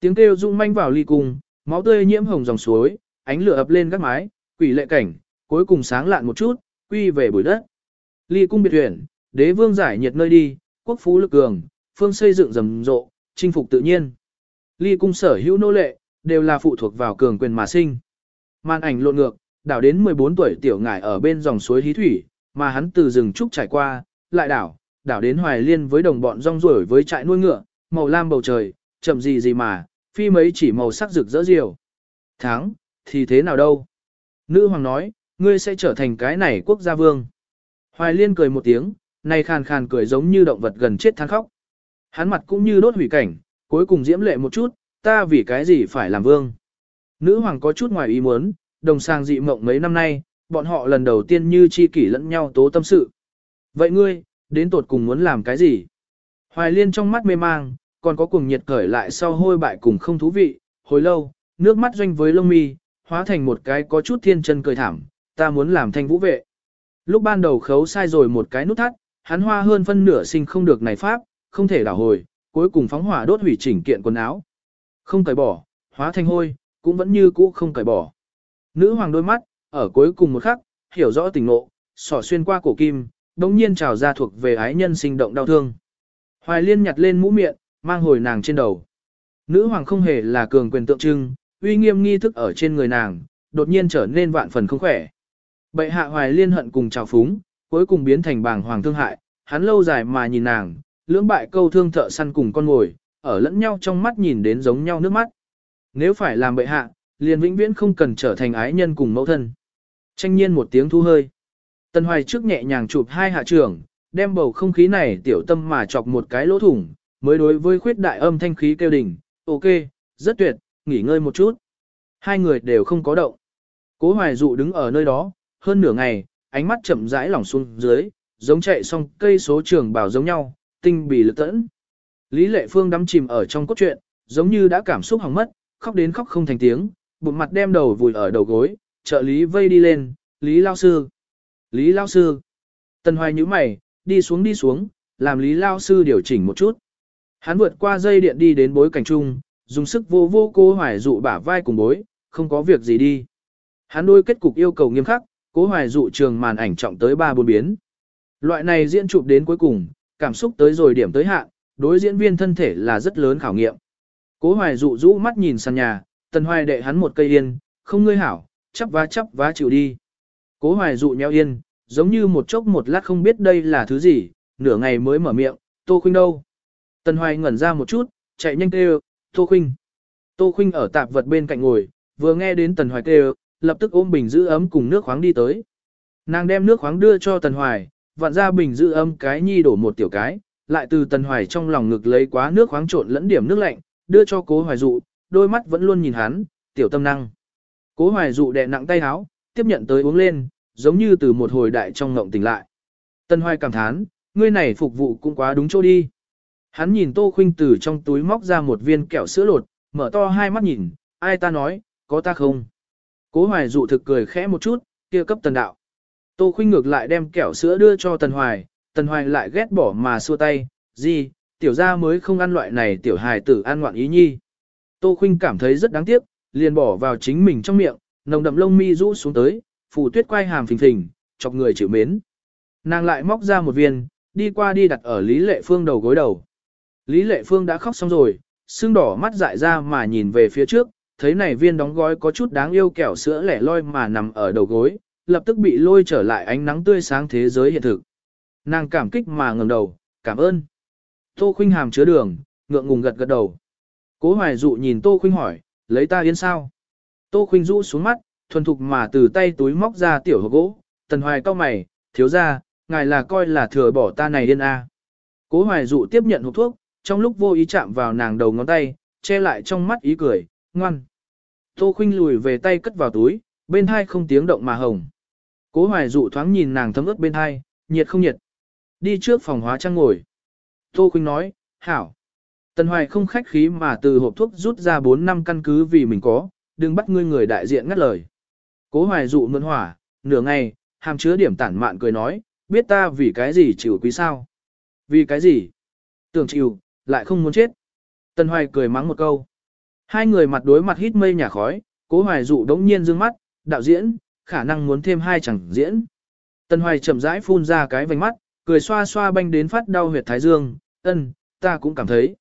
Tiếng kêu rung manh vào ly cung, máu tươi nhiễm hồng dòng suối, ánh lửa ập lên các mái, quỷ lệ cảnh, cuối cùng sáng lạn một chút, quy về bụi đất. Ly cung biệt huyền, đế vương giải nhiệt nơi đi, quốc phú lực cường, phương xây dựng rầm rộ, chinh phục tự nhiên. Ly cung sở hữu nô lệ, đều là phụ thuộc vào cường quyền mà sinh. Màn ảnh lộn ngược, đảo đến 14 tuổi tiểu ngải ở bên dòng suối hí thủy, mà hắn từ rừng trúc trải qua, lại đảo, đảo đến hoài liên với đồng bọn rong ruổi với trại nuôi ngựa, màu lam bầu trời, chậm gì gì mà, phi mấy chỉ màu sắc rực rỡ diều. Tháng, thì thế nào đâu? Nữ hoàng nói, ngươi sẽ trở thành cái này quốc gia vương. Hoài liên cười một tiếng, này khàn khàn cười giống như động vật gần chết than khóc. Hắn mặt cũng như đốt hủy cảnh, cuối cùng diễm lệ một chút, ta vì cái gì phải làm vương. Nữ hoàng có chút ngoài ý muốn, đồng sang dị mộng mấy năm nay, bọn họ lần đầu tiên như chi kỷ lẫn nhau tố tâm sự. Vậy ngươi, đến tột cùng muốn làm cái gì? Hoài liên trong mắt mê mang, còn có cuồng nhiệt cởi lại sau hôi bại cùng không thú vị, hồi lâu, nước mắt doanh với lông mi, hóa thành một cái có chút thiên chân cười thảm, ta muốn làm thanh vũ vệ. Lúc ban đầu khấu sai rồi một cái nút thắt, hắn hoa hơn phân nửa sinh không được này pháp, không thể đảo hồi, cuối cùng phóng hỏa đốt hủy chỉnh kiện quần áo. Không cởi bỏ, hóa thành hôi, cũng vẫn như cũ không cởi bỏ. Nữ hoàng đôi mắt, ở cuối cùng một khắc, hiểu rõ tình nộ, sỏ xuyên qua cổ kim, đống nhiên trào ra thuộc về ái nhân sinh động đau thương. Hoài liên nhặt lên mũ miệng, mang hồi nàng trên đầu. Nữ hoàng không hề là cường quyền tượng trưng, uy nghiêm nghi thức ở trên người nàng, đột nhiên trở nên vạn phần không khỏe. Bệ hạ hoài liên hận cùng trào phúng, cuối cùng biến thành bàng hoàng thương hại, hắn lâu dài mà nhìn nàng, lưỡng bại câu thương thợ săn cùng con ngồi, ở lẫn nhau trong mắt nhìn đến giống nhau nước mắt. Nếu phải làm bệ hạ, liền vĩnh viễn không cần trở thành ái nhân cùng mẫu thân. Tranh nhiên một tiếng thu hơi. Tần Hoài trước nhẹ nhàng chụp hai hạ trưởng, đem bầu không khí này tiểu tâm mà chọc một cái lỗ thủng, mới đối với khuyết đại âm thanh khí kêu đỉnh, ok, rất tuyệt, nghỉ ngơi một chút. Hai người đều không có động. Cố Hoài dụ đứng ở nơi đó, hơn nửa ngày, ánh mắt chậm rãi lỏng xuống dưới, giống chạy xong cây số trường bảo giống nhau, tinh bì lực tẫn. Lý Lệ Phương đắm chìm ở trong cốt truyện, giống như đã cảm xúc hỏng mất, khóc đến khóc không thành tiếng, bụng mặt đem đầu vùi ở đầu gối, trợ lý vây đi lên, Lý Lao Sư. Lý Lao Sư. Tần Hoài nhíu mày, đi xuống đi xuống, làm Lý Lao Sư điều chỉnh một chút. Hắn vượt qua dây điện đi đến bối cảnh trung, dùng sức vô vô cố hoài dụ bả vai cùng bối, không có việc gì đi. Hắn đôi kết cục yêu cầu nghiêm khắc, cố hoài dụ trường màn ảnh trọng tới ba bốn biến. Loại này diễn chụp đến cuối cùng, cảm xúc tới rồi điểm tới hạn, đối diễn viên thân thể là rất lớn khảo nghiệm. Cố hoài dụ rũ mắt nhìn sàn nhà, tần hoài đệ hắn một cây yên, không ngươi hảo, chắp vá chắp vá chịu đi. Cố hoài dụ nheo yên, giống như một chốc một lát không biết đây là thứ gì, nửa ngày mới mở miệng, tô khuynh đâu. Tần hoài ngẩn ra một chút, chạy nhanh kêu, tô khuynh. Tô khuynh ở tạp vật bên cạnh ngồi, vừa nghe đến tần hoài kêu, lập tức ôm bình giữ ấm cùng nước khoáng đi tới. Nàng đem nước khoáng đưa cho tần hoài, vặn ra bình giữ ấm cái nhi đổ một tiểu cái, lại từ tần hoài trong lòng ngực lấy quá nước khoáng trộn lẫn điểm nước lạnh, đưa cho cố hoài dụ, đôi mắt vẫn luôn nhìn hắn, tiểu tâm năng. Cố hoài dụ đè nặng tay háo, tiếp nhận tới uống lên, giống như từ một hồi đại trong ngộng tỉnh lại. Tần hoài cảm thán, ngươi này phục vụ cũng quá đúng chỗ đi. Hắn nhìn tô khuynh từ trong túi móc ra một viên kẹo sữa lột, mở to hai mắt nhìn, ai ta nói, có ta không. Cố hoài dụ thực cười khẽ một chút, kia cấp tần đạo. Tô khuynh ngược lại đem kẹo sữa đưa cho tần hoài, tần hoài lại ghét bỏ mà xua tay, gì, tiểu gia mới không ăn loại này tiểu hài tử ăn ngoạn ý nhi. Tô khuynh cảm thấy rất đáng tiếc, liền bỏ vào chính mình trong miệng, nồng đậm lông mi rũ xuống tới, phủ tuyết quay hàm phình phình, chọc người chịu mến. Nàng lại móc ra một viên, đi qua đi đặt ở Lý Lệ Phương đầu gối đầu. Lý Lệ Phương đã khóc xong rồi, xương đỏ mắt dại ra mà nhìn về phía trước, thấy này viên đóng gói có chút đáng yêu kẹo sữa lẻ loi mà nằm ở đầu gối, lập tức bị lôi trở lại ánh nắng tươi sáng thế giới hiện thực. Nàng cảm kích mà ngẩng đầu, cảm ơn. Tô Khuynh hàm chứa đường, ngượng ngùng gật gật đầu. Cố Hoài dụ nhìn Tô Khuynh hỏi, lấy ta yên sao? Tô Khuynh rũ xuống mắt, thuần thục mà từ tay túi móc ra tiểu hộp gỗ, Tần Hoài cau mày, thiếu ra, ngài là coi là thừa bỏ ta này điên a. À. Cố Hoài dụ tiếp nhận hộp thuốc, trong lúc vô ý chạm vào nàng đầu ngón tay, che lại trong mắt ý cười, ngoan. Tô khinh lùi về tay cất vào túi, bên hai không tiếng động mà hồng. Cố Hoài dụ thoáng nhìn nàng thấm ướt bên hai, nhiệt không nhiệt. Đi trước phòng hóa trang ngồi. Tô khinh nói, hảo. Tần Hoài không khách khí mà từ hộp thuốc rút ra 4 năm căn cứ vì mình có, đừng bắt ngươi người đại diện ngắt lời. Cố Hoài dụ mượn hỏa, nửa ngày, hàm chứa điểm tản mạn cười nói, biết ta vì cái gì chịu quý sao? Vì cái gì? Tưởng chịu, lại không muốn chết. Tần Hoài cười mắng một câu. Hai người mặt đối mặt hít mây nhà khói, cố hoài dụ đống nhiên dương mắt, đạo diễn, khả năng muốn thêm hai chẳng diễn. Tần hoài chậm rãi phun ra cái vành mắt, cười xoa xoa banh đến phát đau huyệt thái dương, ân, ta cũng cảm thấy.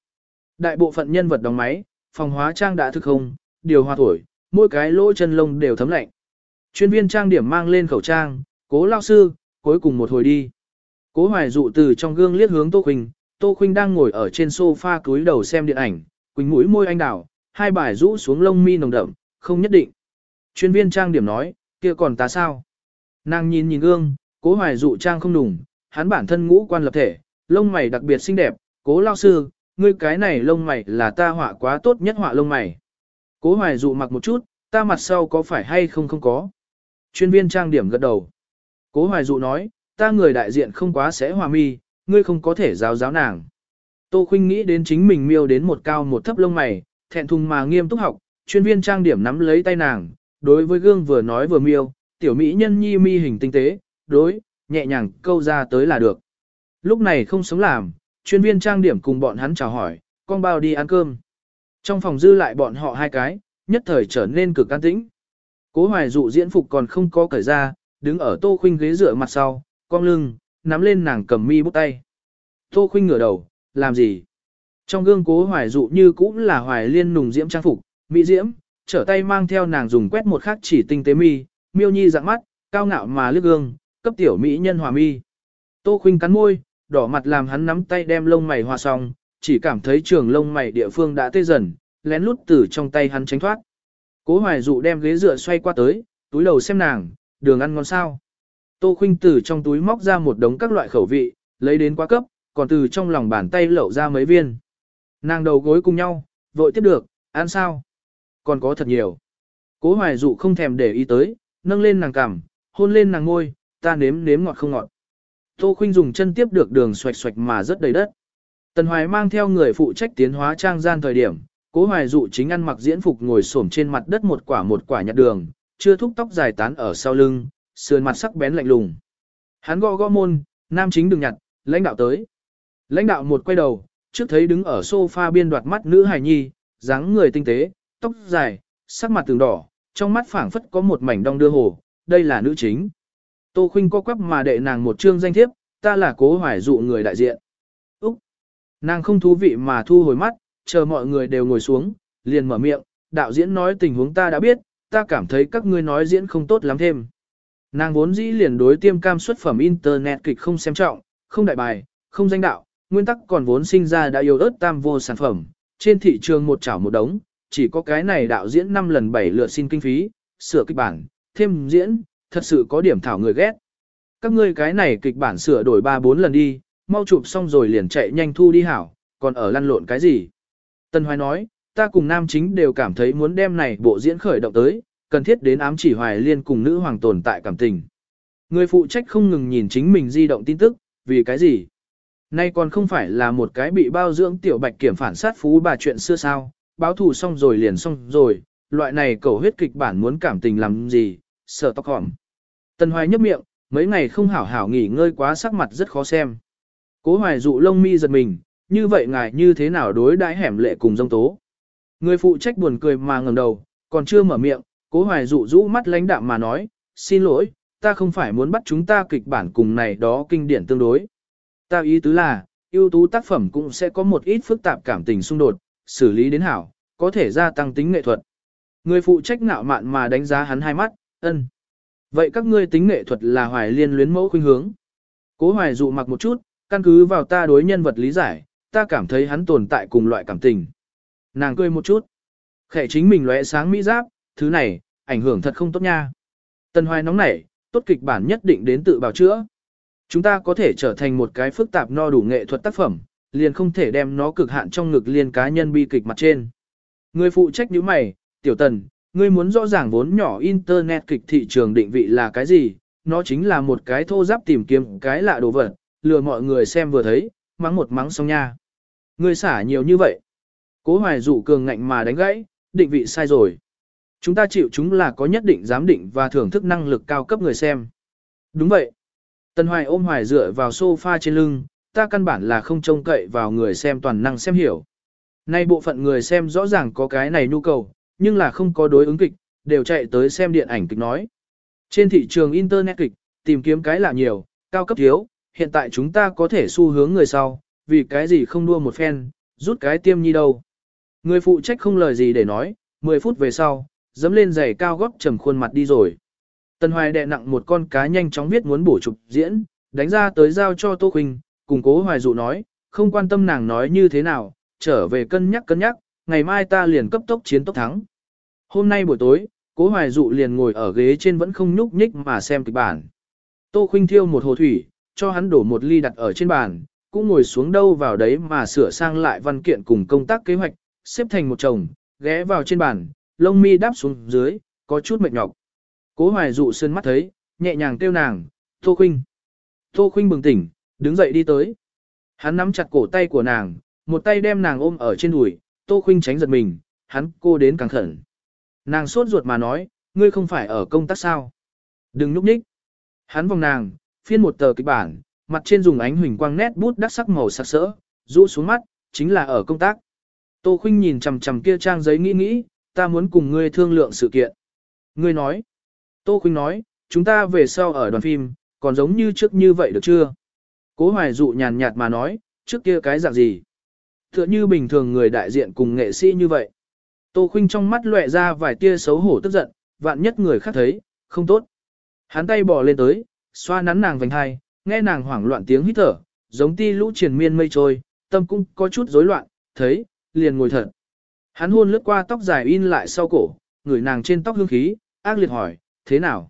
Đại bộ phận nhân vật đóng máy, phòng hóa trang đã thực không, điều hòa thổi, mỗi cái lỗ chân lông đều thấm lạnh. Chuyên viên trang điểm mang lên khẩu trang, cố lao sư, cuối cùng một hồi đi. Cố hoài dụ từ trong gương liếc hướng Tô Quỳnh. Tô Khuynh đang ngồi ở trên sofa cúi đầu xem điện ảnh, quỳnh mũi môi anh đào, hai bài rũ xuống lông mi nồng đậm, không nhất định. Chuyên viên trang điểm nói, kia còn ta sao? Nàng nhìn nhìn gương, cố hoài dụ trang không đủng, hắn bản thân ngũ quan lập thể, lông mày đặc biệt xinh đẹp, cố lao sư, ngươi cái này lông mày là ta họa quá tốt nhất họa lông mày. Cố hoài dụ mặc một chút, ta mặt sau có phải hay không không có. Chuyên viên trang điểm gật đầu. Cố hoài dụ nói, ta người đại diện không quá sẽ hòa mi, ngươi không có thể giáo giáo nàng. Tô Khuynh nghĩ đến chính mình miêu đến một cao một thấp lông mày, thẹn thùng mà nghiêm túc học, chuyên viên trang điểm nắm lấy tay nàng, đối với gương vừa nói vừa miêu, tiểu mỹ nhân nhi mi hình tinh tế, đối, nhẹ nhàng câu ra tới là được. Lúc này không sống làm, chuyên viên trang điểm cùng bọn hắn chào hỏi, con bao đi ăn cơm. Trong phòng dư lại bọn họ hai cái, nhất thời trở nên cực an tĩnh. Cố hoài dụ diễn phục còn không có cởi ra, đứng ở tô khuynh ghế dựa mặt sau, cong lưng, nắm lên nàng cầm mi bút tay. Tô khuynh ngửa đầu, làm gì? Trong gương cố hoài dụ như cũng là hoài liên nùng diễm trang phục, mỹ diễm, trở tay mang theo nàng dùng quét một khắc chỉ tinh tế mi, miêu nhi dạng mắt, cao ngạo mà lướt gương, cấp tiểu mỹ nhân hòa mi. Tô khuynh cắn môi, đỏ mặt làm hắn nắm tay đem lông mày hòa xong, chỉ cảm thấy trường lông mày địa phương đã tê dần, lén lút từ trong tay hắn tránh thoát. Cố hoài dụ đem ghế dựa xoay qua tới, túi đầu xem nàng, đường ăn ngon sao. Tô khuynh từ trong túi móc ra một đống các loại khẩu vị, lấy đến quá cấp, còn từ trong lòng bàn tay lẩu ra mấy viên. Nàng đầu gối cùng nhau, vội tiếp được, ăn sao? Còn có thật nhiều. Cố hoài dụ không thèm để ý tới, nâng lên nàng cằm, hôn lên nàng ngôi, ta nếm nếm ngọt không ngọt. Tô khuynh dùng chân tiếp được đường xoạch xoạch mà rất đầy đất. Tần Hoài mang theo người phụ trách tiến hóa trang gian thời điểm, cố hoài dụ chính ăn mặc diễn phục ngồi xổm trên mặt đất một quả một quả nhặt đường, chưa thúc tóc dài tán ở sau lưng, sườn mặt sắc bén lạnh lùng. Hắn gõ gõ môn, nam chính đừng nhặt, lãnh đạo tới. Lãnh đạo một quay đầu, trước thấy đứng ở sofa biên đoạt mắt nữ hài nhi, dáng người tinh tế, tóc dài, sắc mặt tường đỏ, trong mắt phảng phất có một mảnh đong đưa hồ, đây là nữ chính. Tô Khuynh co quắp mà đệ nàng một chương danh thiếp, ta là cố hoài dụ người đại diện. Úc! Nàng không thú vị mà thu hồi mắt, chờ mọi người đều ngồi xuống, liền mở miệng, đạo diễn nói tình huống ta đã biết, ta cảm thấy các ngươi nói diễn không tốt lắm thêm. Nàng vốn dĩ liền đối tiêm cam xuất phẩm internet kịch không xem trọng, không đại bài, không danh đạo, nguyên tắc còn vốn sinh ra đã yêu ớt tam vô sản phẩm, trên thị trường một chảo một đống, chỉ có cái này đạo diễn 5 lần 7 lượt xin kinh phí, sửa kịch bản, thêm diễn, thật sự có điểm thảo người ghét. Các ngươi cái này kịch bản sửa đổi 3-4 lần đi, mau chụp xong rồi liền chạy nhanh thu đi hảo, còn ở lăn lộn cái gì? Tân Hoài nói, ta cùng nam chính đều cảm thấy muốn đem này bộ diễn khởi động tới, cần thiết đến ám chỉ Hoài Liên cùng nữ hoàng tồn tại cảm tình. Người phụ trách không ngừng nhìn chính mình di động tin tức, vì cái gì? Nay còn không phải là một cái bị bao dưỡng tiểu bạch kiểm phản sát phú bà chuyện xưa sao, báo thù xong rồi liền xong rồi, loại này cầu huyết kịch bản muốn cảm tình làm gì, sợ tóc hỏng. Tân Hoài nhấp miệng, mấy ngày không hảo hảo nghỉ ngơi quá sắc mặt rất khó xem. Cố Hoài dụ lông mi giật mình, như vậy ngài như thế nào đối đãi hẻm lệ cùng dông tố. Người phụ trách buồn cười mà ngẩng đầu, còn chưa mở miệng, Cố Hoài dụ rũ mắt lãnh đạm mà nói, xin lỗi, ta không phải muốn bắt chúng ta kịch bản cùng này đó kinh điển tương đối. Ta ý tứ là, ưu tú tác phẩm cũng sẽ có một ít phức tạp cảm tình xung đột, xử lý đến hảo, có thể gia tăng tính nghệ thuật. Người phụ trách ngạo mạn mà đánh giá hắn hai mắt, ân. Vậy các ngươi tính nghệ thuật là hoài liên luyến mẫu khuynh hướng. Cố hoài dụ mặc một chút, căn cứ vào ta đối nhân vật lý giải, ta cảm thấy hắn tồn tại cùng loại cảm tình. Nàng cười một chút. Khẽ chính mình lóe sáng mỹ giáp, thứ này, ảnh hưởng thật không tốt nha. Tần hoài nóng nảy, tốt kịch bản nhất định đến tự bào chữa. Chúng ta có thể trở thành một cái phức tạp no đủ nghệ thuật tác phẩm, liền không thể đem nó cực hạn trong ngực liên cá nhân bi kịch mặt trên. Người phụ trách như mày, tiểu tần, ngươi muốn rõ ràng vốn nhỏ internet kịch thị trường định vị là cái gì, nó chính là một cái thô giáp tìm kiếm cái lạ đồ vật, lừa mọi người xem vừa thấy, mắng một mắng xong nha. Ngươi xả nhiều như vậy. Cố hoài dụ cường ngạnh mà đánh gãy, định vị sai rồi. Chúng ta chịu chúng là có nhất định giám định và thưởng thức năng lực cao cấp người xem. Đúng vậy. Tần hoài ôm hoài dựa vào sofa trên lưng, ta căn bản là không trông cậy vào người xem toàn năng xem hiểu. Nay bộ phận người xem rõ ràng có cái này nhu cầu, nhưng là không có đối ứng kịch, đều chạy tới xem điện ảnh kịch nói. Trên thị trường Internet kịch, tìm kiếm cái lạ nhiều, cao cấp thiếu, hiện tại chúng ta có thể xu hướng người sau, vì cái gì không đua một phen, rút cái tiêm nhi đâu. Người phụ trách không lời gì để nói, 10 phút về sau, dẫm lên giày cao gót trầm khuôn mặt đi rồi. Tần Hoài đè nặng một con cá nhanh chóng viết muốn bổ trục diễn, đánh ra tới giao cho Tô Quỳnh, cùng cố Hoài dụ nói, không quan tâm nàng nói như thế nào, trở về cân nhắc cân nhắc, ngày mai ta liền cấp tốc chiến tốc thắng. Hôm nay buổi tối, cố Hoài dụ liền ngồi ở ghế trên vẫn không nhúc nhích mà xem kịch bản. Tô Khuynh thiêu một hồ thủy, cho hắn đổ một ly đặt ở trên bàn, cũng ngồi xuống đâu vào đấy mà sửa sang lại văn kiện cùng công tác kế hoạch, xếp thành một chồng, ghé vào trên bàn, lông mi đáp xuống dưới, có chút mệt nhọc. Cố hoài dụ sơn mắt thấy, nhẹ nhàng kêu nàng, Tô Khuynh. Tô Khuynh bừng tỉnh, đứng dậy đi tới. Hắn nắm chặt cổ tay của nàng, một tay đem nàng ôm ở trên đùi, Tô Khuynh tránh giật mình, hắn cô đến càng khẩn. Nàng sốt ruột mà nói, ngươi không phải ở công tác sao? Đừng núp nhích. Hắn vòng nàng, phiên một tờ kịch bản, mặt trên dùng ánh huỳnh quang nét bút đắc sắc màu sặc sỡ, rũ xuống mắt, chính là ở công tác. Tô Khuynh nhìn chằm chằm kia trang giấy nghĩ nghĩ, ta muốn cùng ngươi thương lượng sự kiện. Ngươi nói. Tô Khuynh nói, chúng ta về sau ở đoàn phim, còn giống như trước như vậy được chưa? Cố Hoài dụ nhàn nhạt mà nói, trước kia cái dạng gì? Tựa như bình thường người đại diện cùng nghệ sĩ như vậy. Tô Khuynh trong mắt lóe ra vài tia xấu hổ tức giận, vạn nhất người khác thấy, không tốt. Hắn tay bỏ lên tới, xoa nắn nàng vành hai, nghe nàng hoảng loạn tiếng hít thở, giống ti lũ triền miên mây trôi, tâm cũng có chút rối loạn, thấy, liền ngồi thật. Hắn hôn lướt qua tóc dài in lại sau cổ, người nàng trên tóc hương khí, ác liệt hỏi, thế nào?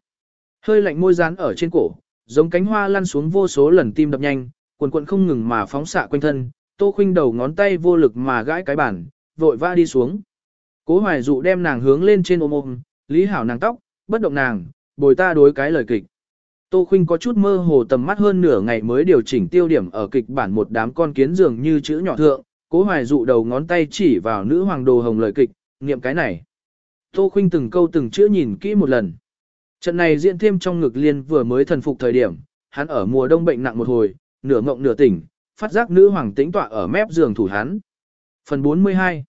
Hơi lạnh môi dán ở trên cổ, giống cánh hoa lăn xuống vô số lần tim đập nhanh, quần quần không ngừng mà phóng xạ quanh thân, tô khinh đầu ngón tay vô lực mà gãi cái bản, vội vã đi xuống. Cố hoài dụ đem nàng hướng lên trên ôm ôm, lý hảo nàng tóc, bất động nàng, bồi ta đối cái lời kịch. Tô Khuynh có chút mơ hồ tầm mắt hơn nửa ngày mới điều chỉnh tiêu điểm ở kịch bản một đám con kiến dường như chữ nhỏ thượng, cố hoài dụ đầu ngón tay chỉ vào nữ hoàng đồ hồng lời kịch, niệm cái này. Tô Khuynh từng câu từng chữ nhìn kỹ một lần. Trận này diễn thêm trong ngực liên vừa mới thần phục thời điểm, hắn ở mùa đông bệnh nặng một hồi, nửa ngộng nửa tỉnh, phát giác nữ hoàng tĩnh tọa ở mép giường thủ hắn. Phần 42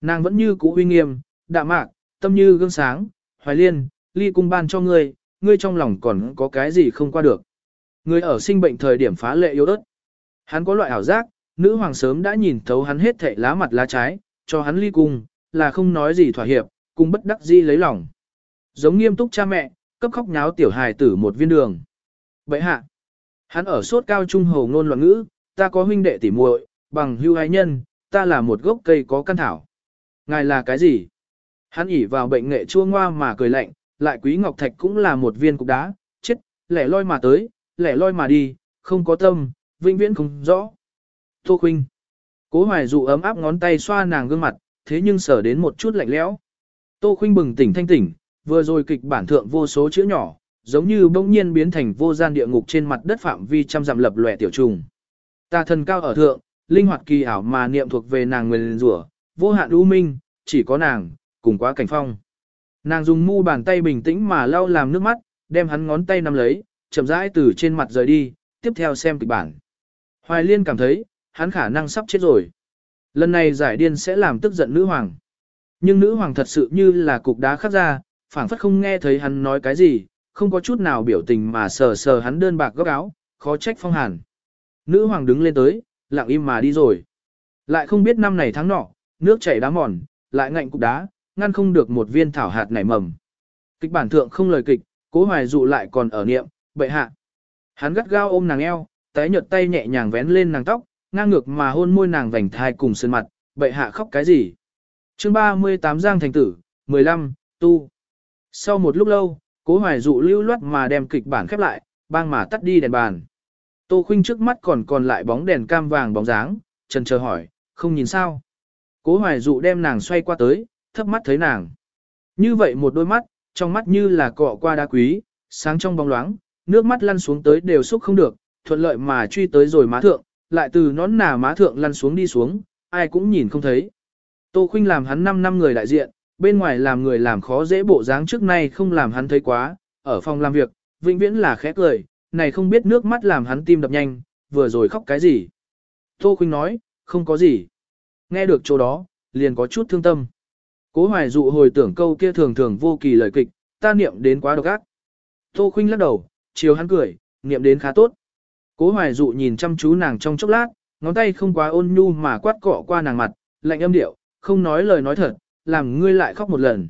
Nàng vẫn như cũ uy nghiêm, đạm mạc, tâm như gương sáng, hoài liên, ly cung ban cho ngươi, ngươi trong lòng còn có cái gì không qua được. Ngươi ở sinh bệnh thời điểm phá lệ yếu ớt. Hắn có loại ảo giác, nữ hoàng sớm đã nhìn thấu hắn hết thảy lá mặt lá trái, cho hắn ly cung, là không nói gì thỏa hiệp, cùng bất đắc dĩ lấy lòng. Giống nghiêm túc cha mẹ, cấp khóc nháo tiểu hài tử một viên đường. Vậy hạ, hắn ở sốt cao trung hầu ngôn loạn ngữ, ta có huynh đệ tỉ muội, bằng hưu ái nhân, ta là một gốc cây có căn thảo. Ngài là cái gì? Hắn ỉ vào bệnh nghệ chua ngoa mà cười lạnh, lại quý ngọc thạch cũng là một viên cục đá, chết, lẻ loi mà tới, lẻ loi mà đi, không có tâm, vĩnh viễn không rõ. Tô Khuynh. Cố Hoài dụ ấm áp ngón tay xoa nàng gương mặt, thế nhưng sở đến một chút lạnh lẽo. Tô Khuynh bừng tỉnh thanh tỉnh, vừa rồi kịch bản thượng vô số chữ nhỏ, giống như bỗng nhiên biến thành vô gian địa ngục trên mặt đất phạm vi trăm dặm lập lòe tiểu trùng. Ta thần cao ở thượng, linh hoạt kỳ ảo mà niệm thuộc về nàng nguyên rủa, vô hạn u minh, chỉ có nàng, cùng quá cảnh phong. Nàng dùng mu bàn tay bình tĩnh mà lau làm nước mắt, đem hắn ngón tay nắm lấy, chậm rãi từ trên mặt rời đi, tiếp theo xem kịch bản. Hoài Liên cảm thấy, hắn khả năng sắp chết rồi. Lần này giải điên sẽ làm tức giận nữ hoàng. Nhưng nữ hoàng thật sự như là cục đá khắc ra, phảng phất không nghe thấy hắn nói cái gì, không có chút nào biểu tình mà sờ sờ hắn đơn bạc góc áo, khó trách phong hàn. Nữ hoàng đứng lên tới, lặng im mà đi rồi. Lại không biết năm này tháng nọ, nước chảy đá mòn, lại ngạnh cục đá, ngăn không được một viên thảo hạt nảy mầm. Kịch bản thượng không lời kịch, cố hoài dụ lại còn ở niệm, bệ hạ. Hắn gắt gao ôm nàng eo, tái nhợt tay nhẹ nhàng vén lên nàng tóc, ngang ngược mà hôn môi nàng vành thai cùng sơn mặt, bệ hạ khóc cái gì. chương 38 Giang Thành Tử, 15, Tu. Sau một lúc lâu, cố hoài dụ lưu loát mà đem kịch bản khép lại, bang mà tắt đi đèn bàn. Tô khinh trước mắt còn còn lại bóng đèn cam vàng bóng dáng, trần chờ hỏi, không nhìn sao. Cố hoài dụ đem nàng xoay qua tới, thấp mắt thấy nàng. Như vậy một đôi mắt, trong mắt như là cọ qua đá quý, sáng trong bóng loáng, nước mắt lăn xuống tới đều xúc không được, thuận lợi mà truy tới rồi má thượng, lại từ nón nà má thượng lăn xuống đi xuống, ai cũng nhìn không thấy. Tô Khuynh làm hắn 5 năm người đại diện, bên ngoài làm người làm khó dễ bộ dáng trước nay không làm hắn thấy quá, ở phòng làm việc, vĩnh viễn là khẽ cười, này không biết nước mắt làm hắn tim đập nhanh, vừa rồi khóc cái gì. Tô Khuynh nói, không có gì. nghe được chỗ đó, liền có chút thương tâm. Cố hoài dụ hồi tưởng câu kia thường thường vô kỳ lời kịch, ta niệm đến quá độc ác. Tô khuynh lắc đầu, chiều hắn cười, niệm đến khá tốt. Cố hoài dụ nhìn chăm chú nàng trong chốc lát, ngón tay không quá ôn nhu mà quát cọ qua nàng mặt, lạnh âm điệu, không nói lời nói thật, làm ngươi lại khóc một lần.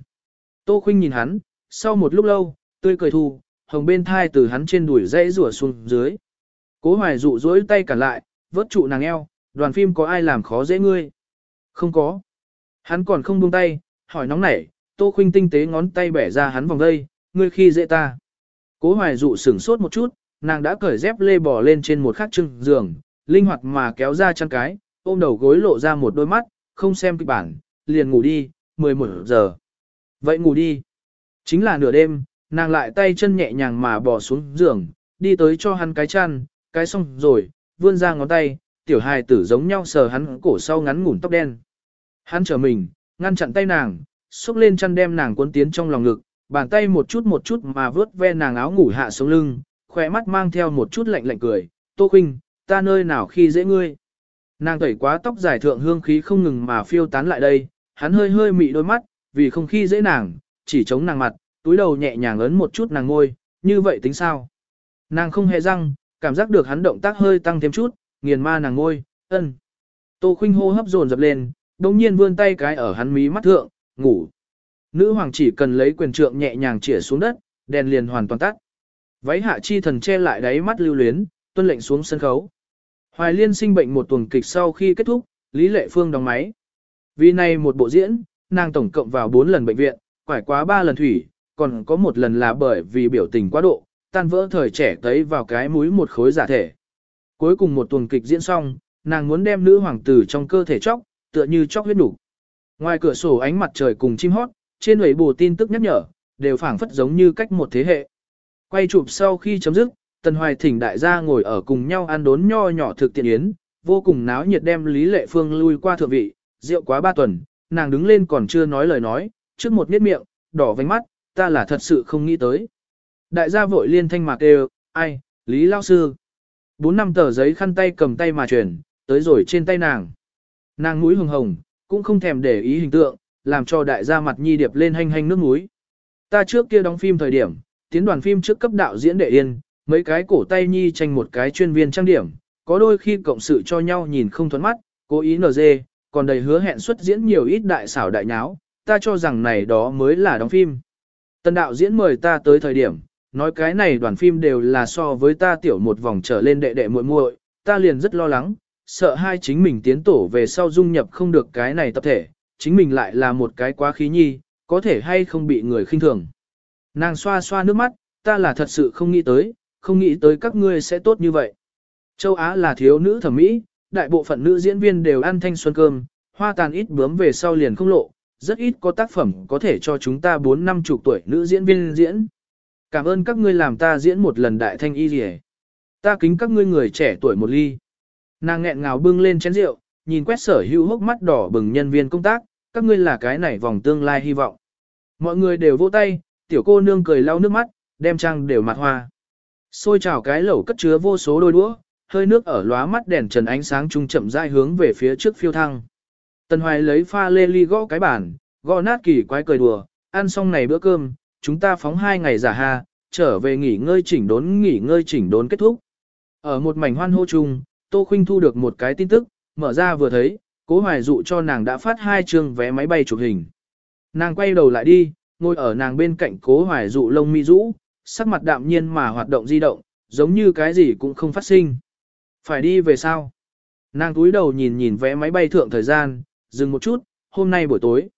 Tô khuynh nhìn hắn, sau một lúc lâu, tươi cười thu, hồng bên thai từ hắn trên đùi dãy rủa xuống dưới. Cố hoài dụ dối tay cản lại, vớt trụ nàng eo, đoàn phim có ai làm khó dễ ngươi? Không có. Hắn còn không buông tay, hỏi nóng nảy, tô khuynh tinh tế ngón tay bẻ ra hắn vòng dây, ngươi khi dễ ta. Cố hoài dụ sửng sốt một chút, nàng đã cởi dép lê bò lên trên một khắc trưng giường, linh hoạt mà kéo ra chăn cái, ôm đầu gối lộ ra một đôi mắt, không xem kịch bản, liền ngủ đi, 11 giờ. Vậy ngủ đi. Chính là nửa đêm, nàng lại tay chân nhẹ nhàng mà bò xuống giường, đi tới cho hắn cái chăn, cái xong rồi, vươn ra ngón tay, tiểu hài tử giống nhau sờ hắn cổ sau ngắn ngủn tóc đen. Hắn trở mình, ngăn chặn tay nàng, xúc lên chăn đem nàng cuốn tiến trong lòng ngực, bàn tay một chút một chút mà vớt ve nàng áo ngủ hạ xuống lưng, khỏe mắt mang theo một chút lạnh lạnh cười, Tô Khuynh, ta nơi nào khi dễ ngươi. Nàng tẩy quá tóc dài thượng hương khí không ngừng mà phiêu tán lại đây, hắn hơi hơi mị đôi mắt, vì không khi dễ nàng, chỉ chống nàng mặt, túi đầu nhẹ nhàng ấn một chút nàng ngôi, như vậy tính sao? Nàng không hề răng, cảm giác được hắn động tác hơi tăng thêm chút, nghiền ma nàng ngôi, ân. Tô Khuynh hô hấp dồn dập lên, đồng nhiên vươn tay cái ở hắn mí mắt thượng, ngủ. Nữ hoàng chỉ cần lấy quyền trượng nhẹ nhàng chĩa xuống đất, đèn liền hoàn toàn tắt. Váy hạ chi thần che lại đáy mắt lưu luyến, tuân lệnh xuống sân khấu. Hoài liên sinh bệnh một tuần kịch sau khi kết thúc, Lý Lệ Phương đóng máy. Vì này một bộ diễn, nàng tổng cộng vào 4 lần bệnh viện, quải quá 3 lần thủy, còn có một lần là bởi vì biểu tình quá độ, tan vỡ thời trẻ tấy vào cái mũi một khối giả thể. Cuối cùng một tuần kịch diễn xong, nàng muốn đem nữ hoàng tử trong cơ thể chóc, tựa như chóc huyết đủ. Ngoài cửa sổ ánh mặt trời cùng chim hót, trên lưỡi bù tin tức nhắc nhở, đều phảng phất giống như cách một thế hệ. Quay chụp sau khi chấm dứt, Tần Hoài thỉnh đại gia ngồi ở cùng nhau ăn đốn nho nhỏ thực tiện yến, vô cùng náo nhiệt đem Lý Lệ Phương lui qua thượng vị, rượu quá ba tuần, nàng đứng lên còn chưa nói lời nói, trước một miết miệng, đỏ vành mắt, ta là thật sự không nghĩ tới. Đại gia vội liên thanh mạc đều, ai, Lý Lao Sư. Bốn năm tờ giấy khăn tay cầm tay mà chuyển, tới rồi trên tay nàng. Nàng mũi hồng hồng, cũng không thèm để ý hình tượng, làm cho đại gia mặt nhi điệp lên hanh hanh nước mũi. Ta trước kia đóng phim thời điểm, tiến đoàn phim trước cấp đạo diễn đệ yên, mấy cái cổ tay nhi tranh một cái chuyên viên trang điểm, có đôi khi cộng sự cho nhau nhìn không thuẫn mắt, cố ý nở dê, còn đầy hứa hẹn xuất diễn nhiều ít đại xảo đại nháo, ta cho rằng này đó mới là đóng phim. Tân đạo diễn mời ta tới thời điểm, nói cái này đoàn phim đều là so với ta tiểu một vòng trở lên đệ đệ muội muội, ta liền rất lo lắng, sợ hai chính mình tiến tổ về sau dung nhập không được cái này tập thể, chính mình lại là một cái quá khí nhi, có thể hay không bị người khinh thường. Nàng xoa xoa nước mắt, ta là thật sự không nghĩ tới, không nghĩ tới các ngươi sẽ tốt như vậy. Châu Á là thiếu nữ thẩm mỹ, đại bộ phận nữ diễn viên đều ăn thanh xuân cơm, hoa tàn ít bướm về sau liền không lộ, rất ít có tác phẩm có thể cho chúng ta 4 năm chục tuổi nữ diễn viên diễn. Cảm ơn các ngươi làm ta diễn một lần đại thanh y rỉ. Ta kính các ngươi người trẻ tuổi một ly. Nàng nghẹn ngào bưng lên chén rượu, nhìn quét sở hữu hốc mắt đỏ bừng nhân viên công tác, các ngươi là cái này vòng tương lai hy vọng. Mọi người đều vỗ tay, tiểu cô nương cười lau nước mắt, đem trang đều mặt hoa. Xôi trào cái lẩu cất chứa vô số đôi đũa, hơi nước ở lóa mắt đèn trần ánh sáng trung chậm rãi hướng về phía trước phiêu thăng. Tần Hoài lấy pha lê ly gõ cái bàn, gõ nát kỳ quái cười đùa, ăn xong này bữa cơm, chúng ta phóng hai ngày giả ha, trở về nghỉ ngơi chỉnh đốn nghỉ ngơi chỉnh đốn kết thúc. Ở một mảnh hoan hô chung, Tô Khuynh thu được một cái tin tức, mở ra vừa thấy, cố hoài dụ cho nàng đã phát hai chương vé máy bay chụp hình. Nàng quay đầu lại đi, ngồi ở nàng bên cạnh cố hoài dụ lông mi rũ, sắc mặt đạm nhiên mà hoạt động di động, giống như cái gì cũng không phát sinh. Phải đi về sao? Nàng túi đầu nhìn nhìn vé máy bay thượng thời gian, dừng một chút, hôm nay buổi tối.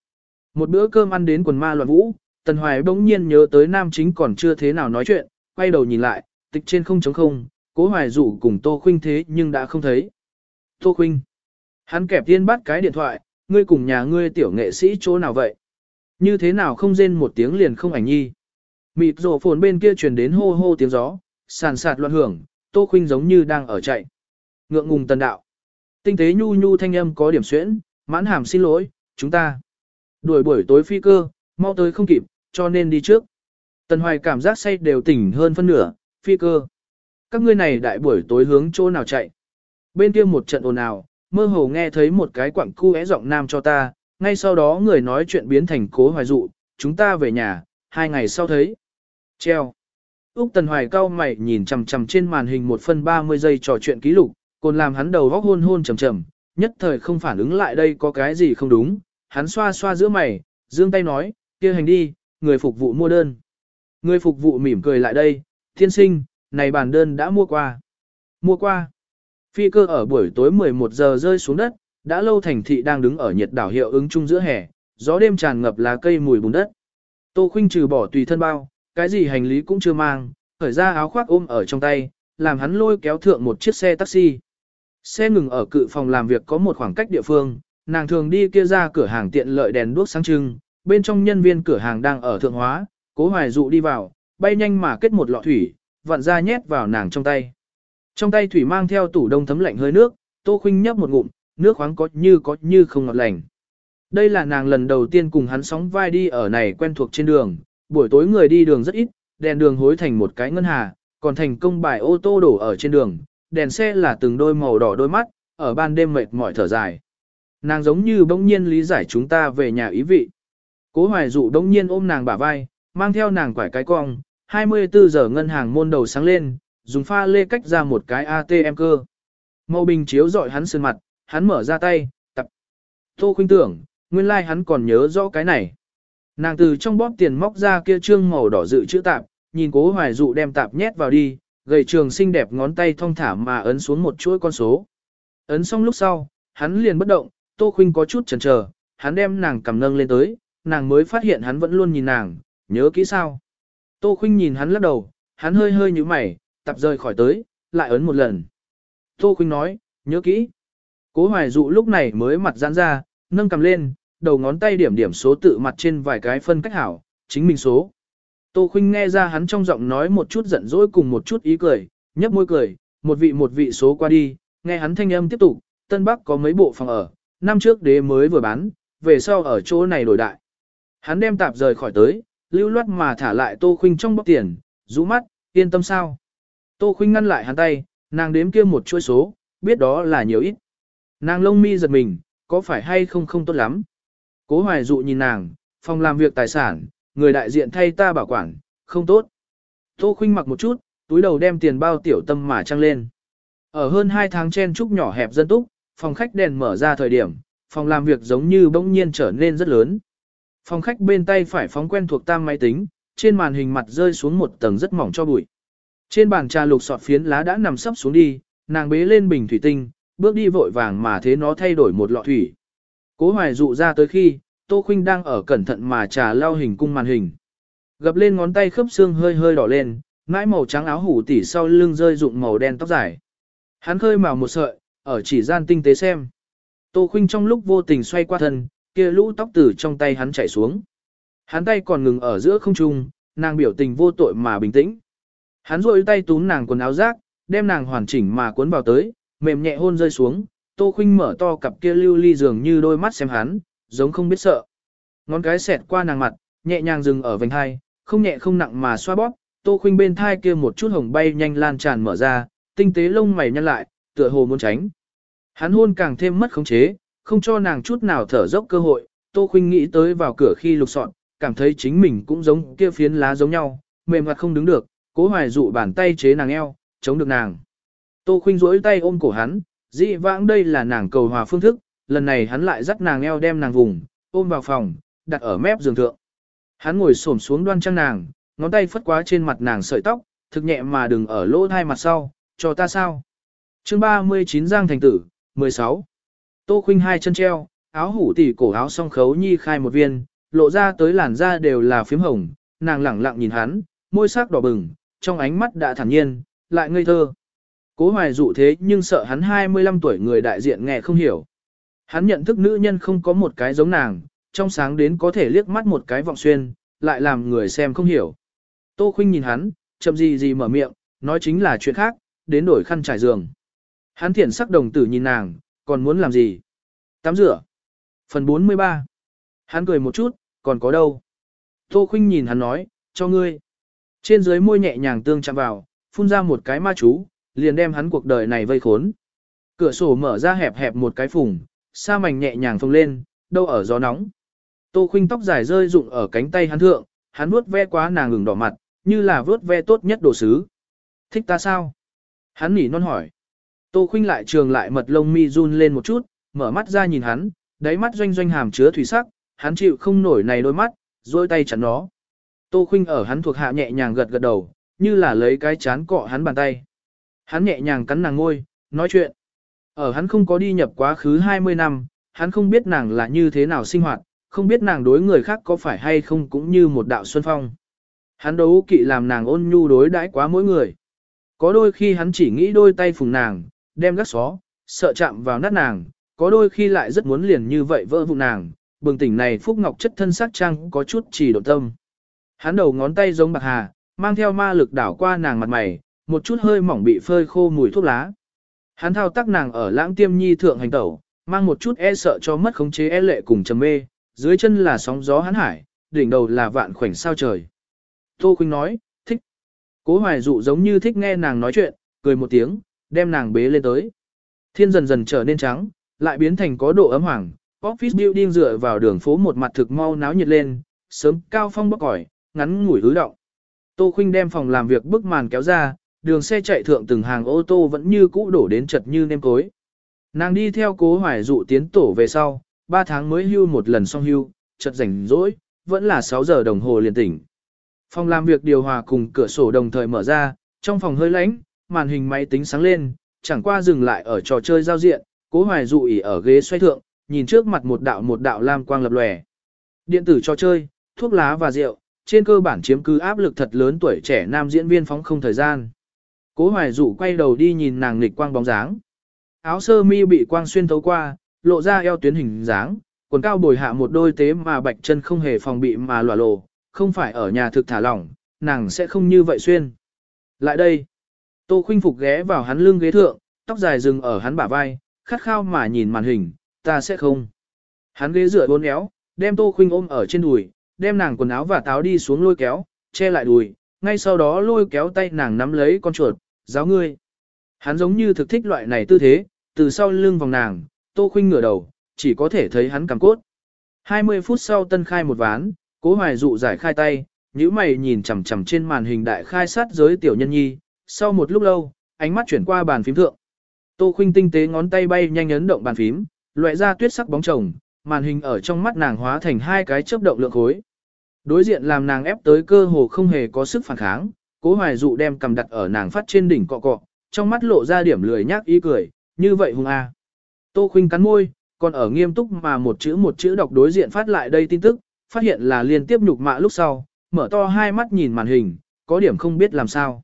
Một bữa cơm ăn đến quần ma loạn vũ, Tần Hoài bỗng nhiên nhớ tới nam chính còn chưa thế nào nói chuyện, quay đầu nhìn lại, tịch trên không chống không, cố hoài dụ cùng Tô Khuynh thế nhưng đã không thấy. Tô Khuynh. Hắn kẹp tiên bắt cái điện thoại, ngươi cùng nhà ngươi tiểu nghệ sĩ chỗ nào vậy? Như thế nào không rên một tiếng liền không ảnh nhi? Mịt rổ phồn bên kia truyền đến hô hô tiếng gió, sàn sạt loạn hưởng, Tô Khuynh giống như đang ở chạy. Ngượng ngùng tần đạo. Tinh tế nhu nhu thanh âm có điểm xuyễn, mãn hàm xin lỗi, chúng ta. Đuổi buổi tối phi cơ, mau tới không kịp, cho nên đi trước. Tần Hoài cảm giác say đều tỉnh hơn phân nửa, phi cơ. Các ngươi này đại buổi tối hướng chỗ nào chạy. Bên kia một trận ồn ào, mơ hồ nghe thấy một cái quặng cu é giọng nam cho ta, ngay sau đó người nói chuyện biến thành cố hoài dụ, chúng ta về nhà, hai ngày sau thấy. Treo. Úc Tần Hoài cao mày nhìn chằm chằm trên màn hình một phân 30 giây trò chuyện ký lục, còn làm hắn đầu góc hôn hôn trầm trầm, nhất thời không phản ứng lại đây có cái gì không đúng, hắn xoa xoa giữa mày, dương tay nói, kia hành đi, người phục vụ mua đơn. Người phục vụ mỉm cười lại đây, thiên sinh, này bàn đơn đã mua qua. Mua qua. Phi cơ ở buổi tối 11 giờ rơi xuống đất, đã lâu thành thị đang đứng ở nhiệt đảo hiệu ứng chung giữa hè, gió đêm tràn ngập lá cây mùi bùn đất. Tô Khuynh trừ bỏ tùy thân bao, cái gì hành lý cũng chưa mang, khởi ra áo khoác ôm ở trong tay, làm hắn lôi kéo thượng một chiếc xe taxi. Xe ngừng ở cự phòng làm việc có một khoảng cách địa phương, nàng thường đi kia ra cửa hàng tiện lợi đèn đuốc sáng trưng, bên trong nhân viên cửa hàng đang ở thượng hóa, cố hoài dụ đi vào, bay nhanh mà kết một lọ thủy, vặn ra nhét vào nàng trong tay. Trong tay thủy mang theo tủ đông thấm lạnh hơi nước, tô khinh nhấp một ngụm, nước khoáng có như có như không ngọt lành. Đây là nàng lần đầu tiên cùng hắn sóng vai đi ở này quen thuộc trên đường, buổi tối người đi đường rất ít, đèn đường hối thành một cái ngân hà, còn thành công bài ô tô đổ ở trên đường, đèn xe là từng đôi màu đỏ đôi mắt, ở ban đêm mệt mỏi thở dài. Nàng giống như bỗng nhiên lý giải chúng ta về nhà ý vị. Cố hoài dụ bỗng nhiên ôm nàng bả vai, mang theo nàng quải cái cong, 24 giờ ngân hàng môn đầu sáng lên, dùng pha lê cách ra một cái ATM cơ. Màu bình chiếu dọi hắn sơn mặt, hắn mở ra tay, tập. Tô khuynh tưởng, nguyên lai like hắn còn nhớ rõ cái này. Nàng từ trong bóp tiền móc ra kia trương màu đỏ dự chữ tạp, nhìn cố hoài dụ đem tạp nhét vào đi, gầy trường xinh đẹp ngón tay thong thả mà ấn xuống một chuỗi con số. Ấn xong lúc sau, hắn liền bất động, Tô Khuynh có chút chần chờ, hắn đem nàng cầm nâng lên tới, nàng mới phát hiện hắn vẫn luôn nhìn nàng, nhớ kỹ sao. Tô Khuynh nhìn hắn lắc đầu, hắn hơi hơi nhíu mày, tập rời khỏi tới, lại ấn một lần. Tô Khuynh nói, nhớ kỹ. Cố hoài dụ lúc này mới mặt giãn ra, nâng cầm lên, đầu ngón tay điểm điểm số tự mặt trên vài cái phân cách hảo, chính mình số. Tô Khuynh nghe ra hắn trong giọng nói một chút giận dỗi cùng một chút ý cười, nhấp môi cười, một vị một vị số qua đi, nghe hắn thanh âm tiếp tục, Tân Bắc có mấy bộ phòng ở, năm trước đế mới vừa bán, về sau ở chỗ này đổi đại. Hắn đem tạp rời khỏi tới, lưu loát mà thả lại Tô Khuynh trong bóc tiền, rũ mắt, yên tâm sao. Tô Khuynh ngăn lại hắn tay, nàng đếm kia một chuỗi số, biết đó là nhiều ít. Nàng lông mi giật mình, có phải hay không không tốt lắm. Cố hoài dụ nhìn nàng, phòng làm việc tài sản, người đại diện thay ta bảo quản, không tốt. Tô khinh mặc một chút, túi đầu đem tiền bao tiểu tâm mà trăng lên. Ở hơn 2 tháng chen trúc nhỏ hẹp dân túc, phòng khách đèn mở ra thời điểm, phòng làm việc giống như bỗng nhiên trở nên rất lớn. Phòng khách bên tay phải phóng quen thuộc tam máy tính, trên màn hình mặt rơi xuống một tầng rất mỏng cho bụi. Trên bàn trà lục sọt phiến lá đã nằm sấp xuống đi, nàng bế lên bình thủy tinh, bước đi vội vàng mà thế nó thay đổi một lọ thủy. Cố hoài dụ ra tới khi, Tô Khuynh đang ở cẩn thận mà trà lao hình cung màn hình. Gập lên ngón tay khớp xương hơi hơi đỏ lên, mãi màu trắng áo hủ tỉ sau lưng rơi rụng màu đen tóc dài. Hắn khơi màu một sợi, ở chỉ gian tinh tế xem. Tô Khuynh trong lúc vô tình xoay qua thân, kia lũ tóc từ trong tay hắn chảy xuống. Hắn tay còn ngừng ở giữa không trung, nàng biểu tình vô tội mà bình tĩnh. Hắn rôi tay túm nàng quần áo rác, đem nàng hoàn chỉnh mà cuốn vào tới, mềm nhẹ hôn rơi xuống, Tô Khuynh mở to cặp kia lưu ly dường như đôi mắt xem hắn, giống không biết sợ. Ngón cái xẹt qua nàng mặt, nhẹ nhàng dừng ở vành hai, không nhẹ không nặng mà xoa bóp, Tô Khuynh bên thai kia một chút hồng bay nhanh lan tràn mở ra, tinh tế lông mày nhăn lại, tựa hồ muốn tránh. Hắn hôn càng thêm mất khống chế, không cho nàng chút nào thở dốc cơ hội, Tô Khuynh nghĩ tới vào cửa khi lục soạn, cảm thấy chính mình cũng giống kia phiến lá giống nhau, mềm mặt không đứng được, cố hoài dụ bàn tay chế nàng eo, chống được nàng. Tô Khuynh duỗi tay ôm cổ hắn, dị vãng đây là nàng cầu hòa phương thức, lần này hắn lại dắt nàng eo đem nàng vùng, ôm vào phòng, đặt ở mép giường thượng. Hắn ngồi xổm xuống đoan trang nàng, ngón tay phất quá trên mặt nàng sợi tóc, thực nhẹ mà đừng ở lỗ hai mặt sau, cho ta sao. chương 39 Giang Thành Tử, 16. Tô Khuynh hai chân treo, áo hủ tỉ cổ áo song khấu nhi khai một viên, lộ ra tới làn da đều là phím hồng, nàng lẳng lặng nhìn hắn, môi sắc đỏ bừng, trong ánh mắt đã thản nhiên, lại ngây thơ. Cố hoài dụ thế nhưng sợ hắn 25 tuổi người đại diện nghe không hiểu. Hắn nhận thức nữ nhân không có một cái giống nàng, trong sáng đến có thể liếc mắt một cái vọng xuyên, lại làm người xem không hiểu. Tô Khuynh nhìn hắn, chậm gì gì mở miệng, nói chính là chuyện khác, đến đổi khăn trải giường. Hắn thiển sắc đồng tử nhìn nàng, còn muốn làm gì? Tắm rửa. Phần 43. Hắn cười một chút, còn có đâu? Tô Khuynh nhìn hắn nói, cho ngươi. Trên dưới môi nhẹ nhàng tương chạm vào, phun ra một cái ma chú, liền đem hắn cuộc đời này vây khốn. Cửa sổ mở ra hẹp hẹp một cái phùng, sa mảnh nhẹ nhàng phồng lên, đâu ở gió nóng. Tô khuynh tóc dài rơi rụng ở cánh tay hắn thượng, hắn vuốt ve quá nàng ngừng đỏ mặt, như là vuốt ve tốt nhất đồ sứ. Thích ta sao? Hắn nỉ non hỏi. Tô khuynh lại trường lại mật lông mi run lên một chút, mở mắt ra nhìn hắn, đáy mắt doanh doanh hàm chứa thủy sắc, hắn chịu không nổi này đôi mắt, dôi tay chắn nó. Tô khuynh ở hắn thuộc hạ nhẹ nhàng gật gật đầu, như là lấy cái chán cọ hắn bàn tay. Hắn nhẹ nhàng cắn nàng ngôi, nói chuyện. Ở hắn không có đi nhập quá khứ 20 năm, hắn không biết nàng là như thế nào sinh hoạt, không biết nàng đối người khác có phải hay không cũng như một đạo xuân phong. Hắn đấu kỵ làm nàng ôn nhu đối đãi quá mỗi người. Có đôi khi hắn chỉ nghĩ đôi tay phùng nàng, đem gắt xó, sợ chạm vào nát nàng, có đôi khi lại rất muốn liền như vậy vỡ vụn nàng, bừng tỉnh này phúc ngọc chất thân sắc trang có chút chỉ độ tâm. Hắn đầu ngón tay giống bạc hà, mang theo ma lực đảo qua nàng mặt mày, một chút hơi mỏng bị phơi khô mùi thuốc lá. Hắn thao tác nàng ở lãng tiêm nhi thượng hành tẩu, mang một chút e sợ cho mất khống chế e lệ cùng trầm mê, dưới chân là sóng gió hắn hải, đỉnh đầu là vạn khoảnh sao trời. Tô Khuynh nói, thích. Cố hoài dụ giống như thích nghe nàng nói chuyện, cười một tiếng, đem nàng bế lên tới. Thiên dần dần trở nên trắng, lại biến thành có độ ấm hoàng. Office building dựa vào đường phố một mặt thực mau náo nhiệt lên, sớm cao phong bốc cỏi, ngắn ngủi hứ động. Tô Khuynh đem phòng làm việc bức màn kéo ra, đường xe chạy thượng từng hàng ô tô vẫn như cũ đổ đến chật như nêm cối. Nàng đi theo cố hoài dụ tiến tổ về sau, 3 tháng mới hưu một lần xong hưu, chật rảnh rỗi, vẫn là 6 giờ đồng hồ liền tỉnh. Phòng làm việc điều hòa cùng cửa sổ đồng thời mở ra, trong phòng hơi lạnh, màn hình máy tính sáng lên, chẳng qua dừng lại ở trò chơi giao diện, cố hoài dụ ỉ ở ghế xoay thượng, nhìn trước mặt một đạo một đạo lam quang lập lòe. Điện tử trò chơi, thuốc lá và rượu, trên cơ bản chiếm cứ áp lực thật lớn tuổi trẻ nam diễn viên phóng không thời gian. Cố hoài dụ quay đầu đi nhìn nàng nghịch quang bóng dáng. Áo sơ mi bị quang xuyên thấu qua, lộ ra eo tuyến hình dáng, quần cao bồi hạ một đôi tế mà bạch chân không hề phòng bị mà lòa lộ, không phải ở nhà thực thả lỏng, nàng sẽ không như vậy xuyên. Lại đây, Tô Khuynh Phục ghé vào hắn lưng ghế thượng, tóc dài dừng ở hắn bả vai, khát khao mà nhìn màn hình, ta sẽ không. Hắn ghế dựa bốn éo, đem Tô Khuynh ôm ở trên đùi, đem nàng quần áo và táo đi xuống lôi kéo, che lại đùi, ngay sau đó lôi kéo tay nàng nắm lấy con chuột, giáo ngươi. Hắn giống như thực thích loại này tư thế, từ sau lưng vòng nàng, Tô Khuynh ngửa đầu, chỉ có thể thấy hắn cằm cốt. 20 phút sau tân khai một ván, cố hoài dụ giải khai tay, nhíu mày nhìn chằm chằm trên màn hình đại khai sát giới tiểu nhân nhi, sau một lúc lâu, ánh mắt chuyển qua bàn phím thượng. Tô Khuynh tinh tế ngón tay bay nhanh ấn động bàn phím, loại ra tuyết sắc bóng chồng, màn hình ở trong mắt nàng hóa thành hai cái chớp động lượng khối. Đối diện làm nàng ép tới cơ hồ không hề có sức phản kháng, cố hoài dụ đem cầm đặt ở nàng phát trên đỉnh cọ cọ, trong mắt lộ ra điểm lười nhác ý cười, như vậy hung a. Tô khinh cắn môi, còn ở nghiêm túc mà một chữ một chữ đọc đối diện phát lại đây tin tức, phát hiện là liên tiếp nhục mạ lúc sau, mở to hai mắt nhìn màn hình, có điểm không biết làm sao.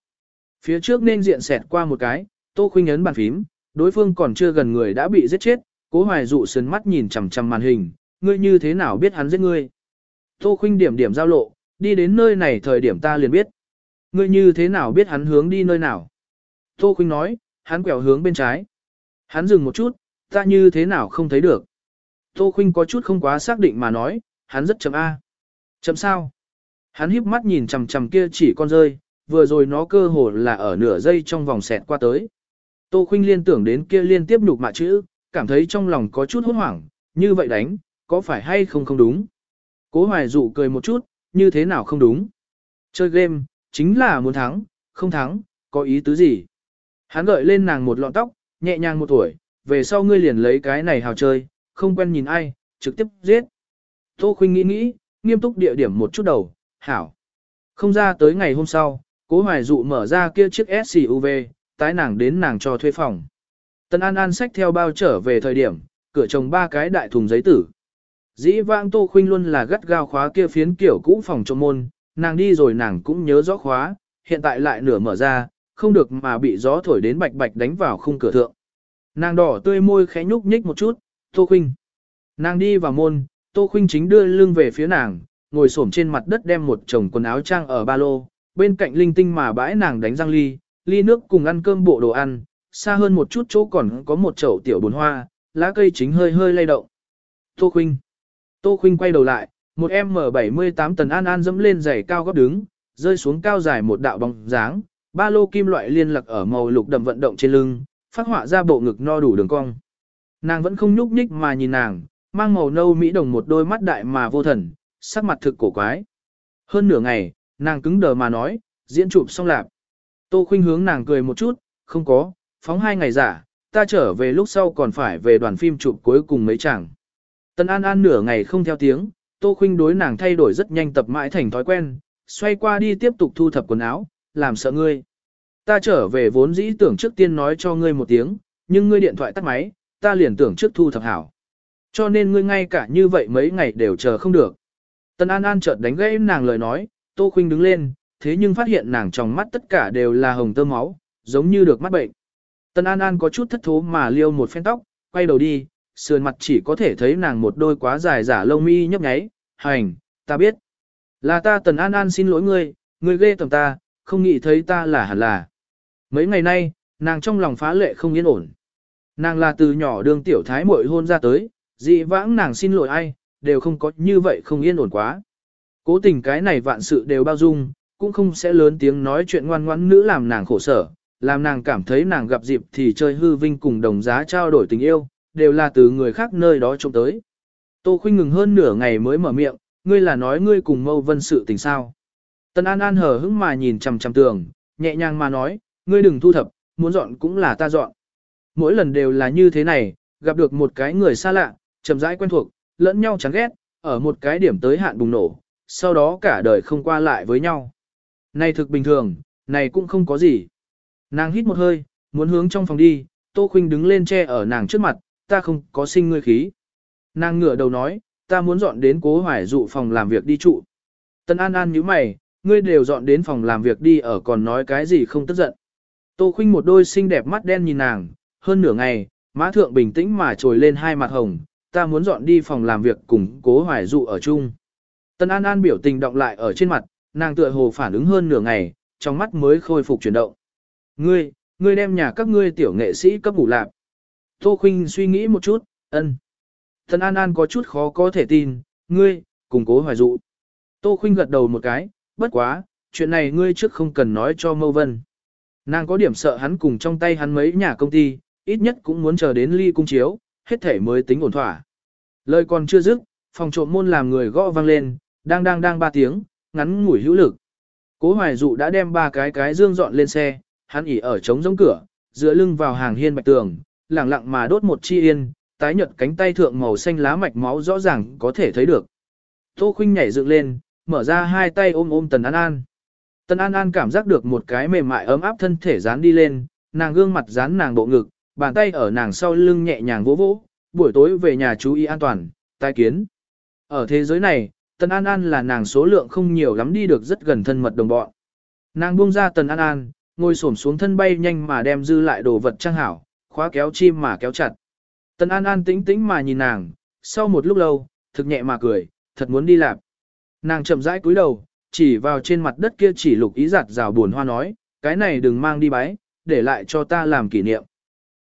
Phía trước nên diện xẹt qua một cái, Tô khinh ấn bàn phím, đối phương còn chưa gần người đã bị giết chết, cố hoài dụ sườn mắt nhìn chằm chằm màn hình, ngươi như thế nào biết hắn giết ngươi. Tô khinh điểm điểm giao lộ, đi đến nơi này thời điểm ta liền biết. Ngươi như thế nào biết hắn hướng đi nơi nào? Tô khinh nói, hắn quẹo hướng bên trái. Hắn dừng một chút, ta như thế nào không thấy được. Tô Khuynh có chút không quá xác định mà nói, hắn rất chậm A. Chậm sao? Hắn híp mắt nhìn chằm chằm kia chỉ con rơi, vừa rồi nó cơ hồ là ở nửa giây trong vòng xẹt qua tới. Tô Khuynh liên tưởng đến kia liên tiếp nhục mạ chữ, cảm thấy trong lòng có chút hốt hoảng, như vậy đánh, có phải hay không không đúng. Cố Hoài dụ cười một chút, như thế nào không đúng. Chơi game, chính là muốn thắng, không thắng, có ý tứ gì. Hắn gợi lên nàng một lọn tóc, nhẹ nhàng một tuổi, về sau ngươi liền lấy cái này hào chơi, không quen nhìn ai, trực tiếp giết. Tô Khuynh nghĩ nghĩ, nghiêm túc địa điểm một chút đầu, hảo. Không ra tới ngày hôm sau, cố hoài dụ mở ra kia chiếc SUV, tái nàng đến nàng cho thuê phòng. Tân An An xách theo bao trở về thời điểm, cửa trồng ba cái đại thùng giấy tử. Dĩ vãng Tô Khuynh luôn là gắt gao khóa kia phiến kiểu cũ phòng trong môn, nàng đi rồi nàng cũng nhớ rõ khóa, hiện tại lại nửa mở ra, không được mà bị gió thổi đến bạch bạch đánh vào khung cửa thượng. Nàng đỏ tươi môi khẽ nhúc nhích một chút, Tô Khuynh. Nàng đi vào môn, Tô Khuynh chính đưa lưng về phía nàng, ngồi xổm trên mặt đất đem một chồng quần áo trang ở ba lô, bên cạnh linh tinh mà bãi nàng đánh răng ly, ly nước cùng ăn cơm bộ đồ ăn, xa hơn một chút chỗ còn có một chậu tiểu bồn hoa, lá cây chính hơi hơi lay động. Tô Khuynh. Tô Khuynh quay đầu lại, một em M78 tần an an dẫm lên giày cao góc đứng, rơi xuống cao dài một đạo bóng dáng, ba lô kim loại liên lạc ở màu lục đậm vận động trên lưng, phát họa ra bộ ngực no đủ đường cong. Nàng vẫn không nhúc nhích mà nhìn nàng, mang màu nâu mỹ đồng một đôi mắt đại mà vô thần, sắc mặt thực cổ quái. Hơn nửa ngày, nàng cứng đờ mà nói, diễn chụp xong lạp. Tô khuynh hướng nàng cười một chút, không có, phóng hai ngày giả, ta trở về lúc sau còn phải về đoàn phim chụp cuối cùng mấy chẳng. Tần An An nửa ngày không theo tiếng, Tô Khuynh đối nàng thay đổi rất nhanh tập mãi thành thói quen, xoay qua đi tiếp tục thu thập quần áo, làm sợ ngươi. Ta trở về vốn dĩ tưởng trước tiên nói cho ngươi một tiếng, nhưng ngươi điện thoại tắt máy, ta liền tưởng trước thu thập hảo. Cho nên ngươi ngay cả như vậy mấy ngày đều chờ không được. Tần An An chợt đánh gãy nàng lời nói, Tô Khuynh đứng lên, thế nhưng phát hiện nàng trong mắt tất cả đều là hồng tơ máu, giống như được mắt bệnh. Tần An An có chút thất thố mà liêu một phen tóc, quay đầu đi, sườn mặt chỉ có thể thấy nàng một đôi quá dài giả lông mi nhấp nháy, hành, ta biết. Là ta Tần An An xin lỗi ngươi, ngươi ghê tầm ta, không nghĩ thấy ta là hẳn là. Mấy ngày nay, nàng trong lòng phá lệ không yên ổn. Nàng là từ nhỏ đường tiểu thái muội hôn ra tới, dị vãng nàng xin lỗi ai, đều không có như vậy không yên ổn quá. Cố tình cái này vạn sự đều bao dung, cũng không sẽ lớn tiếng nói chuyện ngoan ngoãn nữ làm nàng khổ sở, làm nàng cảm thấy nàng gặp dịp thì chơi hư vinh cùng đồng giá trao đổi tình yêu, đều là từ người khác nơi đó trông tới. Tô Khuynh ngừng hơn nửa ngày mới mở miệng, ngươi là nói ngươi cùng Mâu Vân sự tình sao. Tần An An hờ hững mà nhìn chằm chằm tường, nhẹ nhàng mà nói, ngươi đừng thu thập, muốn dọn cũng là ta dọn. Mỗi lần đều là như thế này, gặp được một cái người xa lạ, chậm rãi quen thuộc, lẫn nhau chán ghét, ở một cái điểm tới hạn bùng nổ, sau đó cả đời không qua lại với nhau. Này thực bình thường, này cũng không có gì. Nàng hít một hơi, muốn hướng trong phòng đi, Tô Khuynh đứng lên che ở nàng trước mặt, ta không có sinh ngươi khí. Nàng ngửa đầu nói, ta muốn dọn đến cố hoài dụ phòng làm việc đi trụ. Tân An An nhíu mày, ngươi đều dọn đến phòng làm việc đi ở còn nói cái gì không tức giận. Tô Khinh một đôi xinh đẹp mắt đen nhìn nàng, hơn nửa ngày, má thượng bình tĩnh mà trồi lên hai mặt hồng, ta muốn dọn đi phòng làm việc cùng cố hoài dụ ở chung. Tân An An biểu tình động lại ở trên mặt, nàng tựa hồ phản ứng hơn nửa ngày, trong mắt mới khôi phục chuyển động. Ngươi, ngươi đem nhà các ngươi tiểu nghệ sĩ cấp ngủ lạc. Tô Khinh suy nghĩ một chút, ân. Thần An An có chút khó có thể tin, ngươi, cùng cố hoài dụ. Tô Khuynh gật đầu một cái, bất quá, chuyện này ngươi trước không cần nói cho Mâu Vân. Nàng có điểm sợ hắn cùng trong tay hắn mấy nhà công ty, ít nhất cũng muốn chờ đến ly cung chiếu, hết thể mới tính ổn thỏa. Lời còn chưa dứt, phòng trộm môn làm người gõ vang lên, đang đang đang ba tiếng, ngắn ngủi hữu lực. Cố hoài dụ đã đem ba cái cái dương dọn lên xe, hắn ỉ ở trống giống cửa, dựa lưng vào hàng hiên bạch tường, lặng lặng mà đốt một chi yên, tái nhợt cánh tay thượng màu xanh lá mạch máu rõ ràng có thể thấy được. Tô Khuynh nhảy dựng lên, mở ra hai tay ôm ôm Tần An An. Tần An An cảm giác được một cái mềm mại ấm áp thân thể dán đi lên, nàng gương mặt dán nàng bộ ngực, bàn tay ở nàng sau lưng nhẹ nhàng vỗ vỗ, buổi tối về nhà chú ý an toàn, tai kiến. Ở thế giới này, Tần An An là nàng số lượng không nhiều lắm đi được rất gần thân mật đồng bọn. Nàng buông ra Tần An An, ngồi xổm xuống thân bay nhanh mà đem dư lại đồ vật trang hảo, khóa kéo chim mà kéo chặt. Tần An An tĩnh tĩnh mà nhìn nàng, sau một lúc lâu, thực nhẹ mà cười, thật muốn đi làm. Nàng chậm rãi cúi đầu, chỉ vào trên mặt đất kia chỉ lục ý giặt rào buồn hoa nói, cái này đừng mang đi bái, để lại cho ta làm kỷ niệm.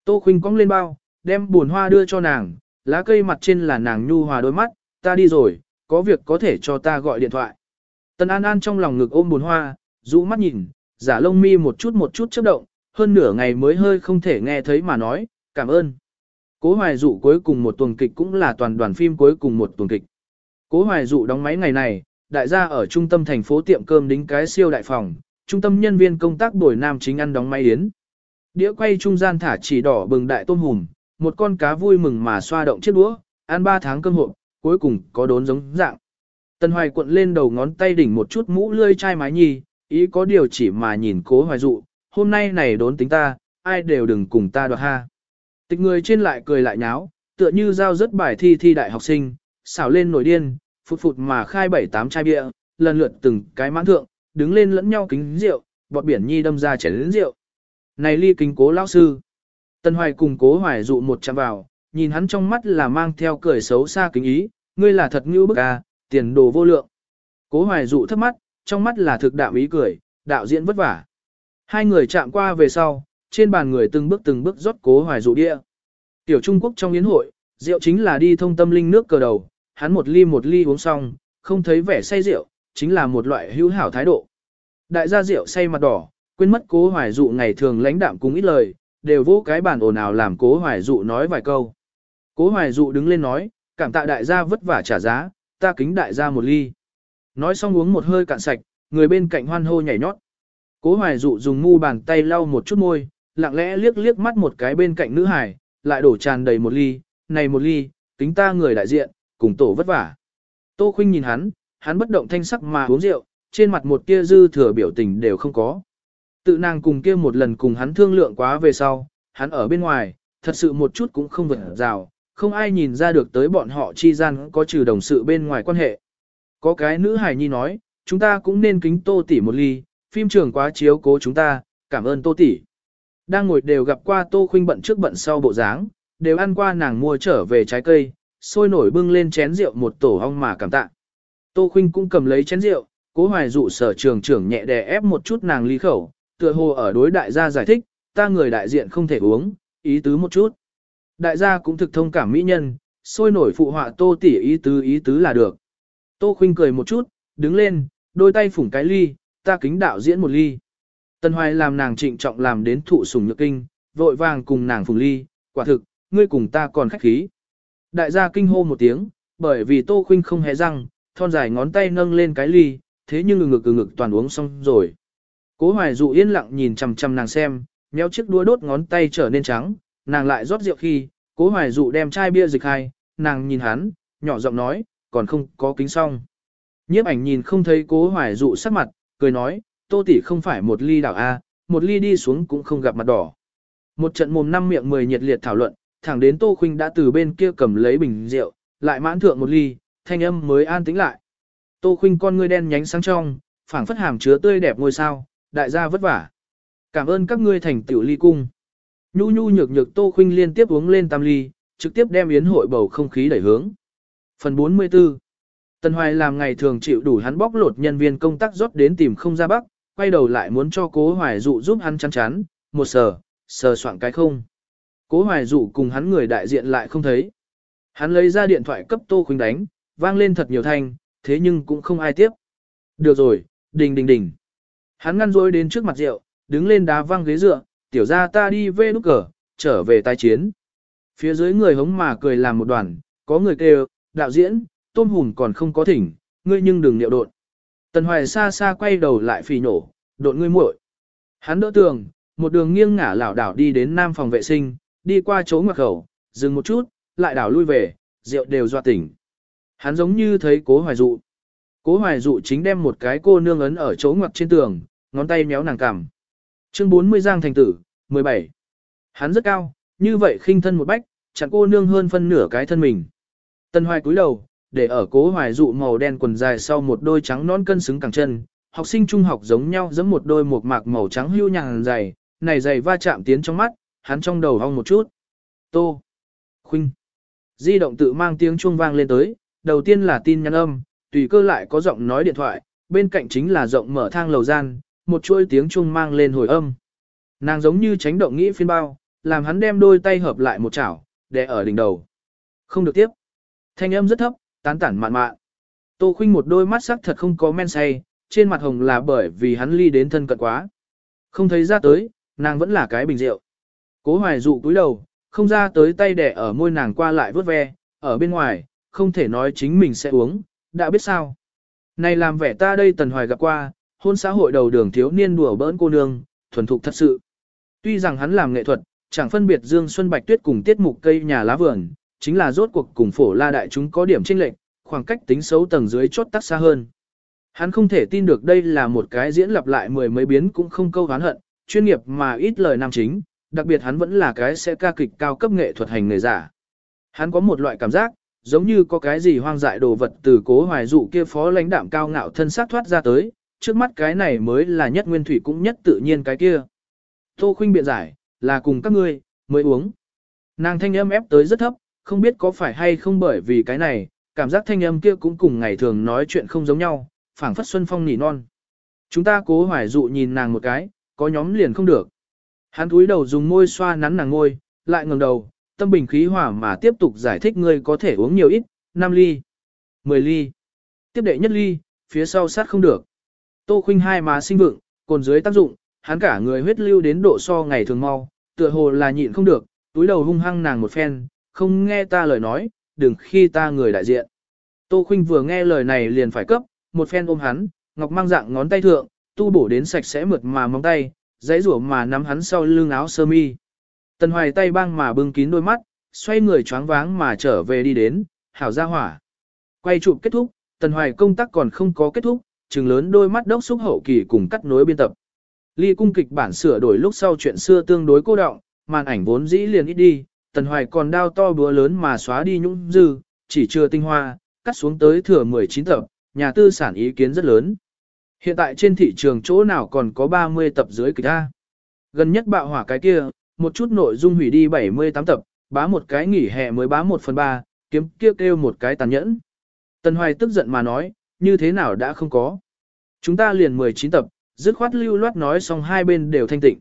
Tô Khuynh cong lên bao, đem buồn hoa đưa cho nàng, lá cây mặt trên là nàng nhu hòa đôi mắt, ta đi rồi, có việc có thể cho ta gọi điện thoại. Tần An An trong lòng ngực ôm buồn hoa, rũ mắt nhìn, giả lông mi một chút một chút chớp động, hơn nửa ngày mới hơi không thể nghe thấy mà nói, cảm ơn. Cố Hoài Dụ cuối cùng một tuần kịch cũng là toàn đoàn phim cuối cùng một tuần kịch. Cố Hoài Dụ đóng máy ngày này, đại gia ở trung tâm thành phố tiệm cơm đính cái siêu đại phòng, trung tâm nhân viên công tác buổi nam chính ăn đóng máy yến. Đĩa quay trung gian thả chỉ đỏ bừng đại tôm hùm, một con cá vui mừng mà xoa động chiếc đũa, ăn ba tháng cơm hộp, cuối cùng có đốn giống dạng. Tân Hoài cuộn lên đầu ngón tay đỉnh một chút mũ lươi chai mái nhì, ý có điều chỉ mà nhìn cố hoài dụ, hôm nay này đốn tính ta, ai đều đừng cùng ta đoạt ha. Tịch người trên lại cười lại nháo, tựa như giao rất bài thi thi đại học sinh, xảo lên nổi điên, phụt phụt mà khai bảy tám chai bia, lần lượt từng cái mãn thượng, đứng lên lẫn nhau kính rượu, bọt biển nhi đâm ra chén lớn rượu. Này ly kính cố lão sư. Tân Hoài cùng cố hoài dụ một chạm vào, nhìn hắn trong mắt là mang theo cười xấu xa kính ý, ngươi là thật ngưu bức à, tiền đồ vô lượng. Cố hoài dụ thấp mắt, trong mắt là thực đạo ý cười, đạo diễn vất vả. Hai người chạm qua về sau, trên bàn người từng bước từng bước rót cố hoài dụ địa. Tiểu Trung Quốc trong yến hội, rượu chính là đi thông tâm linh nước cờ đầu, hắn một ly một ly uống xong, không thấy vẻ say rượu, chính là một loại hữu hảo thái độ. Đại gia rượu say mặt đỏ, quên mất cố hoài dụ ngày thường lãnh đạm cùng ít lời, đều vô cái bản ồn ào làm cố hoài dụ nói vài câu. Cố hoài dụ đứng lên nói, cảm tạ đại gia vất vả trả giá, ta kính đại gia một ly. Nói xong uống một hơi cạn sạch, người bên cạnh hoan hô nhảy nhót. Cố hoài dụ dùng mu bàn tay lau một chút môi, lặng lẽ liếc liếc mắt một cái bên cạnh nữ hải, lại đổ tràn đầy một ly, này một ly, tính ta người đại diện, cùng tổ vất vả. Tô Khuynh nhìn hắn, hắn bất động thanh sắc mà uống rượu, trên mặt một tia dư thừa biểu tình đều không có. Tự nàng cùng kia một lần cùng hắn thương lượng quá về sau, hắn ở bên ngoài, thật sự một chút cũng không vượt rào, không ai nhìn ra được tới bọn họ chi gian có trừ đồng sự bên ngoài quan hệ. Có cái nữ hài nhi nói, chúng ta cũng nên kính tô tỷ một ly, phim trường quá chiếu cố chúng ta, cảm ơn tô tỷ. Đang ngồi đều gặp qua tô khuynh bận trước bận sau bộ dáng, đều ăn qua nàng mua trở về trái cây, sôi nổi bưng lên chén rượu một tổ ong mà cảm tạ. Tô khuynh cũng cầm lấy chén rượu, cố hoài dụ sở trường trưởng nhẹ đè ép một chút nàng ly khẩu, tựa hồ ở đối đại gia giải thích, ta người đại diện không thể uống, ý tứ một chút. Đại gia cũng thực thông cảm mỹ nhân, sôi nổi phụ họa tô tỉ ý tứ ý tứ là được. Tô khuynh cười một chút, đứng lên, đôi tay phủng cái ly, ta kính đạo diễn một ly. Tân Hoài làm nàng trịnh trọng làm đến thụ sủng nhược kinh, vội vàng cùng nàng phùng ly, quả thực, ngươi cùng ta còn khách khí. Đại gia kinh hô một tiếng, bởi vì Tô Khuynh không hề răng, thon dài ngón tay nâng lên cái ly, thế nhưng ngực ngực ngực toàn uống xong rồi. Cố Hoài dụ yên lặng nhìn chằm chằm nàng xem, méo chiếc đũa đốt ngón tay trở nên trắng, nàng lại rót rượu khi, Cố Hoài dụ đem chai bia dịch hai, nàng nhìn hắn, nhỏ giọng nói, còn không có kính xong. Nhiếp ảnh nhìn không thấy Cố Hoài dụ sắc mặt, cười nói, Tô tỷ không phải một ly đảo a, một ly đi xuống cũng không gặp mặt đỏ. Một trận mồm năm miệng mười nhiệt liệt thảo luận, thẳng đến Tô Khuynh đã từ bên kia cầm lấy bình rượu, lại mãn thượng một ly, thanh âm mới an tĩnh lại. Tô Khuynh con ngươi đen nhánh sáng trong, phảng phất hàm chứa tươi đẹp ngôi sao, đại gia vất vả. Cảm ơn các ngươi thành tiểu ly cung. Nhu nhu nhược nhược Tô Khuynh liên tiếp uống lên tam ly, trực tiếp đem yến hội bầu không khí đẩy hướng. Phần 44 Tần Hoài làm ngày thường chịu đủ hắn bóc lột nhân viên công tác rót đến tìm không ra bắc, quay đầu lại muốn cho cố Hoài dụ giúp hắn chắn chắn, một sờ, sờ soạn cái không. Cố Hoài dụ cùng hắn người đại diện lại không thấy. Hắn lấy ra điện thoại cấp Tô Khuynh đánh, vang lên thật nhiều thanh, thế nhưng cũng không ai tiếp. Được rồi, đình đình đình. Hắn ngăn rối đến trước mặt rượu, đứng lên đá văng ghế dựa, tiểu ra ta đi về nút cờ, trở về tai chiến. Phía dưới người hống mà cười làm một đoàn, có người kêu, đạo diễn, tôm hùn còn không có thỉnh, ngươi nhưng đừng niệu đột. Tần Hoài xa xa quay đầu lại phì nổ, đột ngươi muội. Hắn đỡ tường, một đường nghiêng ngả lảo đảo đi đến nam phòng vệ sinh, đi qua chỗ ngoặc khẩu, dừng một chút, lại đảo lui về, rượu đều doa tỉnh. Hắn giống như thấy cố hoài dụ. Cố hoài dụ chính đem một cái cô nương ấn ở chỗ ngoặc trên tường, ngón tay méo nàng cằm. Chương 40 Giang Thành Tử, 17. Hắn rất cao, như vậy khinh thân một bách, chặn cô nương hơn phân nửa cái thân mình. Tân hoài cúi đầu, để ở cố hoài dụ màu đen quần dài sau một đôi trắng non cân xứng cẳng chân. Học sinh trung học giống nhau giống một đôi một mạc màu trắng hưu nhàng dày, này dày va chạm tiến trong mắt, hắn trong đầu hong một chút. Tô. Khuynh. Di động tự mang tiếng chuông vang lên tới, đầu tiên là tin nhắn âm, tùy cơ lại có giọng nói điện thoại, bên cạnh chính là rộng mở thang lầu gian, một chuỗi tiếng chuông mang lên hồi âm. Nàng giống như tránh động nghĩ phiên bao, làm hắn đem đôi tay hợp lại một chảo, để ở đỉnh đầu. Không được tiếp. Thanh âm rất thấp, tán tản mạn mạn. Tô Khuynh một đôi mắt sắc thật không có men say, trên mặt hồng là bởi vì hắn ly đến thân cận quá. Không thấy ra tới, nàng vẫn là cái bình rượu. Cố hoài dụ cúi đầu, không ra tới tay đẻ ở môi nàng qua lại vớt ve, ở bên ngoài, không thể nói chính mình sẽ uống, đã biết sao. Này làm vẻ ta đây tần hoài gặp qua, hôn xã hội đầu đường thiếu niên đùa bỡn cô nương, thuần thục thật sự. Tuy rằng hắn làm nghệ thuật, chẳng phân biệt Dương Xuân Bạch Tuyết cùng tiết mục cây nhà lá vườn, chính là rốt cuộc cùng phổ la đại chúng có điểm chênh lệch, khoảng cách tính xấu tầng dưới chốt tắc xa hơn. Hắn không thể tin được đây là một cái diễn lặp lại mười mấy biến cũng không câu hán hận, chuyên nghiệp mà ít lời nam chính, đặc biệt hắn vẫn là cái sẽ ca kịch cao cấp nghệ thuật hành nghề giả. Hắn có một loại cảm giác, giống như có cái gì hoang dại đồ vật từ cố hoài dụ kia phó lãnh đạm cao ngạo thân xác thoát ra tới, trước mắt cái này mới là nhất nguyên thủy cũng nhất tự nhiên cái kia. Tô khuynh biện giải, là cùng các ngươi, mới uống. Nàng thanh âm ép tới rất thấp, không biết có phải hay không bởi vì cái này, cảm giác thanh âm kia cũng cùng ngày thường nói chuyện không giống nhau, phảng phất xuân phong nỉ non. Chúng ta cố hoài dụ nhìn nàng một cái, có nhóm liền không được. Hắn cúi đầu dùng môi xoa nắn nàng ngôi, lại ngẩng đầu, tâm bình khí hòa mà tiếp tục giải thích ngươi có thể uống nhiều ít, 5 ly, 10 ly. Tiếp đệ nhất ly, phía sau sát không được. Tô Khinh hai má sinh vượng, còn dưới tác dụng, hắn cả người huyết lưu đến độ so ngày thường mau, tựa hồ là nhịn không được, túi đầu hung hăng nàng một phen, không nghe ta lời nói, đừng khi ta người đại diện. Tô Khuynh vừa nghe lời này liền phải cấp, một phen ôm hắn, ngọc mang dạng ngón tay thượng, tu bổ đến sạch sẽ mượt mà móng tay, giấy rủa mà nắm hắn sau lưng áo sơ mi. Tần Hoài tay băng mà bưng kín đôi mắt, xoay người choáng váng mà trở về đi đến, hảo ra hỏa. Quay chụp kết thúc, Tần Hoài công tác còn không có kết thúc, trừng lớn đôi mắt đốc xúc hậu kỳ cùng cắt nối biên tập. Ly cung kịch bản sửa đổi lúc sau chuyện xưa tương đối cô động, màn ảnh vốn dĩ liền ít đi, Tần Hoài còn đao to búa lớn mà xóa đi nhũng dư, chỉ chưa tinh hoa, cắt xuống tới thừa 19 tập, nhà tư sản ý kiến rất lớn. Hiện tại trên thị trường chỗ nào còn có 30 tập dưới kịch A. Gần nhất bạo hỏa cái kia, một chút nội dung hủy đi 78 tập, bá một cái nghỉ hè mới bá 1 phần 3, kiếm kia kêu một cái tàn nhẫn. Tần Hoài tức giận mà nói, như thế nào đã không có. Chúng ta liền 19 tập, dứt khoát lưu loát nói xong hai bên đều thanh tịnh.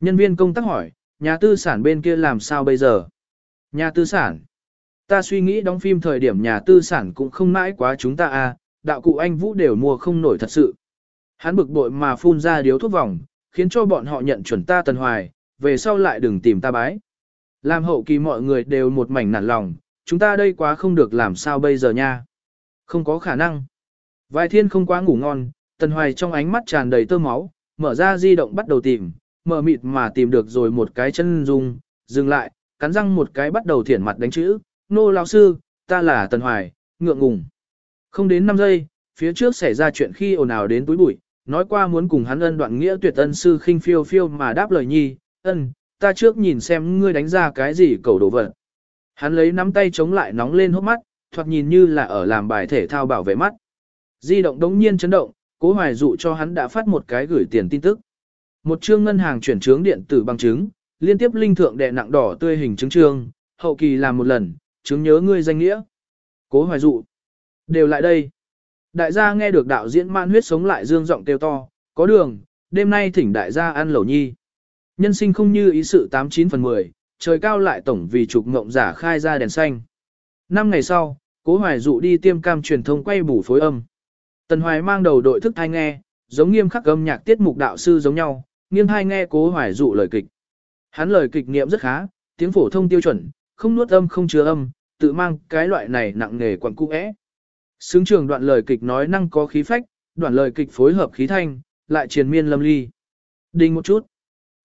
Nhân viên công tác hỏi, nhà tư sản bên kia làm sao bây giờ? Nhà tư sản. Ta suy nghĩ đóng phim thời điểm nhà tư sản cũng không mãi quá chúng ta à, đạo cụ anh Vũ đều mua không nổi thật sự. Hắn bực bội mà phun ra điếu thuốc vòng, khiến cho bọn họ nhận chuẩn ta tần hoài, về sau lại đừng tìm ta bái. Làm hậu kỳ mọi người đều một mảnh nản lòng, chúng ta đây quá không được làm sao bây giờ nha. Không có khả năng. Vài thiên không quá ngủ ngon, tần hoài trong ánh mắt tràn đầy tơ máu, mở ra di động bắt đầu tìm, mờ mịt mà tìm được rồi một cái chân dung, dừng lại, cắn răng một cái bắt đầu thiển mặt đánh chữ, nô lão sư, ta là tần hoài, ngượng ngùng. Không đến 5 giây, phía trước xảy ra chuyện khi ồn ào đến túi bụi, nói qua muốn cùng hắn ân đoạn nghĩa tuyệt ân sư khinh phiêu phiêu mà đáp lời nhi, ân, ta trước nhìn xem ngươi đánh ra cái gì cầu đồ vật. Hắn lấy nắm tay chống lại nóng lên hốc mắt, thoạt nhìn như là ở làm bài thể thao bảo vệ mắt. Di động đống nhiên chấn động, cố hoài dụ cho hắn đã phát một cái gửi tiền tin tức. Một chương ngân hàng chuyển chứng điện tử bằng chứng, liên tiếp linh thượng đệ nặng đỏ tươi hình chứng trương, hậu kỳ làm một lần, chứng nhớ ngươi danh nghĩa. Cố hoài dụ. Đều lại đây. Đại gia nghe được đạo diễn man huyết sống lại dương giọng kêu to, có đường, đêm nay thỉnh đại gia ăn lẩu nhi. Nhân sinh không như ý sự 89 phần 10, trời cao lại tổng vì trục ngộng giả khai ra đèn xanh. Năm ngày sau, cố hoài dụ đi tiêm cam truyền thông quay bù phối âm. Tần hoài mang đầu đội thức thai nghe, giống nghiêm khắc âm nhạc tiết mục đạo sư giống nhau, nghiêng hai nghe cố hoài dụ lời kịch. Hắn lời kịch niệm rất khá, tiếng phổ thông tiêu chuẩn, không nuốt âm không chứa âm, tự mang cái loại này nặng nề quặn cũ é. Xứng trường đoạn lời kịch nói năng có khí phách, đoạn lời kịch phối hợp khí thanh, lại triền miên lâm ly. Đinh một chút.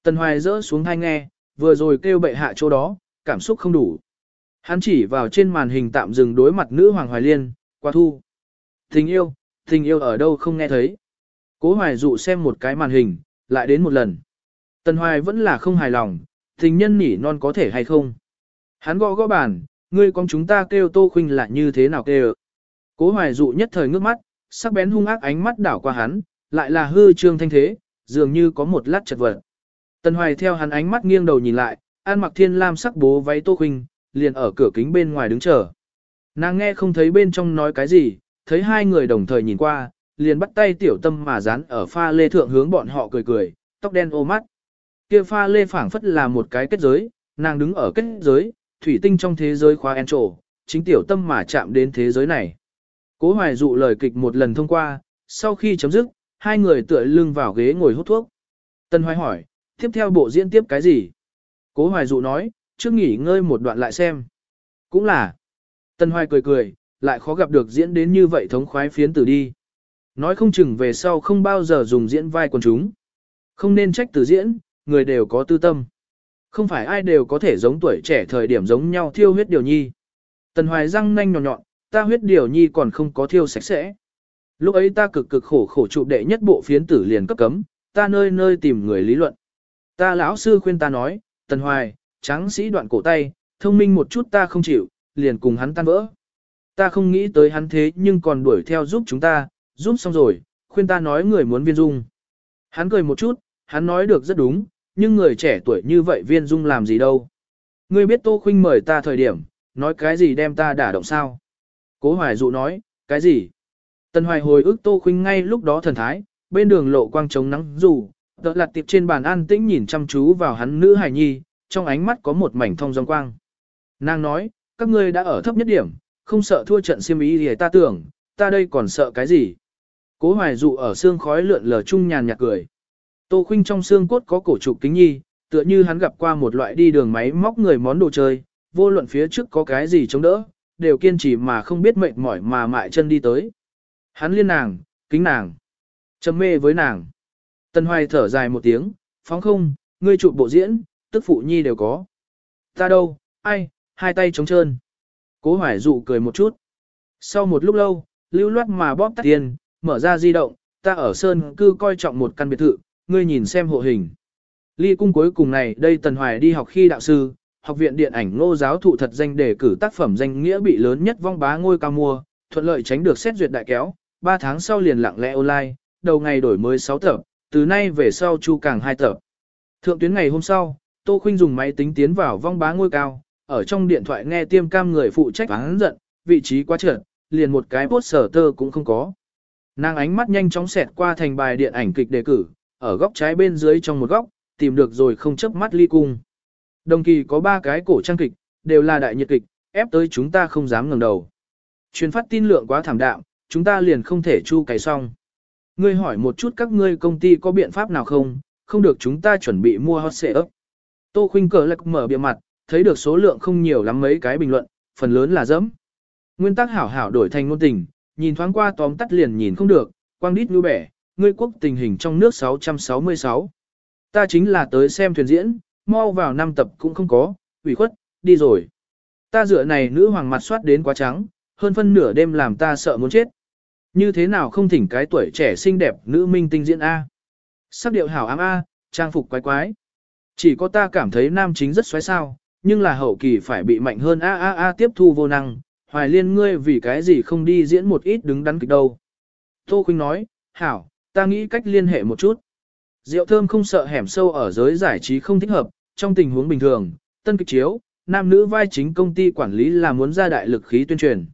Tần Hoài rỡ xuống hai nghe, vừa rồi kêu bệ hạ chỗ đó, cảm xúc không đủ. Hắn chỉ vào trên màn hình tạm dừng đối mặt nữ Hoàng Hoài Liên, qua thu. Tình yêu, tình yêu ở đâu không nghe thấy. Cố Hoài dụ xem một cái màn hình, lại đến một lần. Tần Hoài vẫn là không hài lòng, tình nhân nỉ non có thể hay không. Hắn gõ gõ bàn, ngươi con chúng ta kêu Tô Khuynh là như thế nào kêu. Cố hoài dụ nhất thời ngước mắt, sắc bén hung ác ánh mắt đảo qua hắn, lại là hư trương thanh thế, dường như có một lát chật vật. Tần hoài theo hắn ánh mắt nghiêng đầu nhìn lại, an mặc thiên lam sắc bố váy Tô Khuynh, liền ở cửa kính bên ngoài đứng chờ. Nàng nghe không thấy bên trong nói cái gì, thấy hai người đồng thời nhìn qua, liền bắt tay tiểu tâm mà dán ở pha lê thượng hướng bọn họ cười cười, tóc đen ô mắt. Kia pha lê phảng phất là một cái kết giới, nàng đứng ở kết giới, thủy tinh trong thế giới khóa en trổ, chính tiểu tâm mà chạm đến thế giới này. Cố hoài dụ lời kịch một lần thông qua, sau khi chấm dứt, hai người tựa lưng vào ghế ngồi hút thuốc. Tân hoài hỏi, tiếp theo bộ diễn tiếp cái gì? Cố hoài dụ nói, trước nghỉ ngơi một đoạn lại xem. Cũng là. Tân hoài cười cười, lại khó gặp được diễn đến như vậy thống khoái phiến tử đi. Nói không chừng về sau không bao giờ dùng diễn vai quần chúng. Không nên trách từ diễn, người đều có tư tâm. Không phải ai đều có thể giống tuổi trẻ thời điểm giống nhau thiêu huyết điều nhi. Tần hoài răng nanh nhọn nhọn, ta huyết điều nhi còn không có thiêu sạch sẽ. Lúc ấy ta cực cực khổ khổ trụ đệ nhất bộ phiến tử liền cấp cấm, ta nơi nơi tìm người lý luận. Ta lão sư khuyên ta nói, tần hoài, tráng sĩ đoạn cổ tay, thông minh một chút ta không chịu, liền cùng hắn tan vỡ. Ta không nghĩ tới hắn thế nhưng còn đuổi theo giúp chúng ta, giúp xong rồi, khuyên ta nói người muốn viên dung. Hắn cười một chút, hắn nói được rất đúng, nhưng người trẻ tuổi như vậy viên dung làm gì đâu. Ngươi biết Tô Khuynh mời ta thời điểm, nói cái gì đem ta đả động sao? Cố Hoài dụ nói, cái gì? Tần Hoài hồi ức Tô Khuynh ngay lúc đó thần thái, bên đường lộ quang trống nắng dù, đợt lặt tiệp trên bàn an tĩnh nhìn chăm chú vào hắn nữ hài nhi, trong ánh mắt có một mảnh thông dòng quang. Nàng nói, các ngươi đã ở thấp nhất điểm, không sợ thua trận siêm ý thì ta tưởng, ta đây còn sợ cái gì? Cố Hoài dụ ở xương khói lượn lờ trung nhàn nhạt cười. Tô Khuynh trong xương cốt có cổ trục kính nhi, tựa như hắn gặp qua một loại đi đường máy móc người món đồ chơi, vô luận phía trước có cái gì chống đỡ, đều kiên trì mà không biết mệt mỏi mà mại chân đi tới. Hắn liên nàng, kính nàng, trầm mê với nàng. Tân Hoài thở dài một tiếng, phóng không, ngươi trụ bộ diễn, tức phụ nhi đều có. Ta đâu, ai, hai tay trống trơn. Cố Hoài dụ cười một chút. Sau một lúc lâu, lưu loát mà bóp tắt tiền, mở ra di động, ta ở Sơn cư coi trọng một căn biệt thự, ngươi nhìn xem hộ hình. Ly cung cuối cùng này, đây Tần Hoài đi học khi đạo sư, học viện điện ảnh ngô giáo thụ thật danh đề cử tác phẩm danh nghĩa bị lớn nhất vong bá ngôi cao mua, thuận lợi tránh được xét duyệt đại kéo, 3 tháng sau liền lặng lẽ online, đầu ngày đổi mới 6 tập, từ nay về sau chu càng 2 tập. Thượng tuyến ngày hôm sau, Tô Khuynh dùng máy tính tiến vào vong bá ngôi cao, ở trong điện thoại nghe tiêm cam người phụ trách hắn giận, vị trí quá trượt, liền một cái poster tơ cũng không có. Nàng ánh mắt nhanh chóng xẹt qua thành bài điện ảnh kịch đề cử, ở góc trái bên dưới trong một góc, tìm được rồi không chớp mắt ly cung. Đồng kỳ có ba cái cổ trang kịch, đều là đại nhiệt kịch, ép tới chúng ta không dám ngẩng đầu. Truyền phát tin lượng quá thảm đạm, chúng ta liền không thể chu cái xong. Ngươi hỏi một chút các ngươi công ty có biện pháp nào không, không được chúng ta chuẩn bị mua hot xệ ấp. Tô khuynh cờ lạc mở bìa mặt, thấy được số lượng không nhiều lắm mấy cái bình luận, phần lớn là dẫm. Nguyên tắc hảo hảo đổi thành ngôn tình, nhìn thoáng qua tóm tắt liền nhìn không được, quang đít như bẻ, ngươi quốc tình hình trong nước 666. Ta chính là tới xem thuyền diễn, mau vào năm tập cũng không có, ủy khuất, đi rồi. Ta dựa này nữ hoàng mặt soát đến quá trắng, hơn phân nửa đêm làm ta sợ muốn chết. Như thế nào không thỉnh cái tuổi trẻ xinh đẹp nữ minh tinh diễn A. Sắc điệu hảo ám A, trang phục quái quái. Chỉ có ta cảm thấy nam chính rất xoáy sao, nhưng là hậu kỳ phải bị mạnh hơn A A A tiếp thu vô năng, hoài liên ngươi vì cái gì không đi diễn một ít đứng đắn kịch đâu. Tô Khuynh nói, hảo, ta nghĩ cách liên hệ một chút. Rượu thơm không sợ hẻm sâu ở giới giải trí không thích hợp, trong tình huống bình thường, tân kịch chiếu, nam nữ vai chính công ty quản lý là muốn ra đại lực khí tuyên truyền.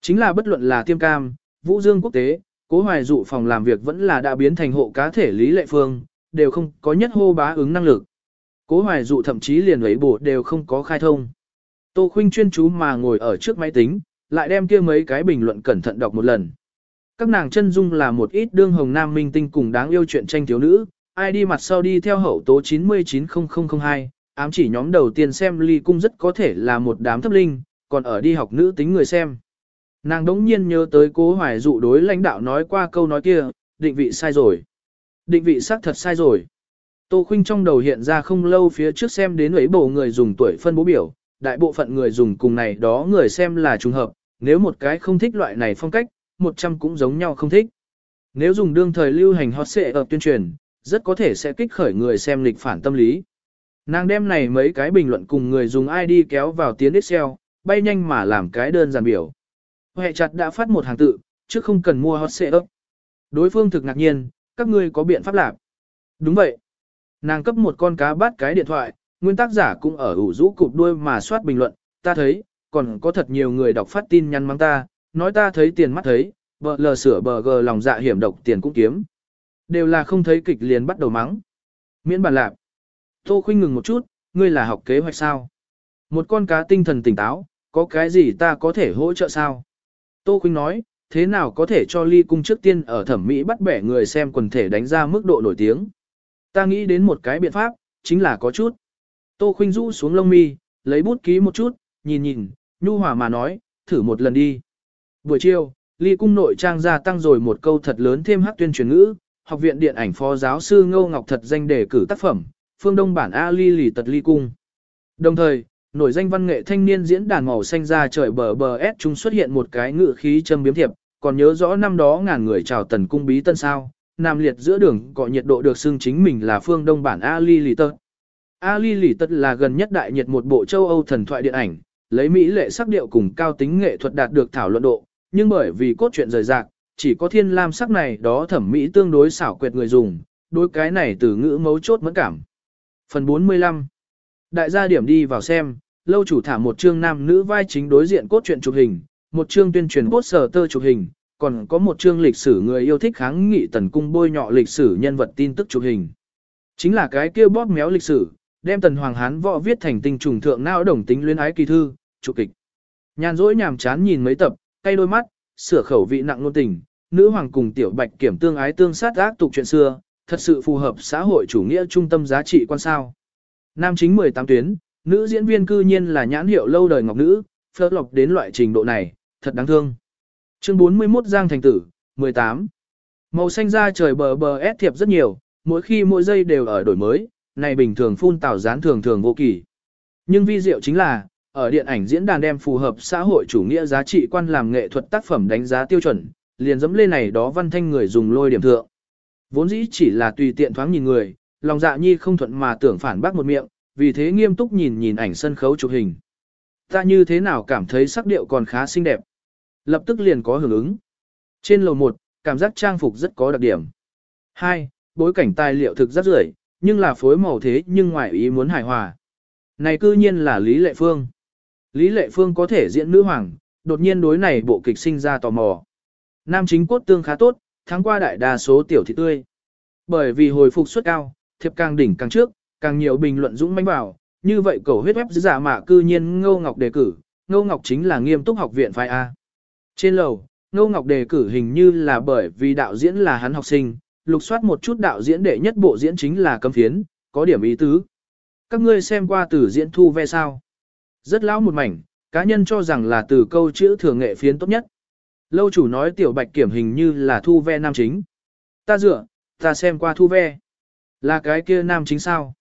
Chính là bất luận là tiêm cam, vũ dương quốc tế, cố hoài dụ phòng làm việc vẫn là đã biến thành hộ cá thể lý lệ phương, đều không có nhất hô bá ứng năng lực. Cố hoài dụ thậm chí liền ấy bộ đều không có khai thông. Tô khuynh chuyên chú mà ngồi ở trước máy tính, lại đem kia mấy cái bình luận cẩn thận đọc một lần. Các nàng chân dung là một ít đương hồng nam minh tinh cùng đáng yêu chuyện tranh thiếu nữ, ai đi mặt sau đi theo hậu tố 990002, ám chỉ nhóm đầu tiên xem ly cung rất có thể là một đám thấp linh, còn ở đi học nữ tính người xem. Nàng đống nhiên nhớ tới cố hoài dụ đối lãnh đạo nói qua câu nói kia, định vị sai rồi. Định vị xác thật sai rồi. Tô Khuynh trong đầu hiện ra không lâu phía trước xem đến ấy bộ người dùng tuổi phân bố biểu, đại bộ phận người dùng cùng này đó người xem là trùng hợp, nếu một cái không thích loại này phong cách, 100 cũng giống nhau không thích. Nếu dùng đương thời lưu hành hot xệ ở tuyên truyền, rất có thể sẽ kích khởi người xem lịch phản tâm lý. Nàng đem này mấy cái bình luận cùng người dùng ID kéo vào tiến Excel, bay nhanh mà làm cái đơn giản biểu. Hệ chặt đã phát một hàng tự, chứ không cần mua hot xệ ấp. Đối phương thực ngạc nhiên, các ngươi có biện pháp lạc. Đúng vậy. Nàng cấp một con cá bắt cái điện thoại, nguyên tác giả cũng ở ủ rũ cụp đuôi mà soát bình luận, ta thấy, còn có thật nhiều người đọc phát tin nhắn mắng ta, nói ta thấy tiền mắt thấy, bờ lờ sửa bờ gờ lòng dạ hiểm độc tiền cũng kiếm. Đều là không thấy kịch liền bắt đầu mắng. Miễn bản lạc. Tô khuynh ngừng một chút, ngươi là học kế hoạch sao? Một con cá tinh thần tỉnh táo, có cái gì ta có thể hỗ trợ sao? Tô khuynh nói, thế nào có thể cho ly cung trước tiên ở thẩm mỹ bắt bẻ người xem quần thể đánh ra mức độ nổi tiếng? Ta nghĩ đến một cái biện pháp, chính là có chút. Tô khuynh rũ xuống lông mi, lấy bút ký một chút, nhìn nhìn, nhu hòa mà nói, thử một lần đi. Buổi chiều, ly cung nội trang gia tăng rồi một câu thật lớn thêm hát tuyên truyền ngữ, học viện điện ảnh phó giáo sư Ngô Ngọc thật danh đề cử tác phẩm, phương đông bản A ly lì tật ly cung. Đồng thời, nổi danh văn nghệ thanh niên diễn đàn màu xanh ra trời bờ bờ S chúng xuất hiện một cái ngự khí châm biếm thiệp, còn nhớ rõ năm đó ngàn người chào tần cung bí tân sao, nam liệt giữa đường gọi nhiệt độ được xưng chính mình là phương đông bản Ali Lì Tật. Ali Lì Tật là gần nhất đại nhiệt một bộ châu Âu thần thoại điện ảnh, lấy mỹ lệ sắc điệu cùng cao tính nghệ thuật đạt được thảo luận độ, nhưng bởi vì cốt truyện rời rạc, chỉ có thiên lam sắc này đó thẩm mỹ tương đối xảo quyệt người dùng, đối cái này từ ngữ mấu chốt mẫn cảm. Phần 45 Đại gia điểm đi vào xem, lâu chủ thả một chương nam nữ vai chính đối diện cốt truyện chụp hình, một chương tuyên truyền cốt sở tơ chụp hình, còn có một chương lịch sử người yêu thích kháng nghị tần cung bôi nhọ lịch sử nhân vật tin tức chụp hình. Chính là cái kia bóp méo lịch sử, đem tần hoàng hán võ viết thành tinh trùng thượng não đồng tính luyến ái kỳ thư, trụ kịch. Nhàn rỗi nhàm chán nhìn mấy tập, cay đôi mắt, sửa khẩu vị nặng nôn tình, nữ hoàng cùng tiểu bạch kiểm tương ái tương sát ác tục chuyện xưa, thật sự phù hợp xã hội chủ nghĩa trung tâm giá trị quan sao. Nam chính 18 tuyến, nữ diễn viên cư nhiên là nhãn hiệu lâu đời ngọc nữ, phớt lọc đến loại trình độ này, thật đáng thương. Chương 41 Giang Thành Tử, 18. Màu xanh da trời bờ bờ ép thiệp rất nhiều, mỗi khi mỗi giây đều ở đổi mới, này bình thường phun tào gián thường thường vô kỳ. Nhưng vi diệu chính là, ở điện ảnh diễn đàn đem phù hợp xã hội chủ nghĩa giá trị quan làm nghệ thuật tác phẩm đánh giá tiêu chuẩn, liền dẫm lên này đó văn thanh người dùng lôi điểm thượng. Vốn dĩ chỉ là tùy tiện thoáng nhìn người, lòng dạ nhi không thuận mà tưởng phản bác một miệng, vì thế nghiêm túc nhìn nhìn ảnh sân khấu chụp hình. Ta như thế nào cảm thấy sắc điệu còn khá xinh đẹp. Lập tức liền có hưởng ứng. Trên lầu 1, cảm giác trang phục rất có đặc điểm. 2. Bối cảnh tài liệu thực rất rưởi, nhưng là phối màu thế nhưng ngoại ý muốn hài hòa. Này cư nhiên là Lý Lệ Phương. Lý Lệ Phương có thể diễn nữ hoàng, đột nhiên đối này bộ kịch sinh ra tò mò. Nam chính cốt tương khá tốt, tháng qua đại đa số tiểu thị tươi. Bởi vì hồi phục suất cao, thiệp càng đỉnh càng trước, càng nhiều bình luận dũng manh vào, như vậy cầu huyết web giả mạ cư nhiên Ngô Ngọc đề cử, Ngô Ngọc chính là nghiêm túc học viện phái A. Trên lầu, Ngô Ngọc đề cử hình như là bởi vì đạo diễn là hắn học sinh, lục soát một chút đạo diễn đệ nhất bộ diễn chính là cấm phiến, có điểm ý tứ. Các ngươi xem qua từ diễn thu ve sao. Rất lão một mảnh, cá nhân cho rằng là từ câu chữ thường nghệ phiến tốt nhất. Lâu chủ nói tiểu bạch kiểm hình như là thu ve nam chính. Ta dựa, ta xem qua thu ve. Là cái kia nam chính sao?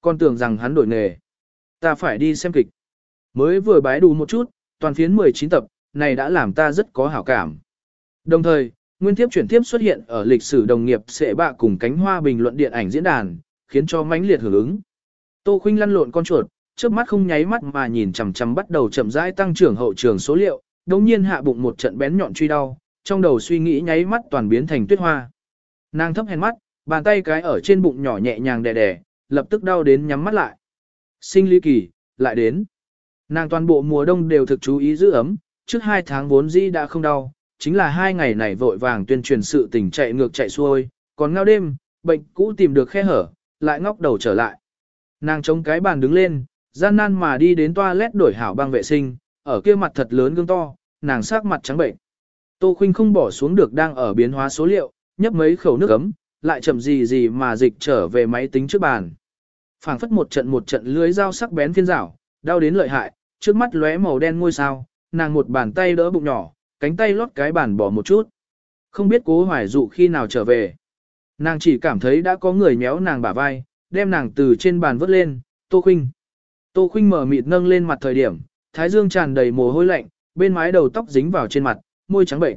Con tưởng rằng hắn đổi nghề. Ta phải đi xem kịch. Mới vừa bái đủ một chút, toàn phiến 19 tập, này đã làm ta rất có hảo cảm. Đồng thời, nguyên thiếp chuyển tiếp xuất hiện ở lịch sử đồng nghiệp sẽ bạ cùng cánh hoa bình luận điện ảnh diễn đàn, khiến cho mãnh liệt hưởng ứng. Tô Khuynh lăn lộn con chuột, trước mắt không nháy mắt mà nhìn chằm chằm bắt đầu chậm rãi tăng trưởng hậu trường số liệu, đột nhiên hạ bụng một trận bén nhọn truy đau, trong đầu suy nghĩ nháy mắt toàn biến thành tuyết hoa. Nàng thấp hèn mắt, bàn tay cái ở trên bụng nhỏ nhẹ nhàng đè đè, lập tức đau đến nhắm mắt lại. Sinh lý kỳ, lại đến. Nàng toàn bộ mùa đông đều thực chú ý giữ ấm, trước hai tháng vốn dĩ đã không đau, chính là hai ngày này vội vàng tuyên truyền sự tình chạy ngược chạy xuôi, còn ngao đêm, bệnh cũ tìm được khe hở, lại ngóc đầu trở lại. Nàng chống cái bàn đứng lên, gian nan mà đi đến toilet đổi hảo băng vệ sinh, ở kia mặt thật lớn gương to, nàng sắc mặt trắng bệnh. Tô Khuynh không bỏ xuống được đang ở biến hóa số liệu, nhấp mấy khẩu nước ấm, lại chậm gì gì mà dịch trở về máy tính trước bàn. Phảng phất một trận một trận lưới dao sắc bén phiên rảo, đau đến lợi hại, trước mắt lóe màu đen ngôi sao, nàng một bàn tay đỡ bụng nhỏ, cánh tay lót cái bàn bỏ một chút. Không biết cố hoài dụ khi nào trở về. Nàng chỉ cảm thấy đã có người méo nàng bả vai, đem nàng từ trên bàn vớt lên, Tô Khuynh. Tô Khuynh mở mịt nâng lên mặt thời điểm, thái dương tràn đầy mồ hôi lạnh, bên mái đầu tóc dính vào trên mặt, môi trắng bệnh.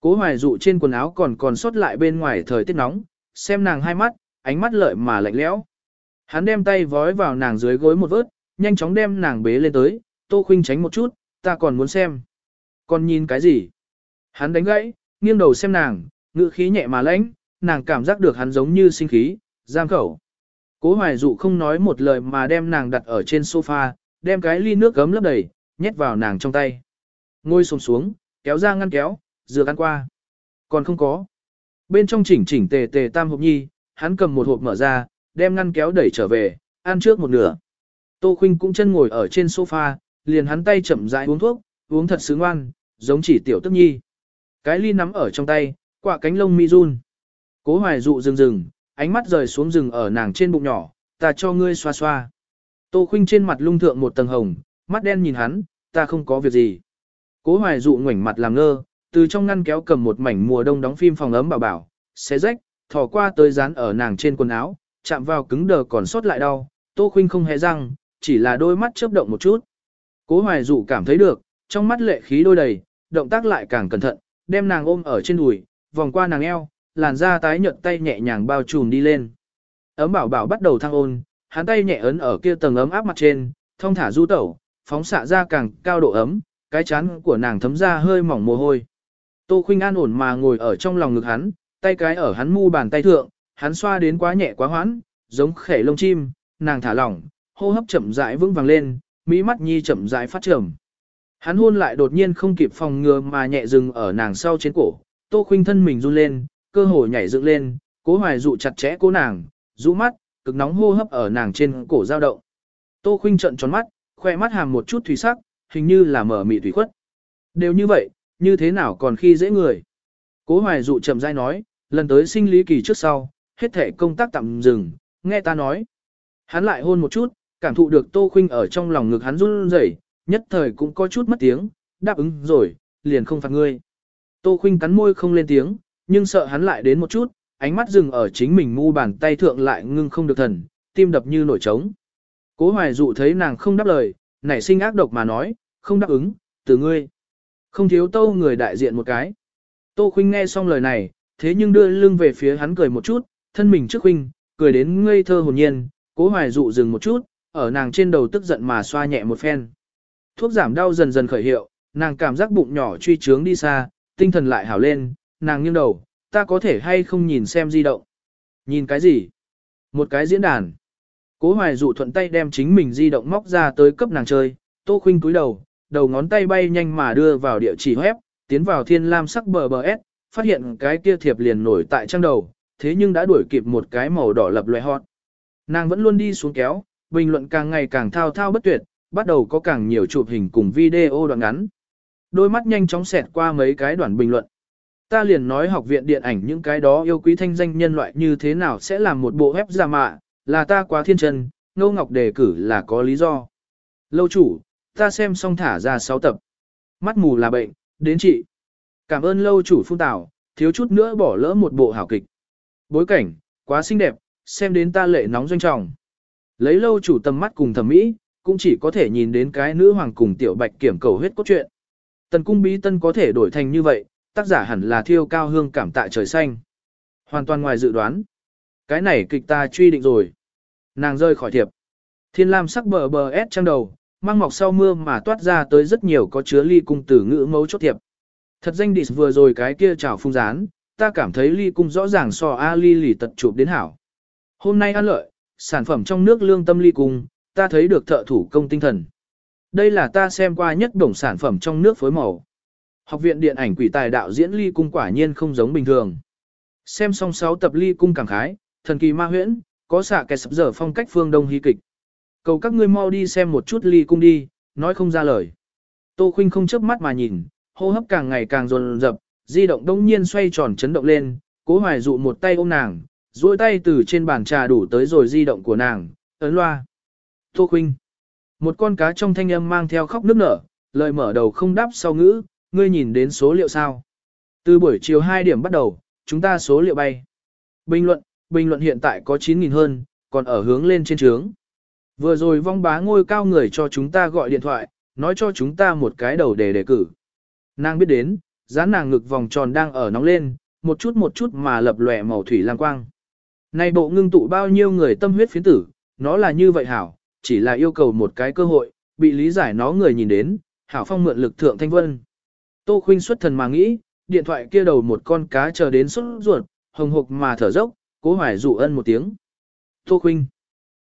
Cố hoài dụ trên quần áo còn còn sót lại bên ngoài thời tiết nóng, xem nàng hai mắt, ánh mắt lợi mà lạnh lẽo. Hắn đem tay vói vào nàng dưới gối một vớt, nhanh chóng đem nàng bế lên tới, Tô Khuynh tránh một chút, ta còn muốn xem. Còn nhìn cái gì? Hắn đánh gãy, nghiêng đầu xem nàng, ngữ khí nhẹ mà lãnh, nàng cảm giác được hắn giống như sinh khí, giam khẩu. Cố hoài dụ không nói một lời mà đem nàng đặt ở trên sofa, đem cái ly nước gấm lấp đầy, nhét vào nàng trong tay. Ngồi xổm xuống, kéo ra ngăn kéo, dừa ăn qua. Còn không có. Bên trong chỉnh chỉnh tề tề tam hộp nhi, hắn cầm một hộp mở ra, đem ngăn kéo đẩy trở về, ăn trước một nửa. Tô Khuynh cũng chân ngồi ở trên sofa, liền hắn tay chậm rãi uống thuốc, uống thật sướng ngoan, giống chỉ tiểu tức nhi. Cái ly nắm ở trong tay, quạ cánh lông mi run. Cố hoài dụ rừng rừng, ánh mắt rời xuống rừng ở nàng trên bụng nhỏ, ta cho ngươi xoa xoa. Tô khinh trên mặt lung thượng một tầng hồng, mắt đen nhìn hắn, ta không có việc gì. Cố hoài dụ ngoảnh mặt làm ngơ, từ trong ngăn kéo cầm một mảnh mùa đông đóng phim phòng ấm bảo bảo, xé rách, thò qua tới dán ở nàng trên quần áo, chạm vào cứng đờ còn sót lại đau, Tô Khuynh không hề răng, chỉ là đôi mắt chớp động một chút. Cố Hoài Dụ cảm thấy được, trong mắt lệ khí đôi đầy, động tác lại càng cẩn thận, đem nàng ôm ở trên đùi, vòng qua nàng eo, làn da tái nhợt tay nhẹ nhàng bao trùm đi lên. Ấm bảo bảo bắt đầu thăng ôn, hắn tay nhẹ ấn ở kia tầng ấm áp mặt trên, thông thả du tẩu, phóng xạ ra càng cao độ ấm, cái chán của nàng thấm ra hơi mỏng mồ hôi. Tô Khuynh an ổn mà ngồi ở trong lòng ngực hắn, tay cái ở hắn mu bàn tay thượng, hắn xoa đến quá nhẹ quá hoãn, giống khẻ lông chim, nàng thả lỏng, hô hấp chậm rãi vững vàng lên, mỹ mắt nhi chậm rãi phát trầm. Hắn hôn lại đột nhiên không kịp phòng ngừa mà nhẹ dừng ở nàng sau trên cổ, Tô Khuynh thân mình run lên, cơ hồ nhảy dựng lên, Cố Hoài dụ chặt chẽ cố nàng, rũ mắt, cực nóng hô hấp ở nàng trên cổ dao động. Tô Khuynh trợn tròn mắt, khoe mắt hàm một chút thủy sắc, hình như là mở mị thủy khuất. Đều như vậy, như thế nào còn khi dễ người? Cố Hoài dụ chậm rãi nói, lần tới sinh lý kỳ trước sau, hết thể công tác tạm dừng, nghe ta nói. Hắn lại hôn một chút, cảm thụ được Tô Khuynh ở trong lòng ngực hắn run rẩy, nhất thời cũng có chút mất tiếng, đáp ứng rồi, liền không phạt ngươi. Tô Khuynh cắn môi không lên tiếng, nhưng sợ hắn lại đến một chút, ánh mắt dừng ở chính mình mu bàn tay thượng lại ngưng không được thần, tim đập như nổi trống. Cố hoài dụ thấy nàng không đáp lời, nảy sinh ác độc mà nói, không đáp ứng, từ ngươi. Không thiếu tô người đại diện một cái. Tô Khuynh nghe xong lời này, thế nhưng đưa lưng về phía hắn cười một chút, thân mình trước Khuynh, cười đến ngây thơ hồn nhiên, cố hoài dụ dừng một chút, ở nàng trên đầu tức giận mà xoa nhẹ một phen. Thuốc giảm đau dần dần khởi hiệu, nàng cảm giác bụng nhỏ truy trướng đi xa, tinh thần lại hảo lên, nàng nghiêng đầu, ta có thể hay không nhìn xem di động. Nhìn cái gì? Một cái diễn đàn. Cố hoài dụ thuận tay đem chính mình di động móc ra tới cấp nàng chơi, tô Khinh cúi đầu, đầu ngón tay bay nhanh mà đưa vào địa chỉ web, tiến vào thiên lam sắc bờ bờ S, phát hiện cái kia thiệp liền nổi tại trang đầu, thế nhưng đã đuổi kịp một cái màu đỏ lập loè hot. Nàng vẫn luôn đi xuống kéo, bình luận càng ngày càng thao thao bất tuyệt, bắt đầu có càng nhiều chụp hình cùng video đoạn ngắn. Đôi mắt nhanh chóng xẹt qua mấy cái đoạn bình luận. Ta liền nói học viện điện ảnh những cái đó yêu quý thanh danh nhân loại như thế nào sẽ làm một bộ web giả mạ, là ta quá thiên chân, Ngô Ngọc đề cử là có lý do. Lâu chủ, ta xem xong thả ra 6 tập. Mắt mù là bệnh, đến chị. Cảm ơn lâu chủ phun tảo, thiếu chút nữa bỏ lỡ một bộ hảo kịch. Bối cảnh, quá xinh đẹp, xem đến ta lệ nóng doanh trọng. Lấy lâu chủ tầm mắt cùng thẩm mỹ, cũng chỉ có thể nhìn đến cái nữ hoàng cùng tiểu bạch kiểm cầu huyết cốt truyện. Tần cung bí tân có thể đổi thành như vậy, tác giả hẳn là thiêu cao hương cảm tạ trời xanh. Hoàn toàn ngoài dự đoán. Cái này kịch ta truy định rồi. Nàng rơi khỏi thiệp. Thiên lam sắc bờ bờ ép trang đầu, mang mọc sau mưa mà toát ra tới rất nhiều có chứa ly cung tử ngữ mấu chốt thiệp. Thật danh địch vừa rồi cái kia chảo phung rán, ta cảm thấy ly cung rõ ràng so A ly lì tật chụp đến hảo. Hôm nay ăn lợi, sản phẩm trong nước lương tâm ly cung, ta thấy được thợ thủ công tinh thần. Đây là ta xem qua nhất đồng sản phẩm trong nước phối màu. Học viện điện ảnh quỷ tài đạo diễn ly cung quả nhiên không giống bình thường. Xem xong 6 tập ly cung cảm khái, thần kỳ ma huyễn, có xạ kẻ sập dở phong cách phương đông hy kịch. Cầu các ngươi mau đi xem một chút ly cung đi, nói không ra lời. Tô Khuynh không chớp mắt mà nhìn, hô hấp càng ngày càng dồn dập, di động đông nhiên xoay tròn chấn động lên, cố hoài dụ một tay ôm nàng, duỗi tay từ trên bàn trà đủ tới rồi di động của nàng, ấn loa. Tô Khuynh. Một con cá trong thanh âm mang theo khóc nức nở, lời mở đầu không đáp sau ngữ, ngươi nhìn đến số liệu sao. Từ buổi chiều 2 điểm bắt đầu, chúng ta số liệu bay. Bình luận, bình luận hiện tại có 9.000 hơn, còn ở hướng lên trên trướng. Vừa rồi vong bá ngôi cao người cho chúng ta gọi điện thoại, nói cho chúng ta một cái đầu để đề cử. Nàng biết đến, dán nàng ngực vòng tròn đang ở nóng lên, một chút một chút mà lập lòe màu thủy lang quang. Này bộ ngưng tụ bao nhiêu người tâm huyết phiến tử, nó là như vậy hảo, chỉ là yêu cầu một cái cơ hội, bị lý giải nó người nhìn đến, hảo phong mượn lực thượng thanh vân. Tô khuynh xuất thần mà nghĩ, điện thoại kia đầu một con cá chờ đến xuất ruột, hồng hộc mà thở dốc, cố hoài dụ ân một tiếng. Tô khuynh,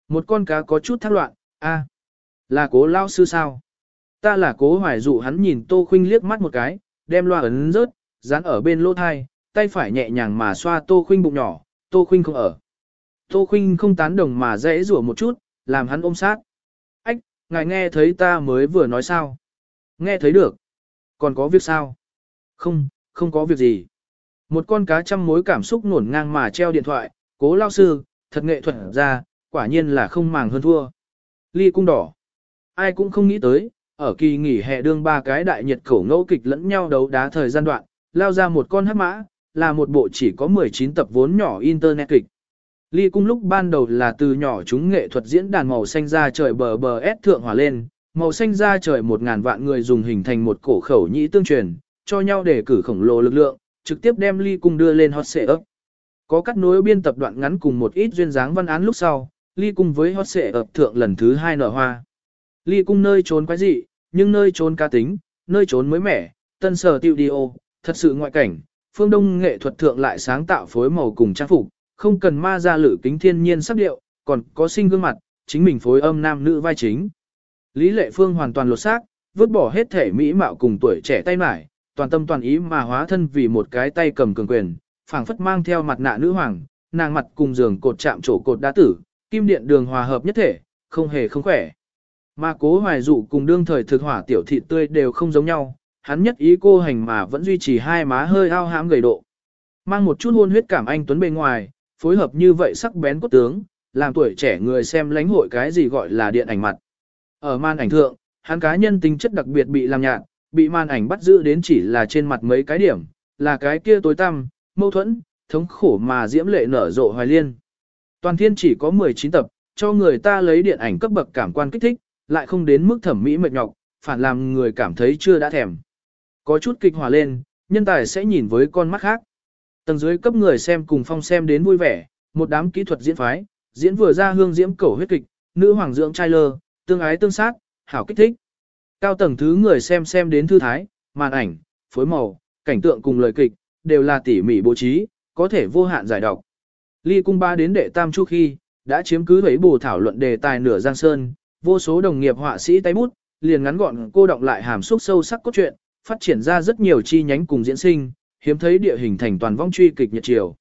một con cá có chút thác loạn, a, là cố lao sư sao? Ta là cố hoài dụ hắn nhìn Tô khuynh liếc mắt một cái, đem loa ấn rớt, dán ở bên lỗ thai, tay phải nhẹ nhàng mà xoa Tô khuynh bụng nhỏ, Tô khuynh không ở. Tô khuynh không tán đồng mà dễ rủa một chút, làm hắn ôm sát. Ách, ngài nghe thấy ta mới vừa nói sao? Nghe thấy được. Còn có việc sao? Không, không có việc gì. Một con cá trăm mối cảm xúc nổn ngang mà treo điện thoại, cố lao sư, thật nghệ thuật ra, quả nhiên là không màng hơn thua. Ly cung đỏ. Ai cũng không nghĩ tới, ở kỳ nghỉ hè đương ba cái đại nhiệt khẩu ngẫu kịch lẫn nhau đấu đá thời gian đoạn, lao ra một con hắc mã, là một bộ chỉ có 19 tập vốn nhỏ internet kịch. Ly cung lúc ban đầu là từ nhỏ chúng nghệ thuật diễn đàn màu xanh ra trời bờ bờ ép thượng hỏa lên, màu xanh ra trời một ngàn vạn người dùng hình thành một cổ khẩu nhĩ tương truyền, cho nhau để cử khổng lồ lực lượng, trực tiếp đem ly cung đưa lên hot xệ ấp. Có cắt nối biên tập đoạn ngắn cùng một ít duyên dáng văn án lúc sau, ly cung với hot xệ ấp thượng lần thứ hai nở hoa. Ly cung nơi trốn quái dị, nhưng nơi trốn ca tính, nơi trốn mới mẻ, tân sở tiêu đi thật sự ngoại cảnh, phương đông nghệ thuật thượng lại sáng tạo phối màu cùng trang phục, không cần ma ra lử kính thiên nhiên sắc điệu, còn có sinh gương mặt, chính mình phối âm nam nữ vai chính. Lý Lệ Phương hoàn toàn lột xác, vứt bỏ hết thể mỹ mạo cùng tuổi trẻ tay mải, toàn tâm toàn ý mà hóa thân vì một cái tay cầm cường quyền, phảng phất mang theo mặt nạ nữ hoàng, nàng mặt cùng giường cột chạm chỗ cột đá tử, kim điện đường hòa hợp nhất thể, không hề không khỏe. Mà cố hoài dụ cùng đương thời thực hỏa tiểu thị tươi đều không giống nhau, hắn nhất ý cô hành mà vẫn duy trì hai má hơi ao hãm gầy độ. Mang một chút hôn huyết cảm anh tuấn bên ngoài, phối hợp như vậy sắc bén cốt tướng, làm tuổi trẻ người xem lãnh hội cái gì gọi là điện ảnh mặt. Ở màn ảnh thượng, hắn cá nhân tính chất đặc biệt bị làm nhạt, bị màn ảnh bắt giữ đến chỉ là trên mặt mấy cái điểm, là cái kia tối tăm, mâu thuẫn, thống khổ mà diễm lệ nở rộ hoài liên. Toàn thiên chỉ có 19 tập, cho người ta lấy điện ảnh cấp bậc cảm quan kích thích, lại không đến mức thẩm mỹ mệt nhọc, phản làm người cảm thấy chưa đã thèm. Có chút kịch hòa lên, nhân tài sẽ nhìn với con mắt khác. Tầng dưới cấp người xem cùng phong xem đến vui vẻ, một đám kỹ thuật diễn phái, diễn vừa ra hương diễm cầu huyết kịch, nữ hoàng dưỡng trai lơ, tương ái tương sát, hảo kích thích. Cao tầng thứ người xem xem đến thư thái, màn ảnh, phối màu, cảnh tượng cùng lời kịch, đều là tỉ mỉ bố trí, có thể vô hạn giải đọc. Ly cung ba đến đệ tam chu khi, đã chiếm cứ thấy bù thảo luận đề tài nửa giang sơn, vô số đồng nghiệp họa sĩ tay bút, liền ngắn gọn cô động lại hàm xúc sâu sắc cốt truyện, phát triển ra rất nhiều chi nhánh cùng diễn sinh, hiếm thấy địa hình thành toàn vong truy kịch nhật triều.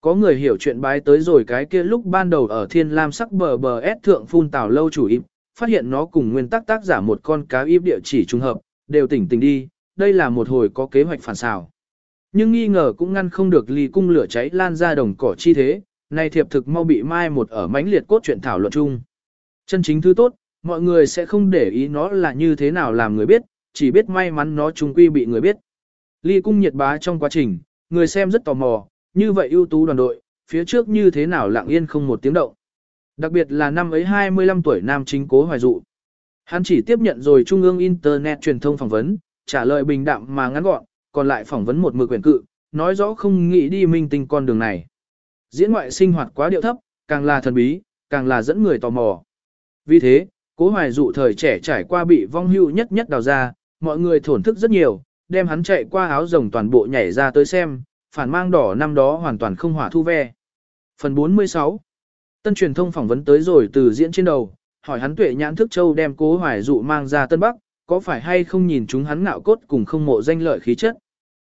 Có người hiểu chuyện bái tới rồi cái kia lúc ban đầu ở thiên lam sắc bờ bờ S thượng phun tảo lâu chủ im, phát hiện nó cùng nguyên tắc tác giả một con cá im địa chỉ trùng hợp, đều tỉnh tỉnh đi, đây là một hồi có kế hoạch phản xào. Nhưng nghi ngờ cũng ngăn không được ly cung lửa cháy lan ra đồng cỏ chi thế, này thiệp thực mau bị mai một ở mãnh liệt cốt truyện thảo luận chung. Chân chính thứ tốt, mọi người sẽ không để ý nó là như thế nào làm người biết, chỉ biết may mắn nó trung quy bị người biết. Ly cung nhiệt bá trong quá trình, người xem rất tò mò, như vậy ưu tú đoàn đội, phía trước như thế nào lặng yên không một tiếng động. Đặc biệt là năm ấy 25 tuổi nam chính cố hoài dụ. Hắn chỉ tiếp nhận rồi Trung ương Internet truyền thông phỏng vấn, trả lời bình đạm mà ngắn gọn, còn lại phỏng vấn một mực quyền cự, nói rõ không nghĩ đi minh tinh con đường này. Diễn ngoại sinh hoạt quá điệu thấp, càng là thần bí, càng là dẫn người tò mò. Vì thế, cố hoài dụ thời trẻ trải qua bị vong hưu nhất nhất đào ra, mọi người thổn thức rất nhiều, đem hắn chạy qua áo rồng toàn bộ nhảy ra tới xem, phản mang đỏ năm đó hoàn toàn không hỏa thu ve. Phần 46 Tân truyền thông phỏng vấn tới rồi từ diễn trên đầu, hỏi hắn tuệ nhãn thức châu đem cố hoài dụ mang ra Tân Bắc, có phải hay không nhìn chúng hắn ngạo cốt cùng không mộ danh lợi khí chất.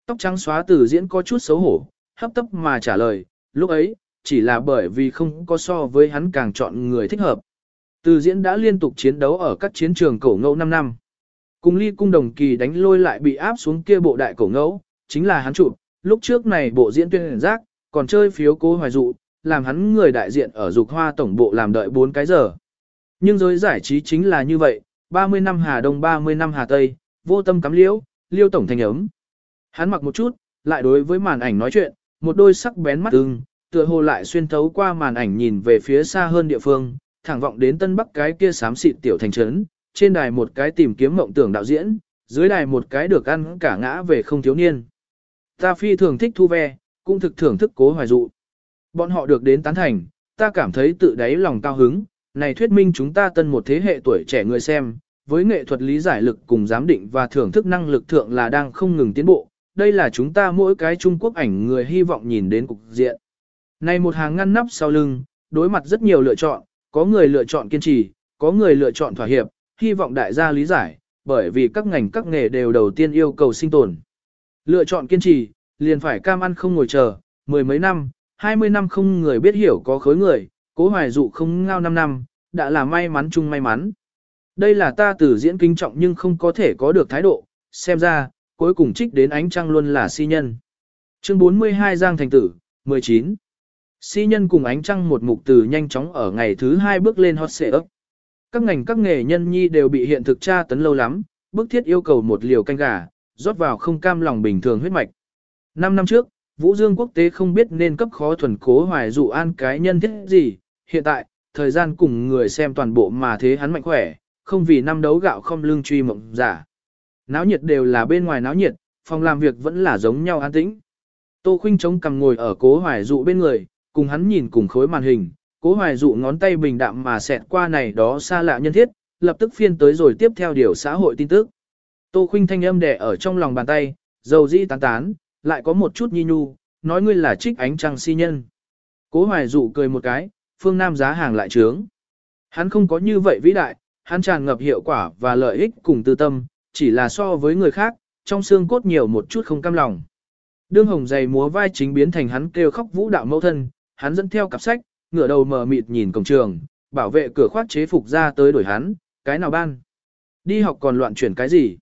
Tóc trắng xóa từ diễn có chút xấu hổ, hấp tấp mà trả lời, lúc ấy, chỉ là bởi vì không có so với hắn càng chọn người thích hợp. Từ diễn đã liên tục chiến đấu ở các chiến trường cổ ngẫu 5 năm. Cùng ly cung đồng kỳ đánh lôi lại bị áp xuống kia bộ đại cổ ngẫu, chính là hắn chụp, lúc trước này bộ diễn tuyên giác, còn chơi phiếu cố hoài dụ, làm hắn người đại diện ở dục hoa tổng bộ làm đợi 4 cái giờ. Nhưng giới giải trí chính là như vậy, 30 năm Hà Đông 30 năm Hà Tây, vô tâm cắm liễu, liêu tổng thành ấm. Hắn mặc một chút, lại đối với màn ảnh nói chuyện, một đôi sắc bén mắt ưng, tựa hồ lại xuyên thấu qua màn ảnh nhìn về phía xa hơn địa phương, thẳng vọng đến tân bắc cái kia xám xịt tiểu thành trấn, trên đài một cái tìm kiếm mộng tưởng đạo diễn, dưới đài một cái được ăn cả ngã về không thiếu niên. Ta phi thường thích thu ve, cũng thực thưởng thức cố hoài dụ. Bọn họ được đến tán thành, ta cảm thấy tự đáy lòng cao hứng, này thuyết minh chúng ta tân một thế hệ tuổi trẻ người xem, với nghệ thuật lý giải lực cùng giám định và thưởng thức năng lực thượng là đang không ngừng tiến bộ, đây là chúng ta mỗi cái Trung Quốc ảnh người hy vọng nhìn đến cục diện. Này một hàng ngăn nắp sau lưng, đối mặt rất nhiều lựa chọn, có người lựa chọn kiên trì, có người lựa chọn thỏa hiệp, hy vọng đại gia lý giải, bởi vì các ngành các nghề đều đầu tiên yêu cầu sinh tồn. Lựa chọn kiên trì, liền phải cam ăn không ngồi chờ, mười mấy năm, hai mươi năm không người biết hiểu có khối người, cố hoài dụ không ngao năm năm, đã là may mắn chung may mắn. Đây là ta từ diễn kinh trọng nhưng không có thể có được thái độ, xem ra, cuối cùng trích đến ánh trăng luôn là si nhân. Chương 42 Giang Thành Tử, 19 Si nhân cùng ánh trăng một mục từ nhanh chóng ở ngày thứ hai bước lên hot xệ ấp. Các ngành các nghề nhân nhi đều bị hiện thực tra tấn lâu lắm, bức thiết yêu cầu một liều canh gà, rót vào không cam lòng bình thường huyết mạch. Năm năm trước, Vũ Dương quốc tế không biết nên cấp khó thuần cố hoài dụ an cái nhân thiết gì, hiện tại, thời gian cùng người xem toàn bộ mà thế hắn mạnh khỏe, không vì năm đấu gạo không lương truy mộng giả. Náo nhiệt đều là bên ngoài náo nhiệt, phòng làm việc vẫn là giống nhau an tĩnh. Tô Khuynh chống cằm ngồi ở cố hoài dụ bên người, cùng hắn nhìn cùng khối màn hình, cố hoài dụ ngón tay bình đạm mà xẹt qua này đó xa lạ nhân thiết, lập tức phiên tới rồi tiếp theo điều xã hội tin tức. Tô Khuynh thanh âm đẻ ở trong lòng bàn tay, dầu di tán tán, lại có một chút nhi nhu, nói ngươi là trích ánh trăng si nhân. Cố hoài dụ cười một cái, phương Nam giá hàng lại trướng. Hắn không có như vậy vĩ đại, hắn tràn ngập hiệu quả và lợi ích cùng tư tâm, chỉ là so với người khác, trong xương cốt nhiều một chút không cam lòng. Đương hồng dày múa vai chính biến thành hắn kêu khóc vũ đạo mẫu thân, hắn dẫn theo cặp sách, ngửa đầu mờ mịt nhìn cổng trường, bảo vệ cửa khoác chế phục ra tới đổi hắn, cái nào ban. Đi học còn loạn chuyển cái gì?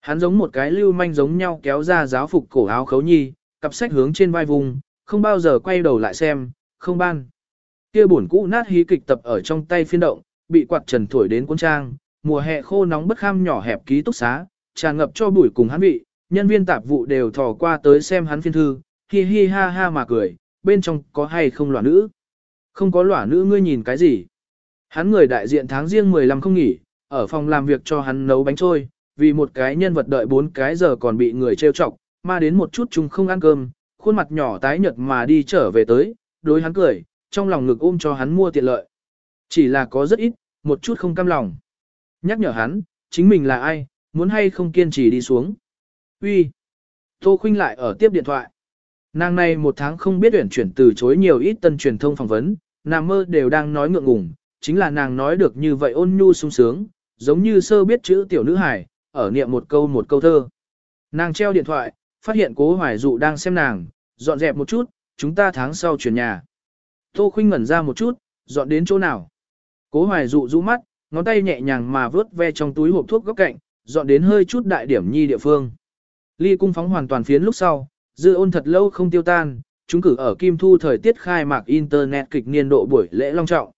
Hắn giống một cái lưu manh giống nhau kéo ra giáo phục cổ áo khấu nhi, cặp sách hướng trên vai vùng, không bao giờ quay đầu lại xem, không ban. Kia buồn cũ nát hí kịch tập ở trong tay phiên động, bị quạt trần thổi đến cuốn trang, mùa hè khô nóng bất kham nhỏ hẹp ký túc xá, tràn ngập cho bụi cùng hắn vị, nhân viên tạp vụ đều thò qua tới xem hắn phiên thư, hi hi ha ha mà cười, bên trong có hay không loạn nữ. Không có lỏa nữ ngươi nhìn cái gì. Hắn người đại diện tháng riêng 15 không nghỉ, ở phòng làm việc cho hắn nấu bánh trôi, vì một cái nhân vật đợi 4 cái giờ còn bị người trêu chọc, mà đến một chút chúng không ăn cơm, khuôn mặt nhỏ tái nhợt mà đi trở về tới, đối hắn cười, trong lòng ngực ôm cho hắn mua tiện lợi. Chỉ là có rất ít, một chút không cam lòng. Nhắc nhở hắn, chính mình là ai, muốn hay không kiên trì đi xuống. Uy, Tô Khuynh lại ở tiếp điện thoại. Nàng này một tháng không biết tuyển chuyển từ chối nhiều ít tân truyền thông phỏng vấn, nàng mơ đều đang nói ngượng ngùng, chính là nàng nói được như vậy ôn nhu sung sướng, giống như sơ biết chữ tiểu nữ hải, ở niệm một câu một câu thơ. Nàng treo điện thoại, phát hiện cố hoài dụ đang xem nàng, dọn dẹp một chút, chúng ta tháng sau chuyển nhà. Tô khinh ngẩn ra một chút, dọn đến chỗ nào. Cố hoài dụ rũ mắt, ngón tay nhẹ nhàng mà vớt ve trong túi hộp thuốc góc cạnh, dọn đến hơi chút đại điểm nhi địa phương. Ly cung phóng hoàn toàn phiến lúc sau, dư ôn thật lâu không tiêu tan, chúng cử ở Kim Thu thời tiết khai mạc Internet kịch niên độ buổi lễ long trọng.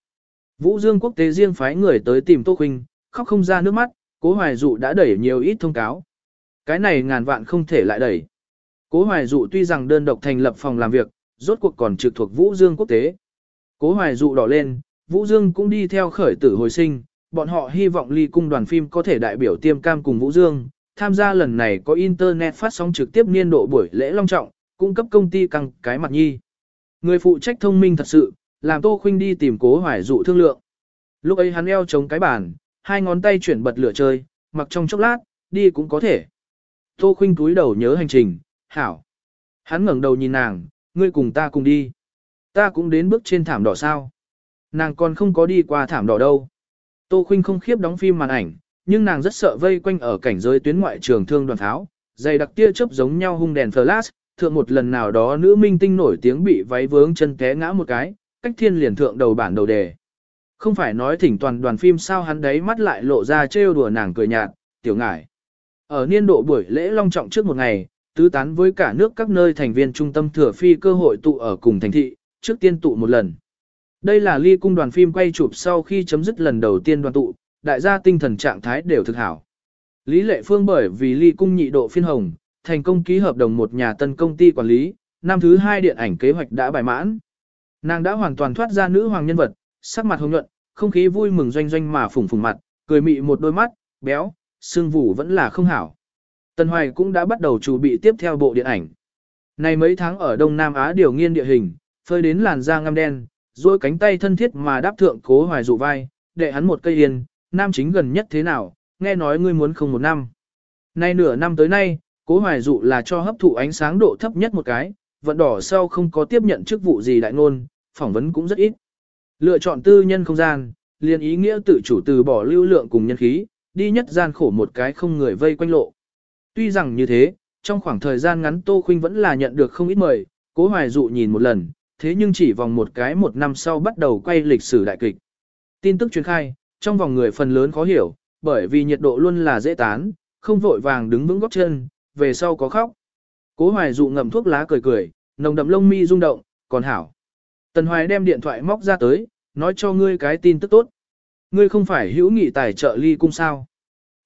Vũ Dương quốc tế riêng phái người tới tìm Tô Khuynh, khóc không ra nước mắt, Cố Hoài Dụ đã đẩy nhiều ít thông cáo. Cái này ngàn vạn không thể lại đẩy. Cố Hoài Dụ tuy rằng đơn độc thành lập phòng làm việc, rốt cuộc còn trực thuộc Vũ Dương quốc tế. Cố Hoài Dụ đỏ lên, Vũ Dương cũng đi theo khởi tử hồi sinh, bọn họ hy vọng ly cung đoàn phim có thể đại biểu tiêm cam cùng Vũ Dương, tham gia lần này có Internet phát sóng trực tiếp niên độ buổi lễ long trọng, cung cấp công ty căng cái mặt nhi. Người phụ trách thông minh thật sự, làm Tô Khuynh đi tìm cố hoài dụ thương lượng. Lúc ấy hắn eo chống cái bàn, hai ngón tay chuyển bật lửa chơi, mặc trong chốc lát, đi cũng có thể. Tô Khuynh túi đầu nhớ hành trình, hảo. Hắn ngẩng đầu nhìn nàng, ngươi cùng ta cùng đi. Ta cũng đến bước trên thảm đỏ sao. Nàng còn không có đi qua thảm đỏ đâu. Tô Khuynh không khiếp đóng phim màn ảnh, nhưng nàng rất sợ vây quanh ở cảnh giới tuyến ngoại trường thương đoàn tháo, dày đặc tia chớp giống nhau hung đèn flash, thượng một lần nào đó nữ minh tinh nổi tiếng bị váy vướng chân té ngã một cái, cách thiên liền thượng đầu bản đầu đề. Không phải nói thỉnh toàn đoàn phim sao hắn đấy mắt lại lộ ra trêu đùa nàng cười nhạt, tiểu ngải. Ở niên độ buổi lễ long trọng trước một ngày, tứ tán với cả nước các nơi thành viên trung tâm thừa phi cơ hội tụ ở cùng thành thị, trước tiên tụ một lần. Đây là ly cung đoàn phim quay chụp sau khi chấm dứt lần đầu tiên đoàn tụ, đại gia tinh thần trạng thái đều thực hảo. Lý Lệ Phương bởi vì ly cung nhị độ phiên hồng, thành công ký hợp đồng một nhà tân công ty quản lý, năm thứ hai điện ảnh kế hoạch đã bài mãn. Nàng đã hoàn toàn thoát ra nữ hoàng nhân vật, sắc mặt hồng nhuận, không khí vui mừng doanh doanh mà phủng phủng mặt, cười mị một đôi mắt, béo, xương vủ vẫn là không hảo. Tân Hoài cũng đã bắt đầu chuẩn bị tiếp theo bộ điện ảnh. Này mấy tháng ở Đông Nam Á điều nghiên địa hình, phơi đến làn da ngăm đen, duỗi cánh tay thân thiết mà đáp thượng cố hoài dụ vai, để hắn một cây yên, nam chính gần nhất thế nào, nghe nói ngươi muốn không một năm. Nay nửa năm tới nay, cố hoài dụ là cho hấp thụ ánh sáng độ thấp nhất một cái, vận đỏ sau không có tiếp nhận chức vụ gì đại ngôn, phỏng vấn cũng rất ít. Lựa chọn tư nhân không gian, liền ý nghĩa tự chủ từ bỏ lưu lượng cùng nhân khí, đi nhất gian khổ một cái không người vây quanh lộ. Tuy rằng như thế, trong khoảng thời gian ngắn Tô Khuynh vẫn là nhận được không ít mời, cố hoài dụ nhìn một lần, thế nhưng chỉ vòng một cái một năm sau bắt đầu quay lịch sử đại kịch. Tin tức truyền khai, trong vòng người phần lớn khó hiểu, bởi vì nhiệt độ luôn là dễ tán, không vội vàng đứng vững góc chân, về sau có khóc. Cố hoài dụ ngậm thuốc lá cười cười, nồng đậm lông mi rung động, còn hảo. Tần Hoài đem điện thoại móc ra tới, nói cho ngươi cái tin tức tốt. Ngươi không phải hữu nghị tài trợ ly cung sao.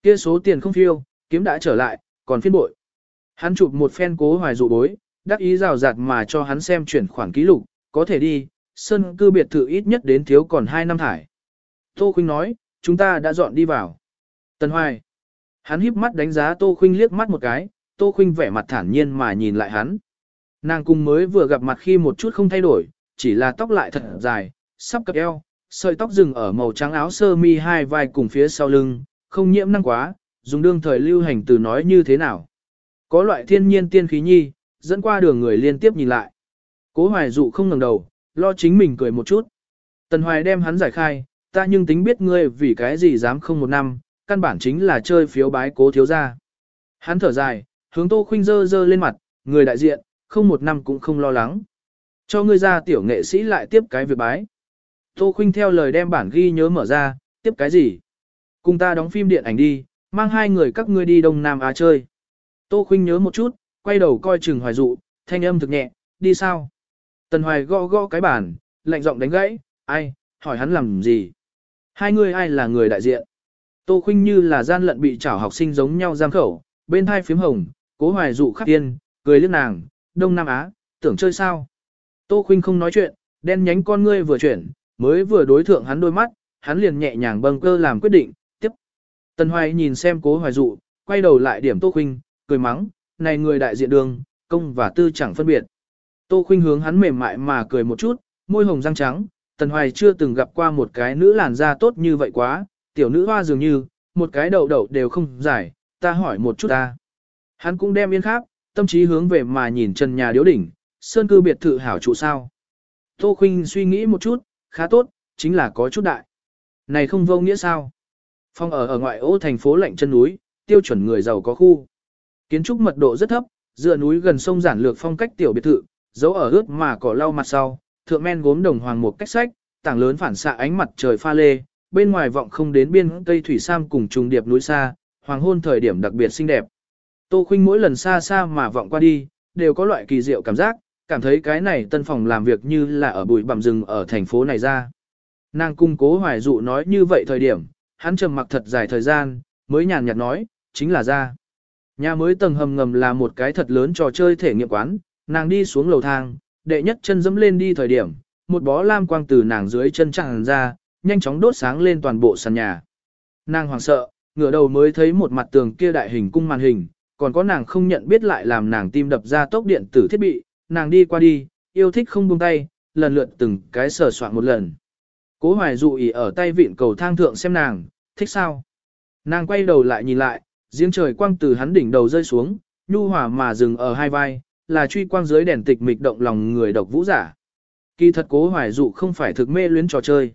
Kia số tiền không phiêu, kiếm đã trở lại, còn phiên bội. Hắn chụp một phen cố hoài dụ bối, đắc ý rào rạt mà cho hắn xem chuyển khoản ký lục, có thể đi, sân cư biệt thự ít nhất đến thiếu còn 2 năm thải. Tô Khuynh nói, chúng ta đã dọn đi vào. Tần Hoài. Hắn híp mắt đánh giá Tô Khuynh liếc mắt một cái, Tô Khuynh vẻ mặt thản nhiên mà nhìn lại hắn. Nàng cùng mới vừa gặp mặt khi một chút không thay đổi, chỉ là tóc lại thật dài, sắp cập eo, sợi tóc dừng ở màu trắng áo sơ mi hai vai cùng phía sau lưng, không nhiễm năng quá, dùng đương thời lưu hành từ nói như thế nào. Có loại thiên nhiên tiên khí nhi, dẫn qua đường người liên tiếp nhìn lại. Cố hoài dụ không ngẩng đầu, lo chính mình cười một chút. Tần hoài đem hắn giải khai, ta nhưng tính biết ngươi vì cái gì dám không một năm, căn bản chính là chơi phiếu bái cố thiếu ra. Hắn thở dài, hướng tô khuynh dơ dơ lên mặt, người đại diện, không một năm cũng không lo lắng. Cho ngươi ra tiểu nghệ sĩ lại tiếp cái việc bái. Tô Khuynh theo lời đem bản ghi nhớ mở ra, tiếp cái gì? Cùng ta đóng phim điện ảnh đi, mang hai người các ngươi đi Đông Nam Á chơi. Tô Khuynh nhớ một chút, quay đầu coi chừng hoài dụ, thanh âm thực nhẹ, đi sao? Tần hoài gõ gõ cái bản, lạnh giọng đánh gãy, Ai, hỏi hắn làm gì? Hai người ai là người đại diện? Tô Khuynh như là gian lận bị chảo học sinh giống nhau giam khẩu, bên thai phím hồng, cố hoài dụ khắc tiên, cười liếc nàng, Đông Nam Á, tưởng chơi sao? Tô Khuynh không nói chuyện, đen nhánh con ngươi vừa chuyển, mới vừa đối thượng hắn đôi mắt, hắn liền nhẹ nhàng bâng cơ làm quyết định, tiếp. Tần Hoài nhìn xem cố hoài dụ, quay đầu lại điểm Tô Khuynh, cười mắng, này người đại diện đường, công và tư chẳng phân biệt. Tô Khuynh hướng hắn mềm mại mà cười một chút, môi hồng răng trắng, Tần Hoài chưa từng gặp qua một cái nữ làn da tốt như vậy quá, tiểu nữ hoa dường như, một cái đầu đầu đều không giải, ta hỏi một chút ta. Hắn cũng đem yên khác, tâm trí hướng về mà nhìn trần nhà điếu đỉnh, sơn cư biệt thự hảo trụ sao. Tô Khuynh suy nghĩ một chút, khá tốt, chính là có chút đại. Này không vô nghĩa sao? Phong ở ở ngoại ô thành phố lạnh chân núi, tiêu chuẩn người giàu có khu. Kiến trúc mật độ rất thấp, dựa núi gần sông giản lược phong cách tiểu biệt thự, dấu ở ướt mà cỏ lau mặt sau, thượng men gốm đồng hoàng một cách sách, tảng lớn phản xạ ánh mặt trời pha lê, bên ngoài vọng không đến biên cây thủy sam cùng trùng điệp núi xa, hoàng hôn thời điểm đặc biệt xinh đẹp. Tô Khuynh mỗi lần xa xa mà vọng qua đi, đều có loại kỳ diệu cảm giác, cảm thấy cái này tân phòng làm việc như là ở bụi bặm rừng ở thành phố này ra. Nàng cung cố hoài dụ nói như vậy thời điểm, hắn trầm mặc thật dài thời gian, mới nhàn nhạt nói, chính là ra. Nhà mới tầng hầm ngầm là một cái thật lớn trò chơi thể nghiệm quán, nàng đi xuống lầu thang, đệ nhất chân dẫm lên đi thời điểm, một bó lam quang từ nàng dưới chân tràn ra, nhanh chóng đốt sáng lên toàn bộ sàn nhà. Nàng hoảng sợ, ngửa đầu mới thấy một mặt tường kia đại hình cung màn hình, còn có nàng không nhận biết lại làm nàng tim đập ra tốc điện tử thiết bị, nàng đi qua đi, yêu thích không buông tay, lần lượt từng cái sờ soạn một lần. Cố hoài dụ ý ở tay vịn cầu thang thượng xem nàng, thích sao? Nàng quay đầu lại nhìn lại, giếng trời quang từ hắn đỉnh đầu rơi xuống, nhu hòa mà dừng ở hai vai, là truy quang dưới đèn tịch mịch động lòng người độc vũ giả. Kỳ thật cố hoài dụ không phải thực mê luyến trò chơi.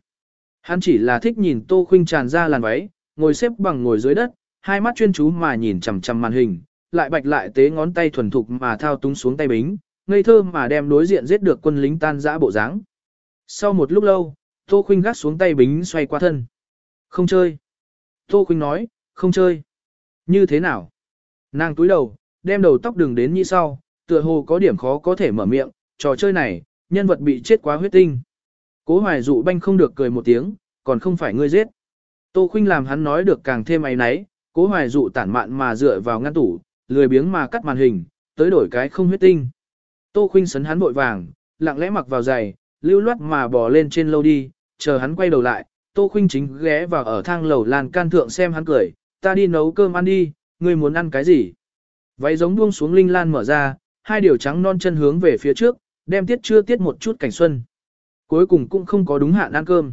Hắn chỉ là thích nhìn tô khuynh tràn ra làn váy, ngồi xếp bằng ngồi dưới đất, hai mắt chuyên chú mà nhìn chằm chằm màn hình, lại bạch lại tế ngón tay thuần thục mà thao túng xuống tay bính, ngây thơ mà đem đối diện giết được quân lính tan rã bộ dáng. Sau một lúc lâu, Tô Khuynh gác xuống tay bính xoay qua thân. Không chơi. Tô Khuynh nói, không chơi. Như thế nào? Nàng túi đầu, đem đầu tóc đường đến như sau, tựa hồ có điểm khó có thể mở miệng, trò chơi này, nhân vật bị chết quá huyết tinh. Cố hoài dụ banh không được cười một tiếng, còn không phải ngươi giết. Tô Khinh làm hắn nói được càng thêm ấy náy, cố hoài dụ tản mạn mà dựa vào ngăn tủ, lười biếng mà cắt màn hình, tới đổi cái không huyết tinh. Tô Khinh sấn hắn vội vàng, lặng lẽ mặc vào giày, lưu loát mà bò lên trên lâu đi, chờ hắn quay đầu lại, Tô Khuynh chính ghé vào ở thang lầu lan can thượng xem hắn cười, ta đi nấu cơm ăn đi, ngươi muốn ăn cái gì? Váy giống buông xuống linh lan mở ra, hai điều trắng non chân hướng về phía trước, đem tiết chưa tiết một chút cảnh xuân. Cuối cùng cũng không có đúng hạn ăn cơm.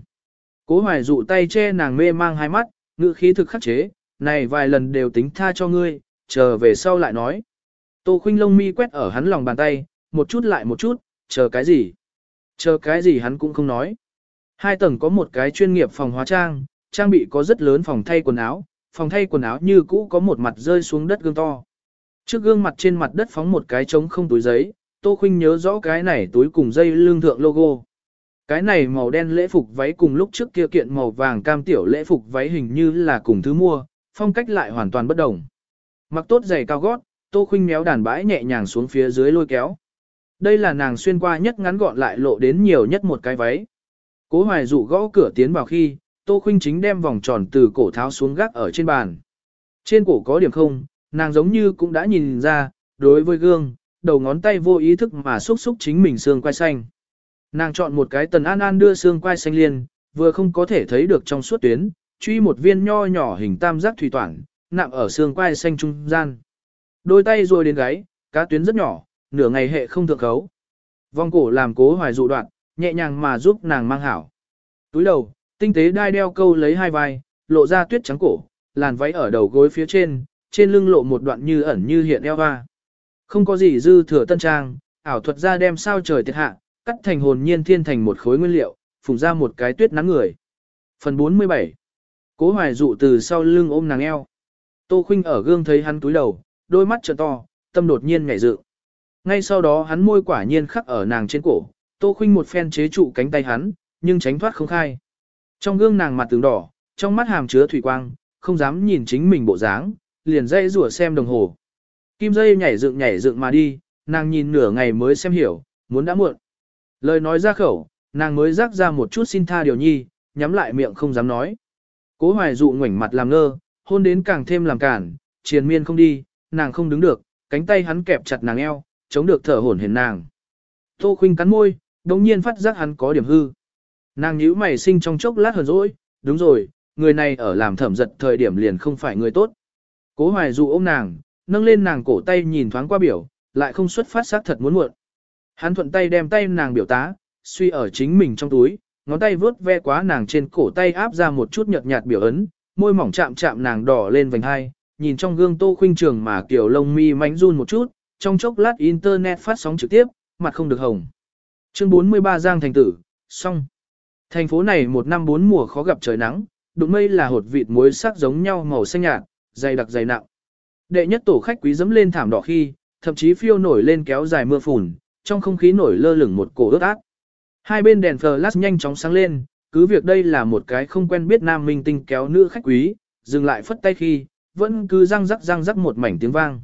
Cố hoài dụ tay che nàng mê mang hai mắt, ngữ khí thực khắc chế, này vài lần đều tính tha cho ngươi, chờ về sau lại nói. Tô Khinh lông mi quét ở hắn lòng bàn tay, một chút lại một chút, chờ cái gì? Chờ cái gì hắn cũng không nói. Hai tầng có một cái chuyên nghiệp phòng hóa trang, trang bị có rất lớn phòng thay quần áo, phòng thay quần áo như cũ có một mặt rơi xuống đất gương to. Trước gương mặt trên mặt đất phóng một cái trống không túi giấy, Tô Khuynh nhớ rõ cái này túi cùng dây lương thượng logo. Cái này màu đen lễ phục váy cùng lúc trước kia kiện màu vàng cam tiểu lễ phục váy hình như là cùng thứ mua, phong cách lại hoàn toàn bất đồng. Mặc tốt giày cao gót, Tô Khuynh méo đàn bãi nhẹ nhàng xuống phía dưới lôi kéo. Đây là nàng xuyên qua nhất ngắn gọn lại lộ đến nhiều nhất một cái váy. Cố Hoài dụ gõ cửa tiến vào khi, Tô Khuynh chính đem vòng tròn từ cổ tháo xuống gác ở trên bàn. Trên cổ có điểm không, nàng giống như cũng đã nhìn ra, đối với gương, đầu ngón tay vô ý thức mà xúc xúc chính mình xương quai xanh. Nàng chọn một cái tần an an đưa xương quai xanh liền, vừa không có thể thấy được trong suốt tuyến, truy một viên nho nhỏ hình tam giác thủy toản, nặng ở xương quai xanh trung gian. Đôi tay rồi đến gáy, cá tuyến rất nhỏ, nửa ngày hệ không thượng khấu. Vòng cổ làm cố hoài dụ đoạn, nhẹ nhàng mà giúp nàng mang hảo. Túi đầu, tinh tế đai đeo câu lấy hai vai, lộ ra tuyết trắng cổ, làn váy ở đầu gối phía trên, trên lưng lộ một đoạn như ẩn như hiện eo hoa. Không có gì dư thừa tân trang, ảo thuật ra đem sao trời thiệt hạ, cắt thành hồn nhiên thiên thành một khối nguyên liệu, phùng ra một cái tuyết nắng người. Phần 47 Cố hoài dụ từ sau lưng ôm nàng eo. Tô khinh ở gương thấy hắn túi đầu, đôi mắt trợ to, tâm đột nhiên ngảy dự. Ngay sau đó hắn môi quả nhiên khắc ở nàng trên cổ, Tô khinh một phen chế trụ cánh tay hắn, nhưng tránh thoát không khai. Trong gương nàng mặt tướng đỏ, trong mắt hàm chứa thủy quang, không dám nhìn chính mình bộ dáng, liền dây rủa xem đồng hồ. Kim dây nhảy dựng nhảy dựng mà đi, nàng nhìn nửa ngày mới xem hiểu, muốn đã muộn. Lời nói ra khẩu, nàng mới rắc ra một chút xin tha điều nhi, nhắm lại miệng không dám nói. Cố hoài dụ ngoảnh mặt làm ngơ, hôn đến càng thêm làm cản, triền miên không đi, nàng không đứng được, cánh tay hắn kẹp chặt nàng eo, chống được thở hổn hển nàng. Tô khuynh cắn môi, đồng nhiên phát giác hắn có điểm hư. Nàng nhíu mày sinh trong chốc lát hờn dỗi, đúng rồi, người này ở làm thẩm giật thời điểm liền không phải người tốt. Cố hoài dụ ôm nàng, nâng lên nàng cổ tay nhìn thoáng qua biểu, lại không xuất phát xác thật muốn muộn. Hắn thuận tay đem tay nàng biểu tá, suy ở chính mình trong túi, ngón tay vướt ve quá nàng trên cổ tay áp ra một chút nhợt nhạt biểu ấn, môi mỏng chạm chạm nàng đỏ lên vành hai, nhìn trong gương tô khuynh trường mà kiểu lông mi mánh run một chút, trong chốc lát internet phát sóng trực tiếp, mặt không được hồng. Chương 43 Giang Thành Tử, xong. Thành phố này một năm bốn mùa khó gặp trời nắng, đụng mây là hột vịt muối sắc giống nhau màu xanh nhạt, dày đặc dày nặng. Đệ nhất tổ khách quý dẫm lên thảm đỏ khi, thậm chí phiêu nổi lên kéo dài mưa phùn, trong không khí nổi lơ lửng một cổ ướt át. Hai bên đèn flash nhanh chóng sáng lên, cứ việc đây là một cái không quen biết nam minh tinh kéo nữ khách quý, dừng lại phất tay khi, vẫn cứ răng rắc răng rắc một mảnh tiếng vang.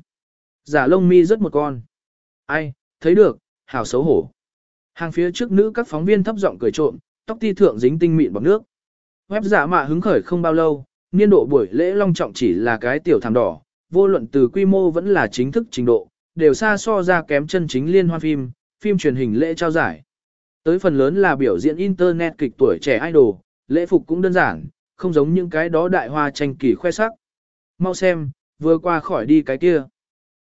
Giả lông mi rất một con. Ai, thấy được, hào xấu hổ. Hàng phía trước nữ các phóng viên thấp giọng cười trộm, tóc ti thượng dính tinh mịn bọc nước. Web giả mạ hứng khởi không bao lâu, niên độ buổi lễ long trọng chỉ là cái tiểu thảm đỏ, vô luận từ quy mô vẫn là chính thức trình độ, đều xa so ra kém chân chính liên hoan phim, phim truyền hình lễ trao giải. Tới phần lớn là biểu diễn internet kịch tuổi trẻ idol, lễ phục cũng đơn giản, không giống những cái đó đại hoa tranh kỳ khoe sắc. Mau xem, vừa qua khỏi đi cái kia.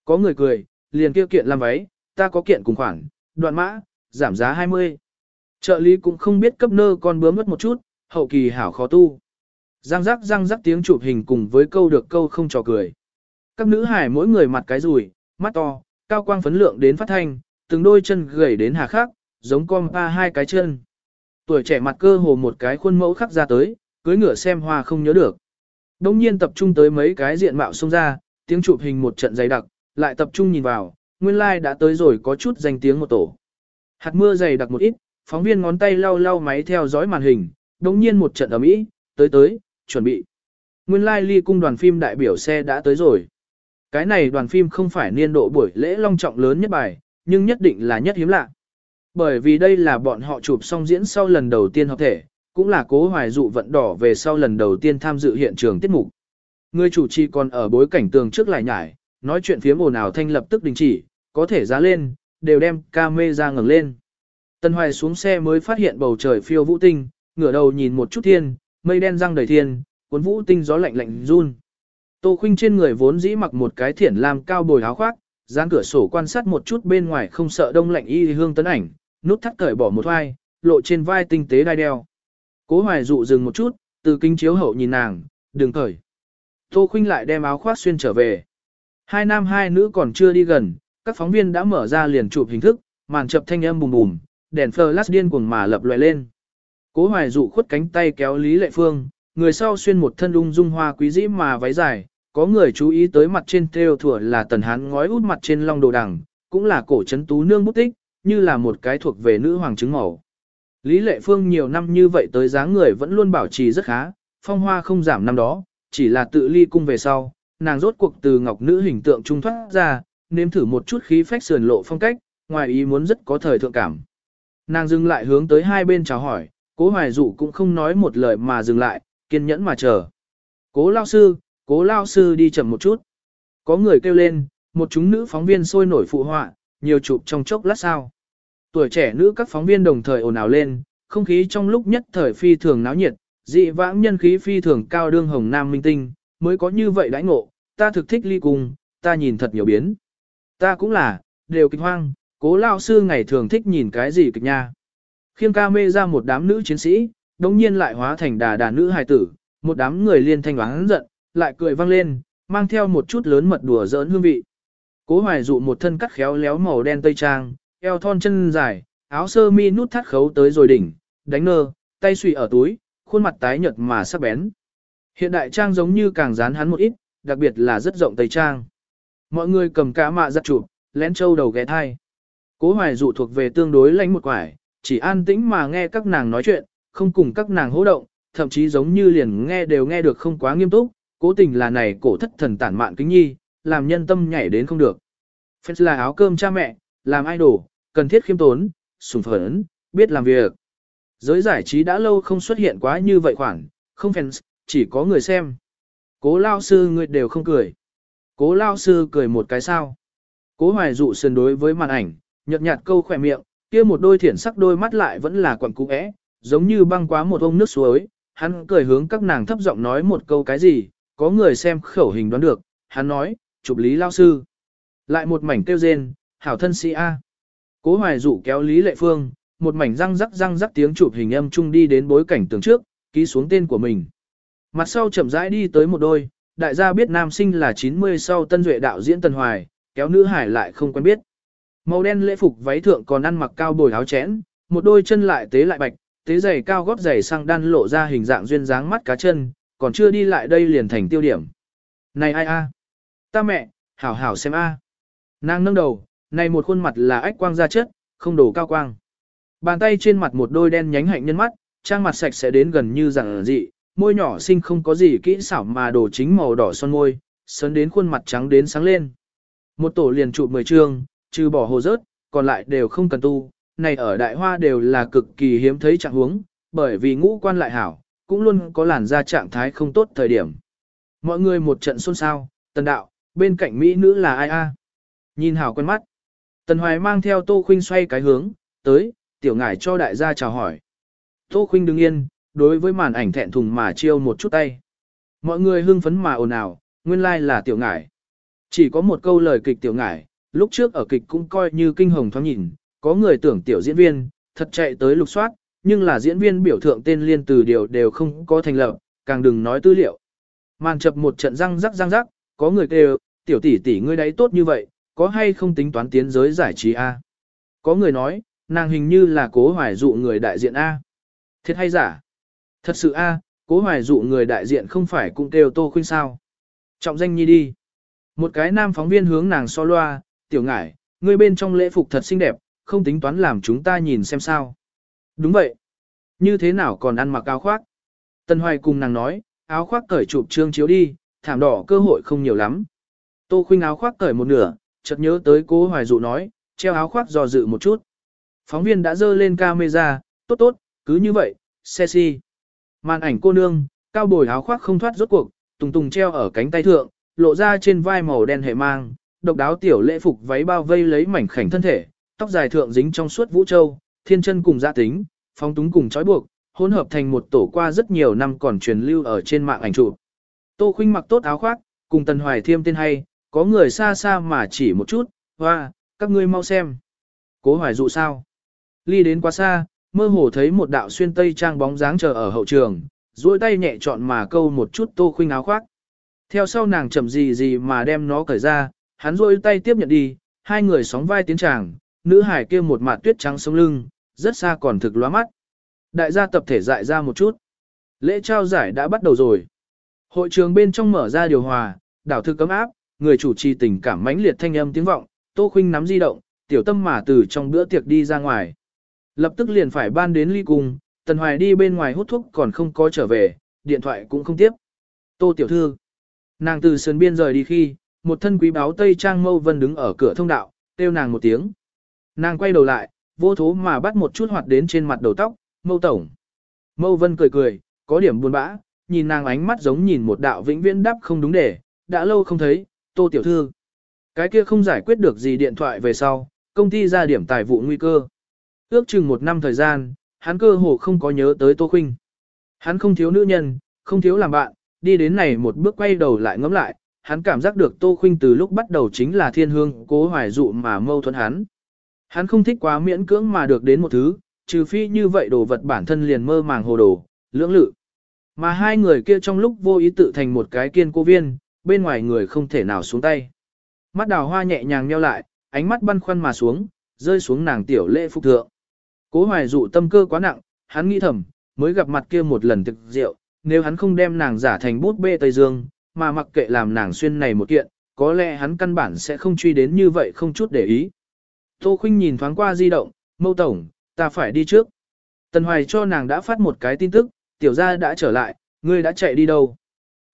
Có người cười, liền kia kiện làm váy, ta có kiện cùng khoản, đoạn mã, giảm giá 20. Trợ lý cũng không biết cấp nơ con bướm mất một chút, hậu kỳ hảo khó tu. Răng rắc răng rắc tiếng chụp hình cùng với câu được câu không trò cười. Các nữ hải mỗi người mặt cái rùi, mắt to, cao quang phấn lượng đến phát thanh, từng đôi chân gầy đến hà khắc, giống con pa hai cái chân. Tuổi trẻ mặt cơ hồ một cái khuôn mẫu khắc ra tới, cưới ngựa xem hoa không nhớ được. Đông nhiên tập trung tới mấy cái diện mạo xông ra, tiếng chụp hình một trận dày đặc, lại tập trung nhìn vào, nguyên lai like đã tới rồi có chút danh tiếng một tổ. Hạt mưa dày đặc một ít, phóng viên ngón tay lau lau máy theo dõi màn hình, đông nhiên một trận ầm ĩ, tới tới, chuẩn bị. Nguyên lai like ly cung đoàn phim đại biểu xe đã tới rồi. Cái này đoàn phim không phải niên độ buổi lễ long trọng lớn nhất bài, nhưng nhất định là nhất hiếm lạ. Bởi vì đây là bọn họ chụp xong diễn sau lần đầu tiên hợp thể, cũng là cố hoài dụ vận đỏ về sau lần đầu tiên tham dự hiện trường tiết mục. Người chủ trì còn ở bối cảnh tường trước lại nhải, nói chuyện phía ồn ào thanh lập tức đình chỉ, có thể giá lên, đều đem ca mê ra ngẩng lên. Tân Hoài xuống xe mới phát hiện bầu trời phiêu vũ tinh, ngửa đầu nhìn một chút thiên, mây đen răng đầy thiên, cuốn vũ tinh gió lạnh lạnh run. Tô Khuynh trên người vốn dĩ mặc một cái thiển lam cao bồi áo khoác, dán cửa sổ quan sát một chút bên ngoài không sợ đông lạnh y hương tấn ảnh, nút thắt cởi bỏ một vai, lộ trên vai tinh tế đai đeo. Cố Hoài dụ dừng một chút, từ kinh chiếu hậu nhìn nàng, đừng cởi. Tô Khuynh lại đem áo khoác xuyên trở về. Hai nam hai nữ còn chưa đi gần, các phóng viên đã mở ra liền chụp hình thức, màn chập thanh âm bùm bùm, đèn flash điên cuồng mà lập lòe lên. Cố Hoài dụ khuất cánh tay kéo Lý Lệ Phương, người sau xuyên một thân ung dung hoa quý dĩ mà váy dài, có người chú ý tới mặt trên theo thủa là tần hán ngói út mặt trên long đồ đằng, cũng là cổ trấn tú nương bút tích, như là một cái thuộc về nữ hoàng trứng màu. Lý Lệ Phương nhiều năm như vậy tới dáng người vẫn luôn bảo trì rất khá, phong hoa không giảm năm đó, chỉ là tự ly cung về sau, nàng rốt cuộc từ ngọc nữ hình tượng trung thoát ra, nếm thử một chút khí phách sườn lộ phong cách, ngoài ý muốn rất có thời thượng cảm. Nàng dừng lại hướng tới hai bên chào hỏi, cố hoài dụ cũng không nói một lời mà dừng lại, kiên nhẫn mà chờ. Cố lao sư, cố lao sư đi chậm một chút. Có người kêu lên, một chúng nữ phóng viên sôi nổi phụ họa, nhiều chụp trong chốc lát sao. Tuổi trẻ nữ các phóng viên đồng thời ồn ào lên, không khí trong lúc nhất thời phi thường náo nhiệt, dị vãng nhân khí phi thường cao đương hồng nam minh tinh, mới có như vậy đãi ngộ, ta thực thích ly cùng, ta nhìn thật nhiều biến. Ta cũng là, đều kịch hoang, cố lao sư ngày thường thích nhìn cái gì kịch nha. Khiêng ca mê ra một đám nữ chiến sĩ, đồng nhiên lại hóa thành đà đà nữ hài tử, một đám người liên thanh oán giận, lại cười vang lên, mang theo một chút lớn mật đùa giỡn hương vị. Cố hoài dụ một thân cắt khéo léo màu đen tây trang, eo thon chân dài, áo sơ mi nút thắt khấu tới rồi đỉnh, đánh nơ, tay suy ở túi, khuôn mặt tái nhợt mà sắc bén. Hiện đại trang giống như càng dán hắn một ít, đặc biệt là rất rộng tây trang. Mọi người cầm cá mạ giặt chụp, lén trâu đầu ghé thai. Cố hoài dụ thuộc về tương đối lánh một quải, chỉ an tĩnh mà nghe các nàng nói chuyện, không cùng các nàng hỗ động, thậm chí giống như liền nghe đều nghe được không quá nghiêm túc, cố tình là này cổ thất thần tản mạn kính nhi, làm nhân tâm nhảy đến không được. Fans là áo cơm cha mẹ, làm idol, cần thiết khiêm tốn, sùng phấn, biết làm việc. Giới giải trí đã lâu không xuất hiện quá như vậy khoản, không fans, chỉ có người xem. Cố lao sư người đều không cười. Cố lao sư cười một cái sao. Cố hoài dụ sườn đối với màn ảnh, nhợt nhạt câu khỏe miệng, kia một đôi thiển sắc đôi mắt lại vẫn là quặn cũ é, giống như băng quá một ông nước suối. Hắn cười hướng các nàng thấp giọng nói một câu cái gì, có người xem khẩu hình đoán được, hắn nói, chụp lý lao sư. Lại một mảnh kêu rên, hảo thân sĩ A. Cố hoài dụ kéo Lý Lệ Phương, một mảnh răng rắc răng rắc tiếng chụp hình âm chung đi đến bối cảnh tường trước, ký xuống tên của mình. Mặt sau chậm rãi đi tới một đôi, đại gia biết nam sinh là 90 sau tân duệ đạo diễn Tân Hoài, kéo nữ hải lại không quen biết. Màu đen lễ phục váy thượng còn ăn mặc cao bồi áo chẽn, một đôi chân lại tế lại bạch, tế giày cao gót giày sang đan lộ ra hình dạng duyên dáng mắt cá chân, còn chưa đi lại đây liền thành tiêu điểm. Này ai a? Ta mẹ, hảo hảo xem a. Nàng nâng đầu, này một khuôn mặt là ách quang ra chất, không đổ cao quang. Bàn tay trên mặt một đôi đen nhánh hạnh nhân mắt, trang mặt sạch sẽ đến gần như rằng dị, môi nhỏ xinh không có gì kỹ xảo mà đổ chính màu đỏ son môi, sấn đến khuôn mặt trắng đến sáng lên. Một tổ liền trụ mười chương, trừ bỏ hồ rớt, còn lại đều không cần tu, này ở đại hoa đều là cực kỳ hiếm thấy trạng huống, bởi vì ngũ quan lại hảo, cũng luôn có làn da trạng thái không tốt thời điểm. Mọi người một trận xôn xao, tần đạo, bên cạnh Mỹ nữ là ai a? Nhìn hảo quen mắt. Tần Hoài mang theo Tô Khuynh xoay cái hướng, tới, tiểu ngải cho đại gia chào hỏi. Tô Khuynh đứng yên, đối với màn ảnh thẹn thùng mà chiêu một chút tay. Mọi người hưng phấn mà ồn ào, nguyên lai like là tiểu ngải. Chỉ có một câu lời kịch tiểu ngải, lúc trước ở kịch cũng coi như kinh hồng thoáng nhìn, có người tưởng tiểu diễn viên, thật chạy tới lục soát, nhưng là diễn viên biểu thượng tên liên từ điều đều không có thành lập, càng đừng nói tư liệu. Màn chập một trận răng rắc răng rắc, có người kêu, tiểu tỷ tỷ ngươi đấy tốt như vậy, có hay không tính toán tiến giới giải trí A? Có người nói, nàng hình như là cố hoài dụ người đại diện A. Thiệt hay giả? Thật sự A, cố hoài dụ người đại diện không phải cũng kêu tô khuyên sao. Trọng danh nhi đi. Một cái nam phóng viên hướng nàng so loa, tiểu ngải, người bên trong lễ phục thật xinh đẹp, không tính toán làm chúng ta nhìn xem sao. Đúng vậy. Như thế nào còn ăn mặc áo khoác? Tân Hoài cùng nàng nói, áo khoác cởi chụp trương chiếu đi, thảm đỏ cơ hội không nhiều lắm. Tô khuynh áo khoác cởi một nửa, chợt nhớ tới cố hoài dụ nói, treo áo khoác dò dự một chút. Phóng viên đã dơ lên camera, tốt tốt, cứ như vậy, sexy. Màn ảnh cô nương, cao bồi áo khoác không thoát rốt cuộc, tùng tùng treo ở cánh tay thượng, lộ ra trên vai màu đen hệ mang, độc đáo tiểu lễ phục váy bao vây lấy mảnh khảnh thân thể, tóc dài thượng dính trong suốt vũ châu, thiên chân cùng gia tính, phong túng cùng trói buộc, hỗn hợp thành một tổ qua rất nhiều năm còn truyền lưu ở trên mạng ảnh chụp. Tô Khuynh mặc tốt áo khoác, cùng Tần Hoài Thiêm tên hay, có người xa xa mà chỉ một chút, hoa, các ngươi mau xem. Cố Hoài dụ sao? Ly đến quá xa, mơ hồ thấy một đạo xuyên tây trang bóng dáng chờ ở hậu trường, duỗi tay nhẹ chọn mà câu một chút Tô Khuynh áo khoác. Theo sau nàng chậm gì gì mà đem nó cởi ra, hắn rôi tay tiếp nhận đi, hai người sóng vai tiến tràng, nữ hải kia một mặt tuyết trắng sống lưng, rất xa còn thực lóa mắt. Đại gia tập thể dại ra một chút. Lễ trao giải đã bắt đầu rồi. Hội trường bên trong mở ra điều hòa, đảo thư cấm áp, người chủ trì tình cảm mãnh liệt thanh âm tiếng vọng, Tô Khuynh nắm di động, tiểu tâm mà từ trong bữa tiệc đi ra ngoài. Lập tức liền phải ban đến ly cung, Tần Hoài đi bên ngoài hút thuốc còn không có trở về, điện thoại cũng không tiếp. Tô tiểu thư. Nàng từ sườn biên rời đi khi, một thân quý báo Tây Trang Mâu Vân đứng ở cửa thông đạo, kêu nàng một tiếng. Nàng quay đầu lại, vô thố mà bắt một chút hoạt đến trên mặt đầu tóc, Mâu Tổng. Mâu Vân cười cười, có điểm buồn bã, nhìn nàng ánh mắt giống nhìn một đạo vĩnh viễn đắp không đúng để, đã lâu không thấy, Tô Tiểu Thư. Cái kia không giải quyết được gì điện thoại về sau, công ty ra điểm tài vụ nguy cơ. Ước chừng một năm thời gian, hắn cơ hồ không có nhớ tới Tô Khuynh. Hắn không thiếu nữ nhân, không thiếu làm bạn, đi đến này một bước quay đầu lại ngẫm lại, hắn cảm giác được Tô Khuynh từ lúc bắt đầu chính là thiên hương cố hoài dụ mà mâu thuẫn hắn. Hắn không thích quá miễn cưỡng mà được đến một thứ, trừ phi như vậy đồ vật bản thân liền mơ màng hồ đồ, lưỡng lự. Mà hai người kia trong lúc vô ý tự thành một cái kiên cố viên, bên ngoài người không thể nào xuống tay. Mắt đào hoa nhẹ nhàng nheo lại, ánh mắt băn khoăn mà xuống, rơi xuống nàng tiểu lễ phục thượng. Cố hoài dụ tâm cơ quá nặng, hắn nghĩ thầm, mới gặp mặt kia một lần thực rượu, nếu hắn không đem nàng giả thành bút bê Tây Dương, mà mặc kệ làm nàng xuyên này một kiện, có lẽ hắn căn bản sẽ không truy đến như vậy không chút để ý. Tô Khuynh nhìn thoáng qua di động, mâu tổng, ta phải đi trước. Tần Hoài cho nàng đã phát một cái tin tức, tiểu gia đã trở lại, ngươi đã chạy đi đâu?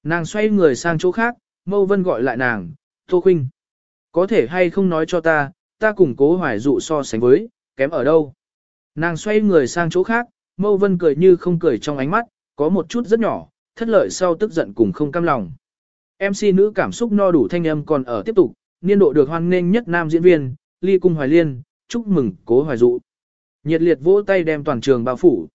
Nàng xoay người sang chỗ khác, mâu vân gọi lại nàng, Tô Khuynh. Có thể hay không nói cho ta, ta cùng cố hoài dụ so sánh với, kém ở đâu? Nàng xoay người sang chỗ khác, Mâu Vân cười như không cười trong ánh mắt, có một chút rất nhỏ, thất lợi sau tức giận cùng không cam lòng. MC nữ cảm xúc no đủ thanh âm còn ở tiếp tục, niên độ được hoan nghênh nhất nam diễn viên, Ly Cung Hoài Liên, chúc mừng Cố Hoài Dụ. Nhiệt liệt vỗ tay đem toàn trường bao phủ.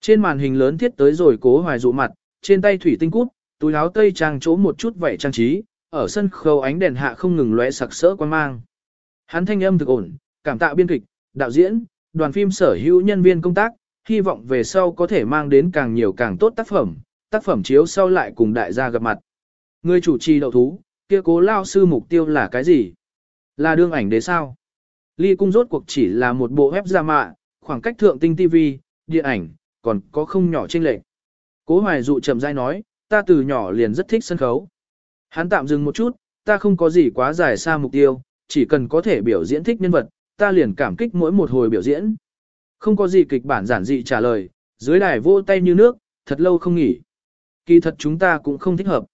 Trên màn hình lớn thiết tới rồi Cố Hoài Dụ mặt, trên tay thủy tinh cút, túi áo tây trang chỗ một chút vậy trang trí, ở sân khấu ánh đèn hạ không ngừng lóe sặc sỡ quan mang. Hắn thanh âm thực ổn, cảm tạ biên kịch, đạo diễn, đoàn phim sở hữu nhân viên công tác, hy vọng về sau có thể mang đến càng nhiều càng tốt tác phẩm, tác phẩm chiếu sau lại cùng đại gia gặp mặt. Người chủ trì đậu thú, kia cố lao sư mục tiêu là cái gì? Là đương ảnh đế sao? Ly cung rốt cuộc chỉ là một bộ web gia mạ, khoảng cách thượng tinh TV, điện ảnh, còn có không nhỏ trên lệch. Cố hoài dụ chậm rãi nói, ta từ nhỏ liền rất thích sân khấu. Hắn tạm dừng một chút, ta không có gì quá dài xa mục tiêu, chỉ cần có thể biểu diễn thích nhân vật, ta liền cảm kích mỗi một hồi biểu diễn. Không có gì kịch bản giản dị trả lời, dưới đài vô tay như nước, thật lâu không nghỉ. Kỳ thật chúng ta cũng không thích hợp.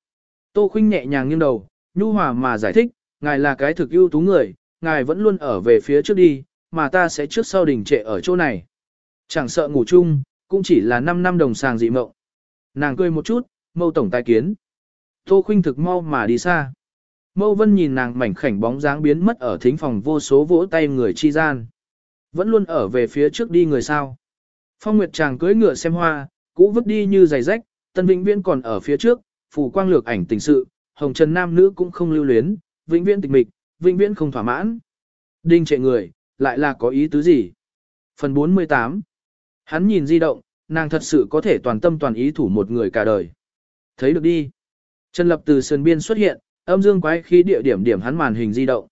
Tô Khuynh nhẹ nhàng nghiêng đầu, nhu hòa mà giải thích, ngài là cái thực ưu tú người, ngài vẫn luôn ở về phía trước đi, mà ta sẽ trước sau đình trệ ở chỗ này. Chẳng sợ ngủ chung, cũng chỉ là 5 năm đồng sàng dị mộng. Nàng cười một chút, mâu tổng tài kiến. Tô Khuynh thực mau mà đi xa. Mâu Vân nhìn nàng mảnh khảnh bóng dáng biến mất ở thính phòng vô số vỗ tay người chi gian. Vẫn luôn ở về phía trước đi người sao. Phong Nguyệt chàng cưỡi ngựa xem hoa, cũ vứt đi như giày rách, Tân Vĩnh Viễn còn ở phía trước, phủ quang lược ảnh tình sự, hồng trần nam nữ cũng không lưu luyến, vĩnh viễn tịch mịch, vĩnh viễn không thỏa mãn. Đinh trệ người, lại là có ý tứ gì? Phần 48 Hắn nhìn di động, nàng thật sự có thể toàn tâm toàn ý thủ một người cả đời. Thấy được đi. Trần Lập từ sườn biên xuất hiện, âm dương quái khí địa điểm điểm hắn màn hình di động.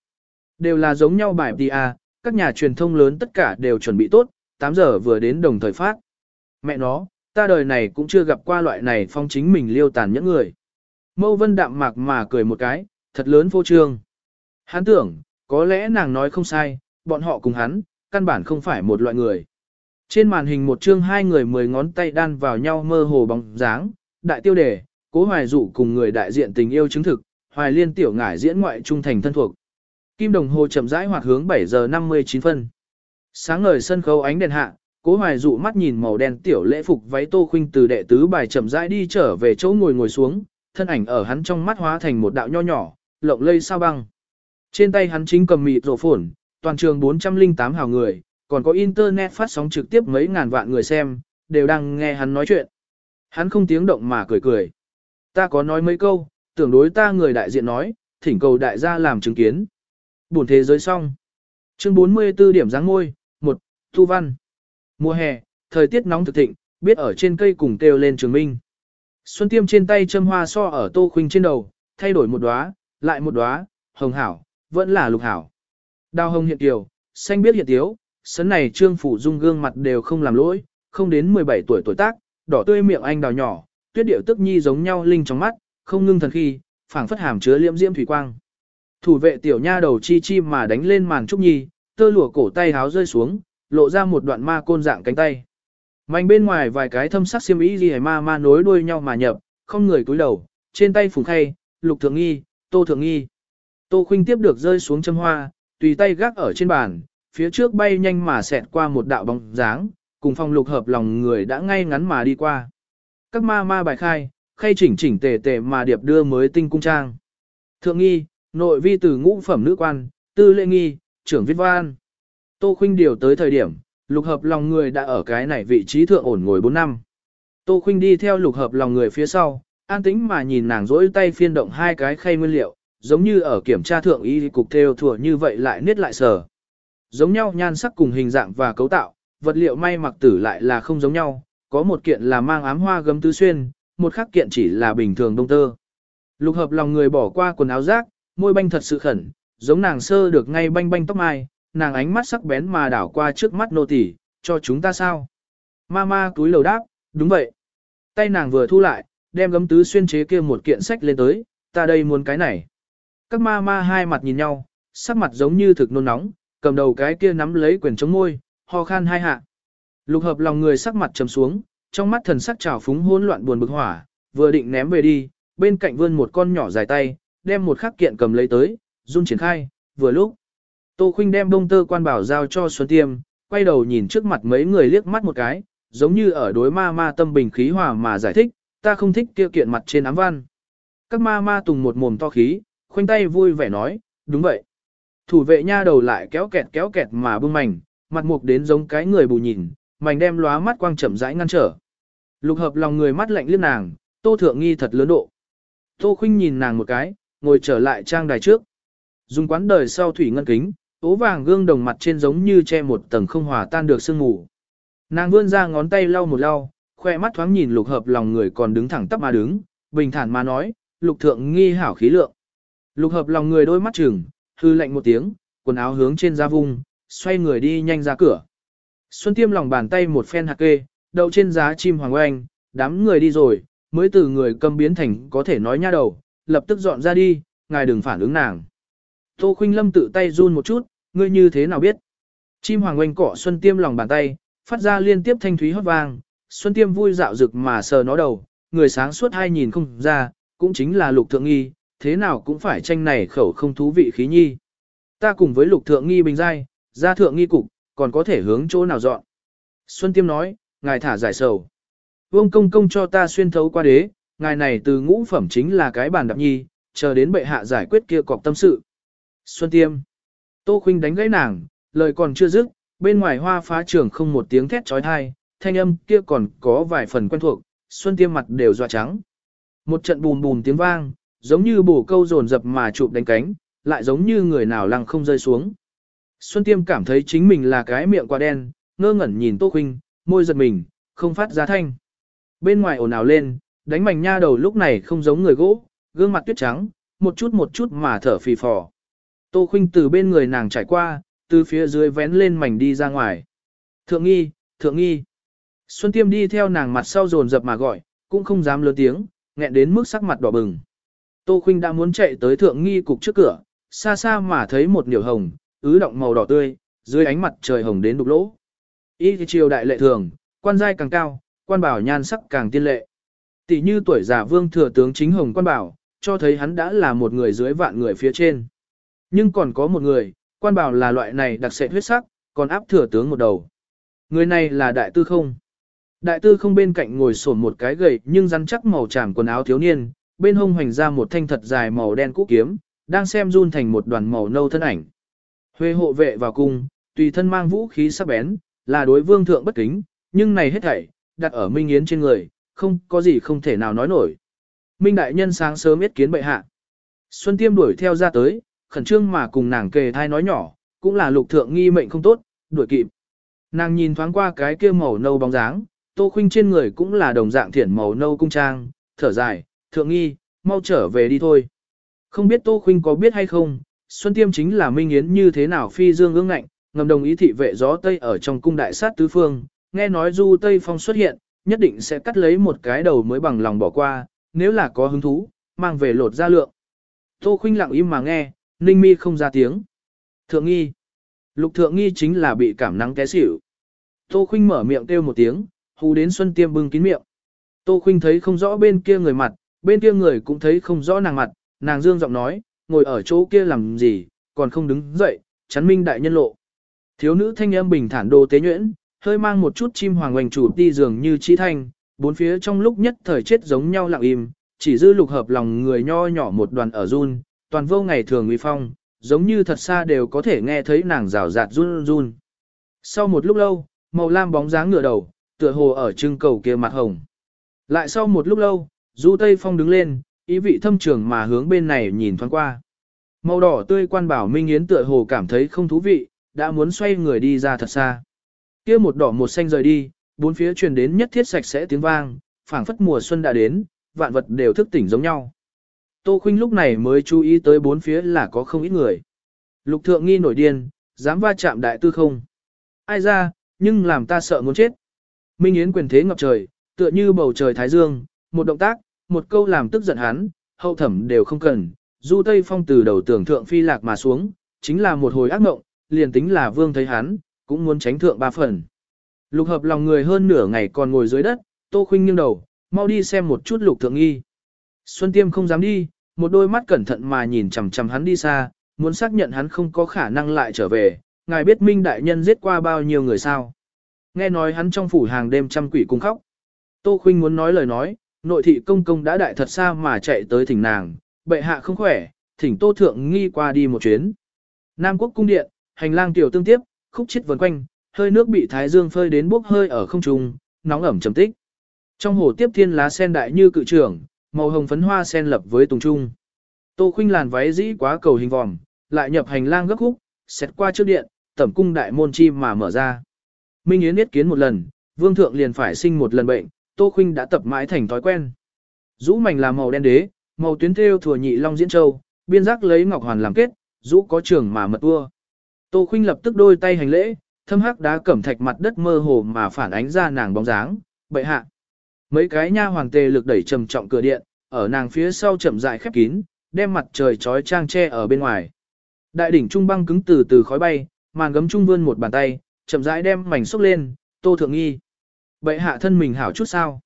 Đều là giống nhau bài PA, à, các nhà truyền thông lớn tất cả đều chuẩn bị tốt, 8 giờ vừa đến đồng thời phát. Mẹ nó, ta đời này cũng chưa gặp qua loại này phong chính mình liêu tàn những người. Mâu vân đạm mạc mà cười một cái, thật lớn vô trương. Hắn tưởng, có lẽ nàng nói không sai, bọn họ cùng hắn, căn bản không phải một loại người. Trên màn hình một chương hai người mười ngón tay đan vào nhau mơ hồ bóng dáng, đại tiêu đề, cố hoài dụ cùng người đại diện tình yêu chứng thực, hoài liên tiểu ngải diễn ngoại trung thành thân thuộc. Kim đồng hồ chậm rãi hoạt hướng 7 giờ 59 phân. Sáng ngời sân khấu ánh đèn hạ, cố hoài dụ mắt nhìn màu đen tiểu lễ phục váy tô khuynh từ đệ tứ bài chậm rãi đi trở về chỗ ngồi ngồi xuống, thân ảnh ở hắn trong mắt hóa thành một đạo nho nhỏ, lộng lây sao băng. Trên tay hắn chính cầm mịt rổ phổn, toàn trường 408 hào người, còn có internet phát sóng trực tiếp mấy ngàn vạn người xem, đều đang nghe hắn nói chuyện. Hắn không tiếng động mà cười cười. Ta có nói mấy câu, tưởng đối ta người đại diện nói, thỉnh cầu đại gia làm chứng kiến. Buồn thế giới xong. Chương 44 điểm dáng ngôi, 1. Thu văn. Mùa hè, thời tiết nóng thực thịnh, biết ở trên cây cùng kêu lên trường minh. Xuân tiêm trên tay châm hoa so ở tô khuynh trên đầu, thay đổi một đóa, lại một đóa, hồng hảo, vẫn là lục hảo. Đào hồng hiện tiểu, xanh biết hiện tiếu, sấn này trương phủ dung gương mặt đều không làm lỗi, không đến 17 tuổi tuổi tác, đỏ tươi miệng anh đào nhỏ, tuyết điệu tức nhi giống nhau linh trong mắt, không ngưng thần khi, phảng phất hàm chứa liễm diễm thủy quang. Thủ vệ tiểu nha đầu chi chi mà đánh lên màn trúc nhi, tơ lụa cổ tay háo rơi xuống, lộ ra một đoạn ma côn dạng cánh tay. Mạnh bên ngoài vài cái thâm sắc xiêm y gì ma ma nối đuôi nhau mà nhập, không người cúi đầu, trên tay phùng khay, lục thượng nghi, tô thượng nghi. Tô khuynh tiếp được rơi xuống châm hoa, tùy tay gác ở trên bàn, phía trước bay nhanh mà xẹt qua một đạo bóng dáng, cùng phong lục hợp lòng người đã ngay ngắn mà đi qua. Các ma ma bài khai, khay chỉnh chỉnh tề tề mà điệp đưa mới tinh cung trang. Thượng nghi, nội vi từ ngũ phẩm nữ quan, tư lệ nghi, trưởng viết văn. Tô khuynh điều tới thời điểm, lục hợp lòng người đã ở cái này vị trí thượng ổn ngồi 4 năm. Tô khuynh đi theo lục hợp lòng người phía sau, an tĩnh mà nhìn nàng rỗi tay phiên động hai cái khay nguyên liệu, giống như ở kiểm tra thượng y cục theo thừa như vậy lại niết lại sờ. Giống nhau nhan sắc cùng hình dạng và cấu tạo, vật liệu may mặc tử lại là không giống nhau, có một kiện là mang ám hoa gấm tứ xuyên, một khác kiện chỉ là bình thường đông tơ. Lục hợp lòng người bỏ qua quần áo rác, môi banh thật sự khẩn, giống nàng sơ được ngay banh banh tóc mai, nàng ánh mắt sắc bén mà đảo qua trước mắt nô tỳ, cho chúng ta sao? Mama túi lầu đáp, đúng vậy. Tay nàng vừa thu lại, đem gấm tứ xuyên chế kia một kiện sách lên tới, ta đây muốn cái này. Các ma ma hai mặt nhìn nhau, sắc mặt giống như thực nôn nóng, cầm đầu cái kia nắm lấy quyền chống môi, ho khan hai hạ. Lục hợp lòng người sắc mặt trầm xuống, trong mắt thần sắc trào phúng hỗn loạn buồn bực hỏa, vừa định ném về đi, bên cạnh vươn một con nhỏ dài tay, đem một khắc kiện cầm lấy tới, run triển khai, vừa lúc. Tô Khuynh đem bông tơ quan bảo giao cho Xuân Tiêm, quay đầu nhìn trước mặt mấy người liếc mắt một cái, giống như ở đối ma ma tâm bình khí hòa mà giải thích, ta không thích kia kiện mặt trên ám văn. Các ma ma tùng một mồm to khí, khoanh tay vui vẻ nói, đúng vậy. Thủ vệ nha đầu lại kéo kẹt kéo kẹt mà bưng mảnh, mặt mục đến giống cái người bù nhìn, mảnh đem lóa mắt quang chậm rãi ngăn trở. Lục hợp lòng người mắt lạnh liếc nàng, tô thượng nghi thật lớn độ. Tô khinh nhìn nàng một cái, ngồi trở lại trang đài trước. Dùng quán đời sau thủy ngân kính, ố vàng gương đồng mặt trên giống như che một tầng không hòa tan được sương mù. Nàng vươn ra ngón tay lau một lau, khoe mắt thoáng nhìn lục hợp lòng người còn đứng thẳng tắp mà đứng, bình thản mà nói, lục thượng nghi hảo khí lượng. Lục hợp lòng người đôi mắt chừng, hư lạnh một tiếng, quần áo hướng trên da vung, xoay người đi nhanh ra cửa. Xuân tiêm lòng bàn tay một phen hạt kê, đậu trên giá chim hoàng oanh, đám người đi rồi, mới từ người cầm biến thành có thể nói nha đầu, lập tức dọn ra đi, ngài đừng phản ứng nàng. Tô Khuynh Lâm tự tay run một chút, ngươi như thế nào biết? Chim hoàng oanh cỏ Xuân Tiêm lòng bàn tay, phát ra liên tiếp thanh thúy hót vang, Xuân Tiêm vui dạo rực mà sờ nó đầu, người sáng suốt hai nhìn không ra, cũng chính là lục thượng nghi, thế nào cũng phải tranh này khẩu không thú vị khí nhi. Ta cùng với lục thượng nghi bình giai, ra thượng nghi cục, còn có thể hướng chỗ nào dọn. Xuân Tiêm nói, ngài thả giải sầu. Vương công công cho ta xuyên thấu qua đế, ngài này từ ngũ phẩm chính là cái bàn đạp nhi, chờ đến bệ hạ giải quyết kia cọc tâm sự. Xuân Tiêm. Tô Khuynh đánh gãy nàng, lời còn chưa dứt, bên ngoài hoa phá trường không một tiếng thét trói thai, thanh âm kia còn có vài phần quen thuộc, Xuân Tiêm mặt đều dọa trắng. Một trận bùm bùm tiếng vang, giống như bổ câu dồn dập mà chụp đánh cánh, lại giống như người nào lăng không rơi xuống. Xuân Tiêm cảm thấy chính mình là cái miệng quá đen, ngơ ngẩn nhìn Tô Khuynh, môi giật mình, không phát ra thanh. Bên ngoài ồn ào lên, đánh mảnh nha đầu lúc này không giống người gỗ, gương mặt tuyết trắng, một chút một chút mà thở phì phò. Tô Khuynh từ bên người nàng trải qua, từ phía dưới vén lên mảnh đi ra ngoài. Thượng nghi, thượng nghi. Xuân Tiêm đi theo nàng mặt sau dồn dập mà gọi, cũng không dám lớn tiếng, nghẹn đến mức sắc mặt đỏ bừng. Tô Khuynh đã muốn chạy tới thượng nghi cục trước cửa, xa xa mà thấy một niểu hồng, ứ động màu đỏ tươi, dưới ánh mặt trời hồng đến đục lỗ. Y thì triều đại lệ thường, quan giai càng cao, quan bảo nhan sắc càng tiên lệ. Tỷ như tuổi già vương thừa tướng chính hồng quan bảo, cho thấy hắn đã là một người dưới vạn người phía trên. Nhưng còn có một người, quan bảo là loại này đặc sệ huyết sắc, còn áp thừa tướng một đầu. Người này là đại tư không. Đại tư không bên cạnh ngồi sổn một cái gầy nhưng rắn chắc màu tràm quần áo thiếu niên, bên hông hoành ra một thanh thật dài màu đen cũ kiếm, đang xem run thành một đoàn màu nâu thân ảnh. Huê hộ vệ vào cung, tùy thân mang vũ khí sắc bén, là đối vương thượng bất kính, nhưng này hết thảy, đặt ở Minh Yến trên người, không có gì không thể nào nói nổi. Minh đại nhân sáng sớm biết kiến bệ hạ. Xuân Tiêm đuổi theo ra tới, khẩn trương mà cùng nàng kề thai nói nhỏ, cũng là lục thượng nghi mệnh không tốt, đuổi kịp. Nàng nhìn thoáng qua cái kia màu nâu bóng dáng, tô khuynh trên người cũng là đồng dạng thiển màu nâu cung trang, thở dài, thượng nghi, mau trở về đi thôi. Không biết tô khuynh có biết hay không, Xuân Tiêm chính là Minh Yến như thế nào phi dương ương ngạnh, ngầm đồng ý thị vệ gió Tây ở trong cung đại sát tứ phương, nghe nói du Tây Phong xuất hiện, nhất định sẽ cắt lấy một cái đầu mới bằng lòng bỏ qua, nếu là có hứng thú, mang về lột ra lượng. Tô Khuynh lặng im mà nghe, Ninh Mi không ra tiếng. Thượng nghi. Lục thượng nghi chính là bị cảm nắng té xỉu. Tô Khinh mở miệng kêu một tiếng, hù đến Xuân Tiêm bưng kín miệng. Tô Khinh thấy không rõ bên kia người mặt, bên kia người cũng thấy không rõ nàng mặt, nàng dương giọng nói, ngồi ở chỗ kia làm gì, còn không đứng dậy, chắn minh đại nhân lộ. Thiếu nữ thanh âm bình thản đồ tế nhuyễn, hơi mang một chút chim hoàng hoành chủ đi dường như trí thanh, bốn phía trong lúc nhất thời chết giống nhau lặng im, chỉ dư lục hợp lòng người nho nhỏ một đoàn ở run, toàn vô ngày thường uy phong, giống như thật xa đều có thể nghe thấy nàng rào rạt run run. Sau một lúc lâu, màu lam bóng dáng ngửa đầu, tựa hồ ở trưng cầu kia mặt hồng. Lại sau một lúc lâu, Du Tây Phong đứng lên, ý vị thâm trường mà hướng bên này nhìn thoáng qua. Màu đỏ tươi quan bảo Minh Yến tựa hồ cảm thấy không thú vị, đã muốn xoay người đi ra thật xa. Kia một đỏ một xanh rời đi, bốn phía truyền đến nhất thiết sạch sẽ tiếng vang, phảng phất mùa xuân đã đến, vạn vật đều thức tỉnh giống nhau. Tô Khuynh lúc này mới chú ý tới bốn phía là có không ít người. Lục thượng nghi nổi điên, dám va chạm đại tư không. Ai ra, nhưng làm ta sợ muốn chết. Minh Yến quyền thế ngập trời, tựa như bầu trời thái dương, một động tác, một câu làm tức giận hắn, hậu thẩm đều không cần. Du Tây Phong từ đầu tưởng thượng phi lạc mà xuống, chính là một hồi ác mộng, liền tính là vương thấy hắn, cũng muốn tránh thượng ba phần. Lục hợp lòng người hơn nửa ngày còn ngồi dưới đất, Tô Khuynh nghiêng đầu, mau đi xem một chút lục thượng nghi. Xuân Tiêm không dám đi, một đôi mắt cẩn thận mà nhìn chằm chằm hắn đi xa, muốn xác nhận hắn không có khả năng lại trở về, ngài biết Minh Đại Nhân giết qua bao nhiêu người sao. nghe nói hắn trong phủ hàng đêm trăm quỷ cung khóc. Tô Khuynh muốn nói lời nói, nội thị công công đã đại thật xa mà chạy tới thỉnh nàng, bệ hạ không khỏe, thỉnh Tô Thượng nghi qua đi một chuyến. Nam quốc cung điện, hành lang tiểu tương tiếp, khúc chết vần quanh, hơi nước bị thái dương phơi đến bốc hơi ở không trung, nóng ẩm trầm tích. Trong hồ tiếp thiên lá sen đại như cự trưởng, màu hồng phấn hoa sen lập với tùng trung. Tô Khuynh làn váy dĩ quá cầu hình vòm, lại nhập hành lang gấp khúc, xét qua trước điện, tẩm cung đại môn chi mà mở ra. Minh Yến biết kiến một lần, vương thượng liền phải sinh một lần bệnh, Tô Khuynh đã tập mãi thành thói quen. Rũ mảnh là màu đen đế, màu tuyến thêu thừa nhị long diễn châu, biên giác lấy ngọc hoàn làm kết, rũ có trường mà mật ua. Tô Khuynh lập tức đôi tay hành lễ, thâm hắc đá cẩm thạch mặt đất mơ hồ mà phản ánh ra nàng bóng dáng, bệ hạ. Mấy cái nha hoàng tề lực đẩy trầm trọng cửa điện, ở nàng phía sau chậm rãi khép kín, đem mặt trời trói trang che ở bên ngoài. Đại đỉnh trung băng cứng từ từ khói bay, màn gấm trung vươn một bàn tay, chậm rãi đem mảnh xúc lên, Tô Thượng Nghi. Bệ hạ thân mình hảo chút sao?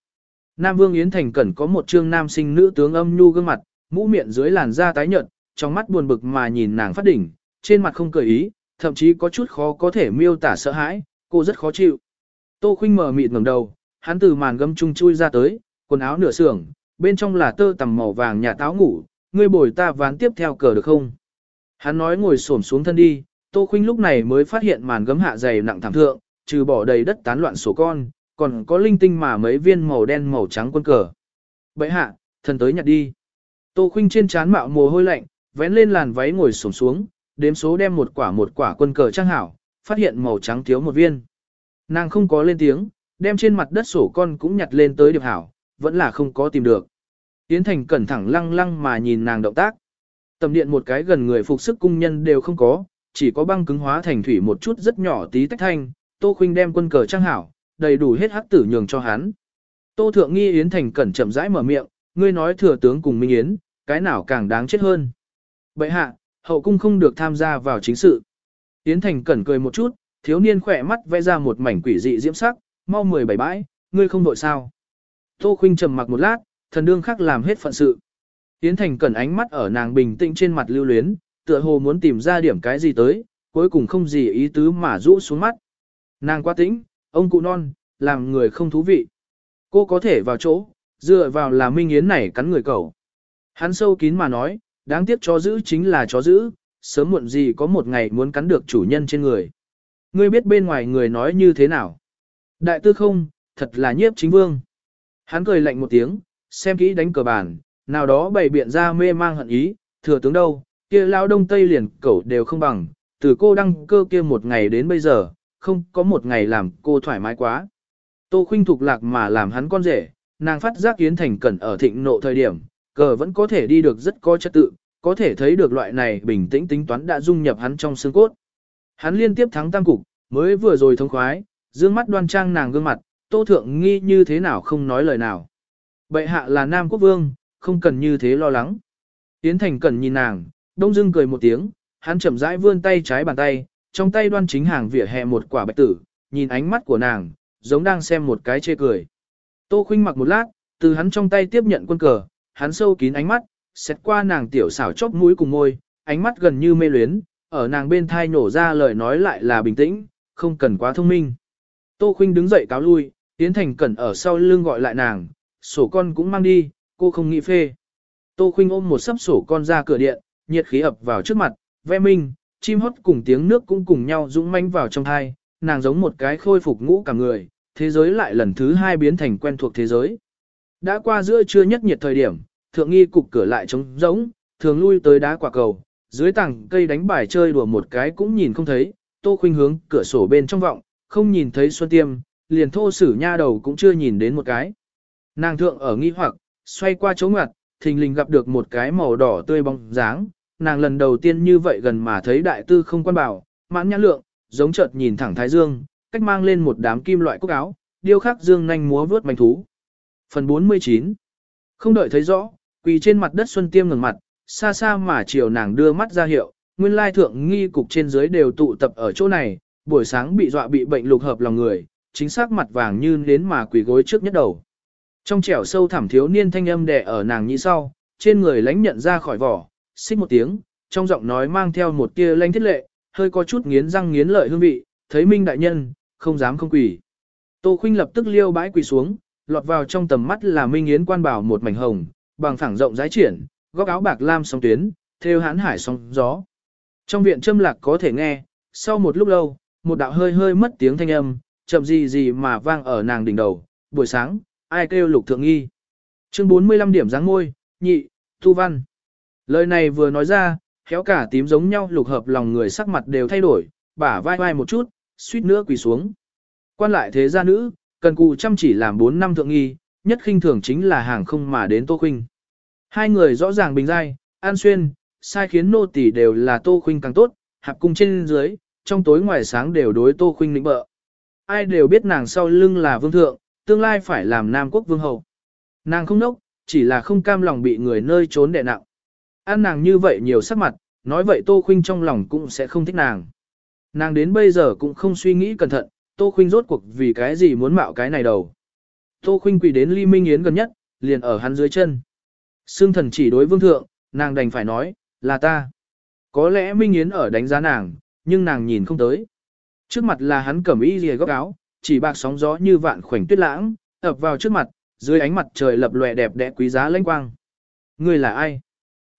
Nam Vương Yến Thành Cẩn có một trương nam sinh nữ tướng âm nhu gương mặt, mũ miệng dưới làn da tái nhợt, trong mắt buồn bực mà nhìn nàng phát đỉnh, trên mặt không cười ý, thậm chí có chút khó có thể miêu tả sợ hãi, cô rất khó chịu. Tô Khuynh mở mịt ngẩng đầu, hắn từ màn gấm trung chui ra tới, quần áo nửa sưởng, bên trong là tơ tằm màu vàng nhà táo ngủ, ngươi bồi ta ván tiếp theo cờ được không? Hắn nói ngồi xổm xuống thân đi, Tô Khuynh lúc này mới phát hiện màn gấm hạ dày nặng thảm thượng, trừ bỏ đầy đất tán loạn sổ con, còn có linh tinh mà mấy viên màu đen màu trắng quân cờ. Bậy hạ, thần tới nhặt đi. Tô Khuynh trên trán mạo mồ hôi lạnh, vén lên làn váy ngồi xổm xuống, đếm số đem một quả một quả quân cờ trang hảo, phát hiện màu trắng thiếu một viên. Nàng không có lên tiếng, đem trên mặt đất sổ con cũng nhặt lên tới điệp hảo, vẫn là không có tìm được. Yến Thành cẩn thẳng lăng lăng mà nhìn nàng động tác. Tầm điện một cái gần người phục sức cung nhân đều không có, chỉ có băng cứng hóa thành thủy một chút rất nhỏ tí tách thanh, Tô Khuynh đem quân cờ trang hảo, đầy đủ hết hắc tử nhường cho hắn. Tô Thượng Nghi Yến Thành cẩn chậm rãi mở miệng, ngươi nói thừa tướng cùng Minh Yến, cái nào càng đáng chết hơn. Bệ hạ, hậu cung không được tham gia vào chính sự. Yến Thành cẩn cười một chút, thiếu niên khỏe mắt vẽ ra một mảnh quỷ dị diễm sắc, mau mười bảy bãi, ngươi không vội sao. Tô Khuynh trầm mặc một lát, thần đương khắc làm hết phận sự. Yến Thành cẩn ánh mắt ở nàng bình tĩnh trên mặt lưu luyến, tựa hồ muốn tìm ra điểm cái gì tới, cuối cùng không gì ý tứ mà rũ xuống mắt. Nàng quá tĩnh, ông cụ non, làm người không thú vị. Cô có thể vào chỗ, dựa vào là Minh Yến này cắn người cầu. Hắn sâu kín mà nói, đáng tiếc chó giữ chính là chó giữ, sớm muộn gì có một ngày muốn cắn được chủ nhân trên người. Ngươi biết bên ngoài người nói như thế nào? Đại tư không, thật là nhiếp chính vương. Hắn cười lạnh một tiếng, xem kỹ đánh cờ bàn, nào đó bày biện ra mê mang hận ý, thừa tướng đâu, kia lao đông tây liền cẩu đều không bằng, từ cô đăng cơ kia một ngày đến bây giờ, không có một ngày làm cô thoải mái quá. Tô khinh thục lạc mà làm hắn con rể, nàng phát giác Yến Thành Cẩn ở thịnh nộ thời điểm, cờ vẫn có thể đi được rất có trật tự, có thể thấy được loại này bình tĩnh tính toán đã dung nhập hắn trong xương cốt. Hắn liên tiếp thắng tam cục, mới vừa rồi thông khoái, dương mắt đoan trang nàng gương mặt, tô thượng nghi như thế nào không nói lời nào. Bệ hạ là Nam Quốc Vương, không cần như thế lo lắng. Yến Thành cần nhìn nàng, đông dưng cười một tiếng, hắn chậm rãi vươn tay trái bàn tay, trong tay đoan chính hàng vỉa hè một quả bạch tử, nhìn ánh mắt của nàng, giống đang xem một cái chê cười. Tô khinh mặc một lát, từ hắn trong tay tiếp nhận quân cờ, hắn sâu kín ánh mắt, xét qua nàng tiểu xảo chóp mũi cùng môi, ánh mắt gần như mê luyến, ở nàng bên thai nổ ra lời nói lại là bình tĩnh, không cần quá thông minh. Tô khinh đứng dậy cáo lui, Yến Thành Cẩn ở sau lưng gọi lại nàng, sổ con cũng mang đi, cô không nghĩ phê. Tô khinh ôm một sấp sổ con ra cửa điện, nhiệt khí ập vào trước mặt, ve minh, chim hót cùng tiếng nước cũng cùng nhau dũng manh vào trong thai, nàng giống một cái khôi phục ngũ cả người, thế giới lại lần thứ hai biến thành quen thuộc thế giới. Đã qua giữa trưa nhất nhiệt thời điểm, thượng nghi cục cửa lại trống rỗng, thường lui tới đá quả cầu, dưới tảng cây đánh bài chơi đùa một cái cũng nhìn không thấy, tô khuynh hướng cửa sổ bên trong vọng, không nhìn thấy xuân tiêm, liền thô sử nha đầu cũng chưa nhìn đến một cái. Nàng thượng ở nghi hoặc, xoay qua chỗ ngoặt, thình lình gặp được một cái màu đỏ tươi bóng dáng, nàng lần đầu tiên như vậy gần mà thấy đại tư không quan bảo, mãn nhãn lượng, giống chợt nhìn thẳng thái dương, cách mang lên một đám kim loại cúc áo, điêu khắc dương nhanh múa vướt manh thú. Phần 49 Không đợi thấy rõ, quỳ trên mặt đất Xuân Tiêm ngừng mặt, xa xa mà chiều nàng đưa mắt ra hiệu, nguyên lai thượng nghi cục trên dưới đều tụ tập ở chỗ này, buổi sáng bị dọa bị bệnh lục hợp lòng người, chính xác mặt vàng như đến mà quỳ gối trước nhất đầu. Trong trẻo sâu thẳm thiếu niên thanh âm đè ở nàng như sau, trên người lánh nhận ra khỏi vỏ, xích một tiếng, trong giọng nói mang theo một tia lanh thiết lệ, hơi có chút nghiến răng nghiến lợi hương vị, thấy minh đại nhân, không dám không quỳ. Tô Khuynh lập tức liêu bãi quỳ xuống, lọt vào trong tầm mắt là Minh Yến quan bảo một mảnh hồng, bằng phẳng rộng rãi triển, góc áo bạc lam sóng tuyến, theo hán hải sóng gió. Trong viện châm lạc có thể nghe, sau một lúc lâu, một đạo hơi hơi mất tiếng thanh âm, chậm gì gì mà vang ở nàng đỉnh đầu, buổi sáng, ai kêu lục thượng nghi. Chương 45 điểm dáng ngôi nhị, thu văn. Lời này vừa nói ra, khéo cả tím giống nhau lục hợp lòng người sắc mặt đều thay đổi, bả vai vai một chút, suýt nữa quỳ xuống. Quan lại thế gia nữ, cần cù chăm chỉ làm 4 năm thượng nghi, nhất khinh thường chính là hàng không mà đến Tô Khuynh. Hai người rõ ràng bình dai, an xuyên, sai khiến nô tỳ đều là Tô Khuynh càng tốt, hạp cung trên dưới, trong tối ngoài sáng đều đối Tô Khuynh lĩnh bợ. Ai đều biết nàng sau lưng là vương thượng, tương lai phải làm Nam quốc vương hậu. Nàng không nốc, chỉ là không cam lòng bị người nơi trốn đè nặng. Ăn nàng như vậy nhiều sắc mặt, nói vậy Tô Khuynh trong lòng cũng sẽ không thích nàng. Nàng đến bây giờ cũng không suy nghĩ cẩn thận, Tô Khuynh rốt cuộc vì cái gì muốn mạo cái này đầu. Tô Khuynh quỳ đến Ly Minh Yến gần nhất, liền ở hắn dưới chân. Sương thần chỉ đối vương thượng, nàng đành phải nói, là ta. Có lẽ Minh Yến ở đánh giá nàng, nhưng nàng nhìn không tới. Trước mặt là hắn cẩm y rìa góc áo, chỉ bạc sóng gió như vạn khoảnh tuyết lãng, ập vào trước mặt, dưới ánh mặt trời lập lòe đẹp đẽ quý giá lãnh quang. Người là ai?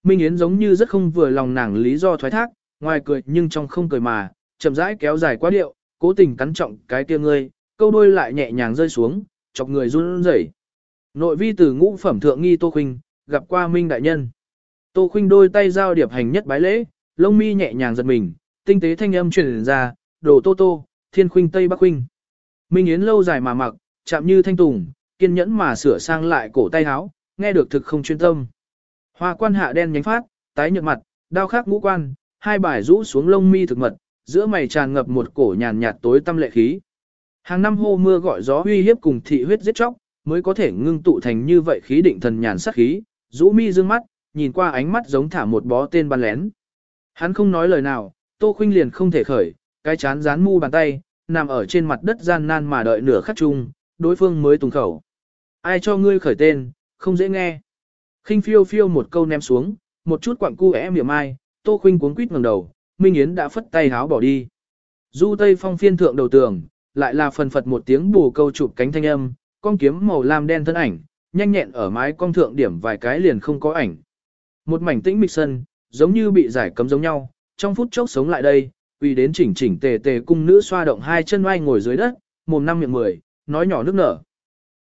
Minh Yến giống như rất không vừa lòng nàng lý do thoái thác, ngoài cười nhưng trong không cười mà, chậm rãi kéo dài quá điệu, cố tình cắn trọng cái kia ngươi, câu đôi lại nhẹ nhàng rơi xuống, chọc người run rẩy. Nội vi từ ngũ phẩm thượng nghi Tô Khuynh, gặp qua Minh đại nhân. Tô Khuynh đôi tay giao điệp hành nhất bái lễ, lông mi nhẹ nhàng giật mình, tinh tế thanh âm truyền ra, "Đồ Tô Tô, Thiên Khuynh Tây Bắc Khuynh." Minh Yến lâu dài mà mặc, chạm như thanh tùng, kiên nhẫn mà sửa sang lại cổ tay áo, nghe được thực không chuyên tâm. Hoa quan hạ đen nhánh phát, tái nhợt mặt, đao khắc ngũ quan, hai bài rũ xuống lông mi thực mật, giữa mày tràn ngập một cổ nhàn nhạt tối tâm lệ khí. Hàng năm hô mưa gọi gió uy hiếp cùng thị huyết giết chóc, mới có thể ngưng tụ thành như vậy khí định thần nhàn sát khí, rũ mi dương mắt, nhìn qua ánh mắt giống thả một bó tên bắn lén. Hắn không nói lời nào, Tô Khuynh liền không thể khởi, cái chán dán mu bàn tay, nằm ở trên mặt đất gian nan mà đợi nửa khắc chung, đối phương mới tùng khẩu. Ai cho ngươi khởi tên, không dễ nghe. khinh phiêu phiêu một câu ném xuống, một chút quặng cu é miệng ai, Tô Khuynh cuống quýt ngẩng đầu, Minh Yến đã phất tay háo bỏ đi. Du Tây Phong phiên thượng đầu tường, lại là phần phật một tiếng bù câu chụp cánh thanh âm, con kiếm màu lam đen thân ảnh, nhanh nhẹn ở mái con thượng điểm vài cái liền không có ảnh. Một mảnh tĩnh mịch sân, giống như bị giải cấm giống nhau, trong phút chốc sống lại đây, vì đến chỉnh chỉnh tề tề cung nữ xoa động hai chân oai ngồi dưới đất, mồm năm miệng mười, nói nhỏ nước nở.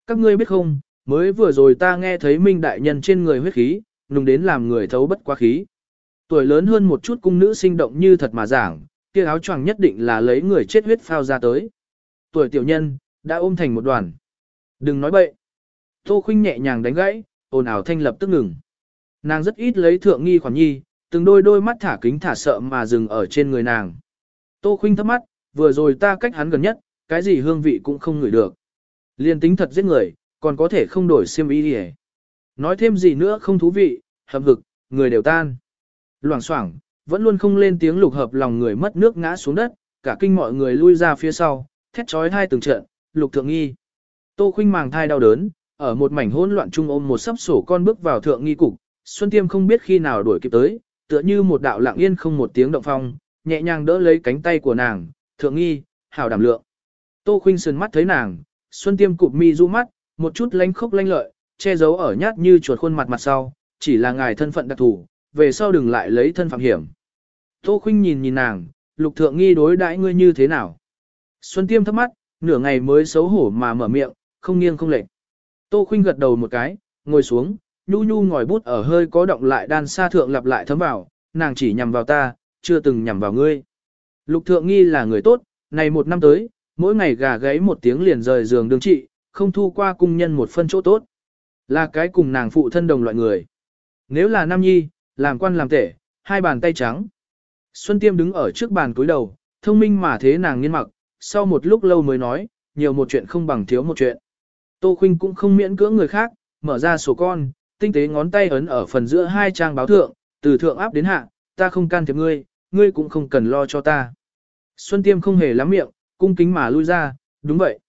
Các ngươi biết không, mới vừa rồi ta nghe thấy Minh đại nhân trên người huyết khí, nùng đến làm người thấu bất quá khí. Tuổi lớn hơn một chút cung nữ sinh động như thật mà giảng, kia áo choàng nhất định là lấy người chết huyết phao ra tới. Tuổi tiểu nhân, đã ôm thành một đoàn. Đừng nói bậy. Tô khinh nhẹ nhàng đánh gãy, ồn ào thanh lập tức ngừng. Nàng rất ít lấy thượng nghi khoản nhi, từng đôi đôi mắt thả kính thả sợ mà dừng ở trên người nàng. Tô Khuynh thấp mắt, vừa rồi ta cách hắn gần nhất, cái gì hương vị cũng không ngửi được. Liên tính thật giết người, còn có thể không đổi xiêm y đi Nói thêm gì nữa không thú vị, hầm hực, người đều tan. Loảng xoảng, vẫn luôn không lên tiếng lục hợp lòng người mất nước ngã xuống đất, cả kinh mọi người lui ra phía sau, thét trói hai từng trận, lục thượng nghi. Tô khinh màng thai đau đớn, ở một mảnh hỗn loạn trung ôm một sắp sổ con bước vào thượng nghi cục, Xuân Tiêm không biết khi nào đuổi kịp tới, tựa như một đạo lặng yên không một tiếng động phong, nhẹ nhàng đỡ lấy cánh tay của nàng, thượng nghi, hảo đảm lượng. Tô Khuynh sườn mắt thấy nàng, Xuân Tiêm cụp mi du mắt, một chút lánh khốc lanh lợi, che giấu ở nhát như chuột khuôn mặt mặt sau, chỉ là ngài thân phận đặc thù, về sau đừng lại lấy thân phạm hiểm. Tô Khuynh nhìn nhìn nàng, lục thượng nghi đối đãi ngươi như thế nào. Xuân Tiêm thấp mắt, nửa ngày mới xấu hổ mà mở miệng, không nghiêng không lệch. Tô Khuynh gật đầu một cái, ngồi xuống, nhu nhu ngòi bút ở hơi có động lại đan sa thượng lặp lại thấm vào, nàng chỉ nhằm vào ta, chưa từng nhằm vào ngươi. Lục thượng nghi là người tốt, này một năm tới, mỗi ngày gà gáy một tiếng liền rời giường đương trị, không thu qua cung nhân một phân chỗ tốt. Là cái cùng nàng phụ thân đồng loại người. Nếu là nam nhi, làm quan làm tể, hai bàn tay trắng. Xuân Tiêm đứng ở trước bàn cúi đầu, thông minh mà thế nàng nghiên mặc, sau một lúc lâu mới nói, nhiều một chuyện không bằng thiếu một chuyện. Tô Khuynh cũng không miễn cưỡng người khác, mở ra sổ con, tinh tế ngón tay ấn ở phần giữa hai trang báo thượng, từ thượng áp đến hạ, ta không can thiệp ngươi, ngươi cũng không cần lo cho ta. Xuân Tiêm không hề lắm miệng, cung kính mà lui ra, đúng vậy.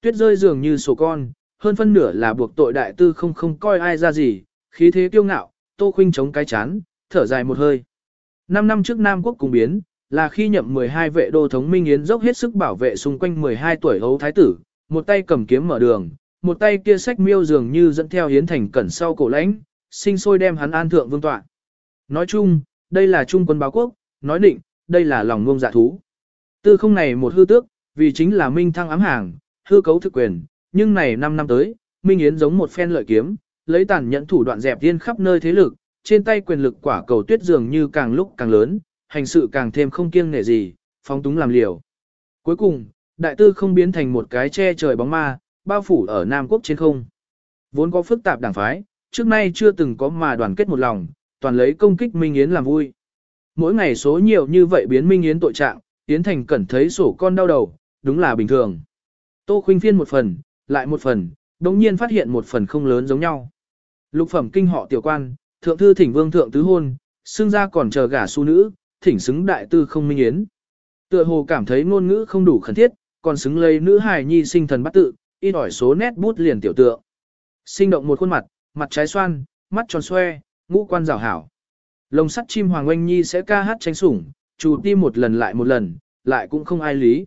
Tuyết rơi dường như sổ con, hơn phân nửa là buộc tội đại tư không không coi ai ra gì, khí thế kiêu ngạo, Tô Khuynh chống cái chán, thở dài một hơi. Năm năm trước Nam Quốc cùng biến, là khi nhậm 12 vệ đô thống Minh Yến dốc hết sức bảo vệ xung quanh 12 tuổi hấu thái tử, một tay cầm kiếm mở đường, một tay kia sách miêu dường như dẫn theo hiến thành cẩn sau cổ lãnh, sinh sôi đem hắn an thượng vương tọa. Nói chung, đây là trung quân báo quốc, nói định, đây là lòng ngông dạ thú. Tư không này một hư tước, vì chính là minh thăng ám hàng, hư cấu thực quyền, nhưng này 5 năm tới, Minh Yến giống một phen lợi kiếm, lấy tàn nhẫn thủ đoạn dẹp tiên khắp nơi thế lực, trên tay quyền lực quả cầu tuyết dường như càng lúc càng lớn, hành sự càng thêm không kiêng nể gì, phóng túng làm liều. Cuối cùng, đại tư không biến thành một cái che trời bóng ma, bao phủ ở Nam Quốc trên không. Vốn có phức tạp đảng phái, trước nay chưa từng có mà đoàn kết một lòng, toàn lấy công kích Minh Yến làm vui. Mỗi ngày số nhiều như vậy biến Minh Yến tội trạng, Yến Thành cẩn thấy sổ con đau đầu, đúng là bình thường. Tô khuynh phiên một phần, lại một phần, đồng nhiên phát hiện một phần không lớn giống nhau. Lục phẩm kinh họ tiểu quan, thượng thư thỉnh vương thượng tứ hôn, xương ra còn chờ gả su nữ, thỉnh xứng đại tư không minh yến. Tựa hồ cảm thấy ngôn ngữ không đủ khẩn thiết, còn xứng lấy nữ hài nhi sinh thần bắt tự, ít ỏi số nét bút liền tiểu tượng. Sinh động một khuôn mặt, mặt trái xoan, mắt tròn xoe, ngũ quan rào hảo. Lồng sắt chim hoàng oanh nhi sẽ ca hát tranh sủng, chủ tim một lần lại một lần, lại cũng không ai lý.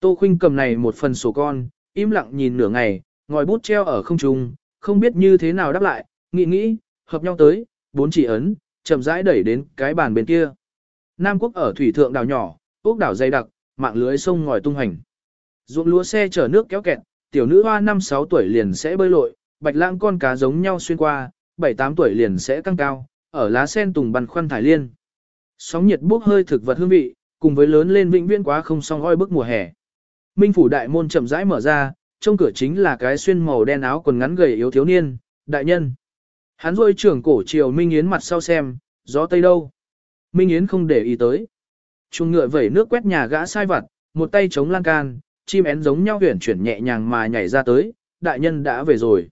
Tô Khuynh cầm này một phần sổ con, im lặng nhìn nửa ngày, ngòi bút treo ở không trung, không biết như thế nào đáp lại, nghĩ nghĩ, hợp nhau tới, bốn chỉ ấn, chậm rãi đẩy đến cái bàn bên kia. Nam quốc ở thủy thượng đảo nhỏ, quốc đảo dày đặc, mạng lưới sông ngòi tung hành. Ruộng lúa xe chở nước kéo kẹt, tiểu nữ hoa 5-6 tuổi liền sẽ bơi lội, bạch lãng con cá giống nhau xuyên qua, 7-8 tuổi liền sẽ căng cao, ở lá sen tùng băn khoăn thải liên. Sóng nhiệt bốc hơi thực vật hương vị, cùng với lớn lên vĩnh viễn quá không song oi bức mùa hè. Minh phủ đại môn chậm rãi mở ra, trong cửa chính là cái xuyên màu đen áo quần ngắn gầy yếu thiếu niên, đại nhân. Hắn rôi trưởng cổ chiều Minh Yến mặt sau xem, gió tây đâu. Minh Yến không để ý tới. Chuồng ngựa vẩy nước quét nhà gã sai vặt, một tay chống lan can, chim én giống nhau huyển chuyển nhẹ nhàng mà nhảy ra tới, đại nhân đã về rồi.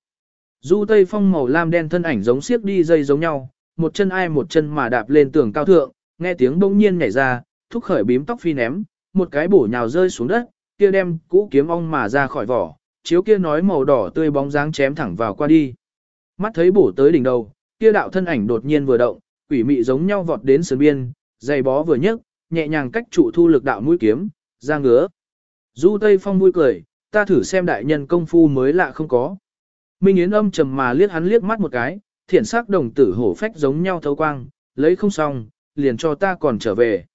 Du tây phong màu lam đen thân ảnh giống xiếc đi dây giống nhau, một chân ai một chân mà đạp lên tường cao thượng, nghe tiếng bỗng nhiên nhảy ra, thúc khởi bím tóc phi ném, một cái bổ nhào rơi xuống đất, kia đem cũ kiếm ong mà ra khỏi vỏ, chiếu kia nói màu đỏ tươi bóng dáng chém thẳng vào qua đi. Mắt thấy bổ tới đỉnh đầu, kia đạo thân ảnh đột nhiên vừa động, quỷ mị giống nhau vọt đến sườn biên, dày bó vừa nhấc, nhẹ nhàng cách trụ thu lực đạo mũi kiếm, ra ngứa. Du Tây Phong vui cười, ta thử xem đại nhân công phu mới lạ không có. Minh Yến âm trầm mà liếc hắn liếc mắt một cái, thiện sắc đồng tử hổ phách giống nhau thấu quang, lấy không xong, liền cho ta còn trở về.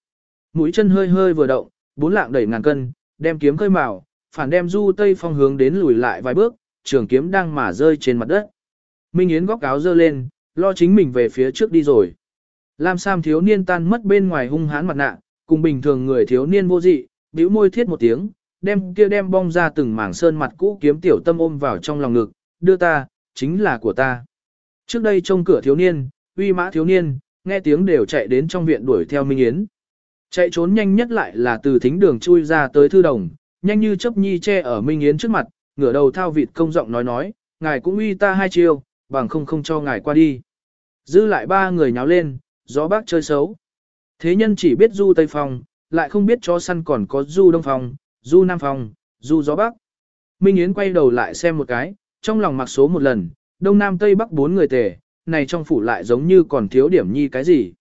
Mũi chân hơi hơi vừa động, bốn lạng đẩy ngàn cân, đem kiếm khơi mào, phản đem du tây phong hướng đến lùi lại vài bước, trường kiếm đang mà rơi trên mặt đất. Minh Yến góc áo dơ lên, lo chính mình về phía trước đi rồi. Lam Sam thiếu niên tan mất bên ngoài hung hãn mặt nạ, cùng bình thường người thiếu niên vô dị, bĩu môi thiết một tiếng, đem kia đem bong ra từng mảng sơn mặt cũ kiếm tiểu tâm ôm vào trong lòng ngực, đưa ta, chính là của ta. Trước đây trông cửa thiếu niên, uy mã thiếu niên, nghe tiếng đều chạy đến trong viện đuổi theo Minh Yến. Chạy trốn nhanh nhất lại là từ thính đường chui ra tới thư đồng, nhanh như chấp nhi che ở Minh Yến trước mặt, ngửa đầu thao vịt công giọng nói nói, ngài cũng uy ta hai chiêu, bằng không không cho ngài qua đi. Dư lại ba người nháo lên, gió bác chơi xấu. Thế nhân chỉ biết du Tây Phong, lại không biết cho săn còn có du Đông Phong, du Nam Phong, du gió Bắc. Minh Yến quay đầu lại xem một cái, trong lòng mặc số một lần, Đông Nam Tây Bắc bốn người tề, này trong phủ lại giống như còn thiếu điểm nhi cái gì.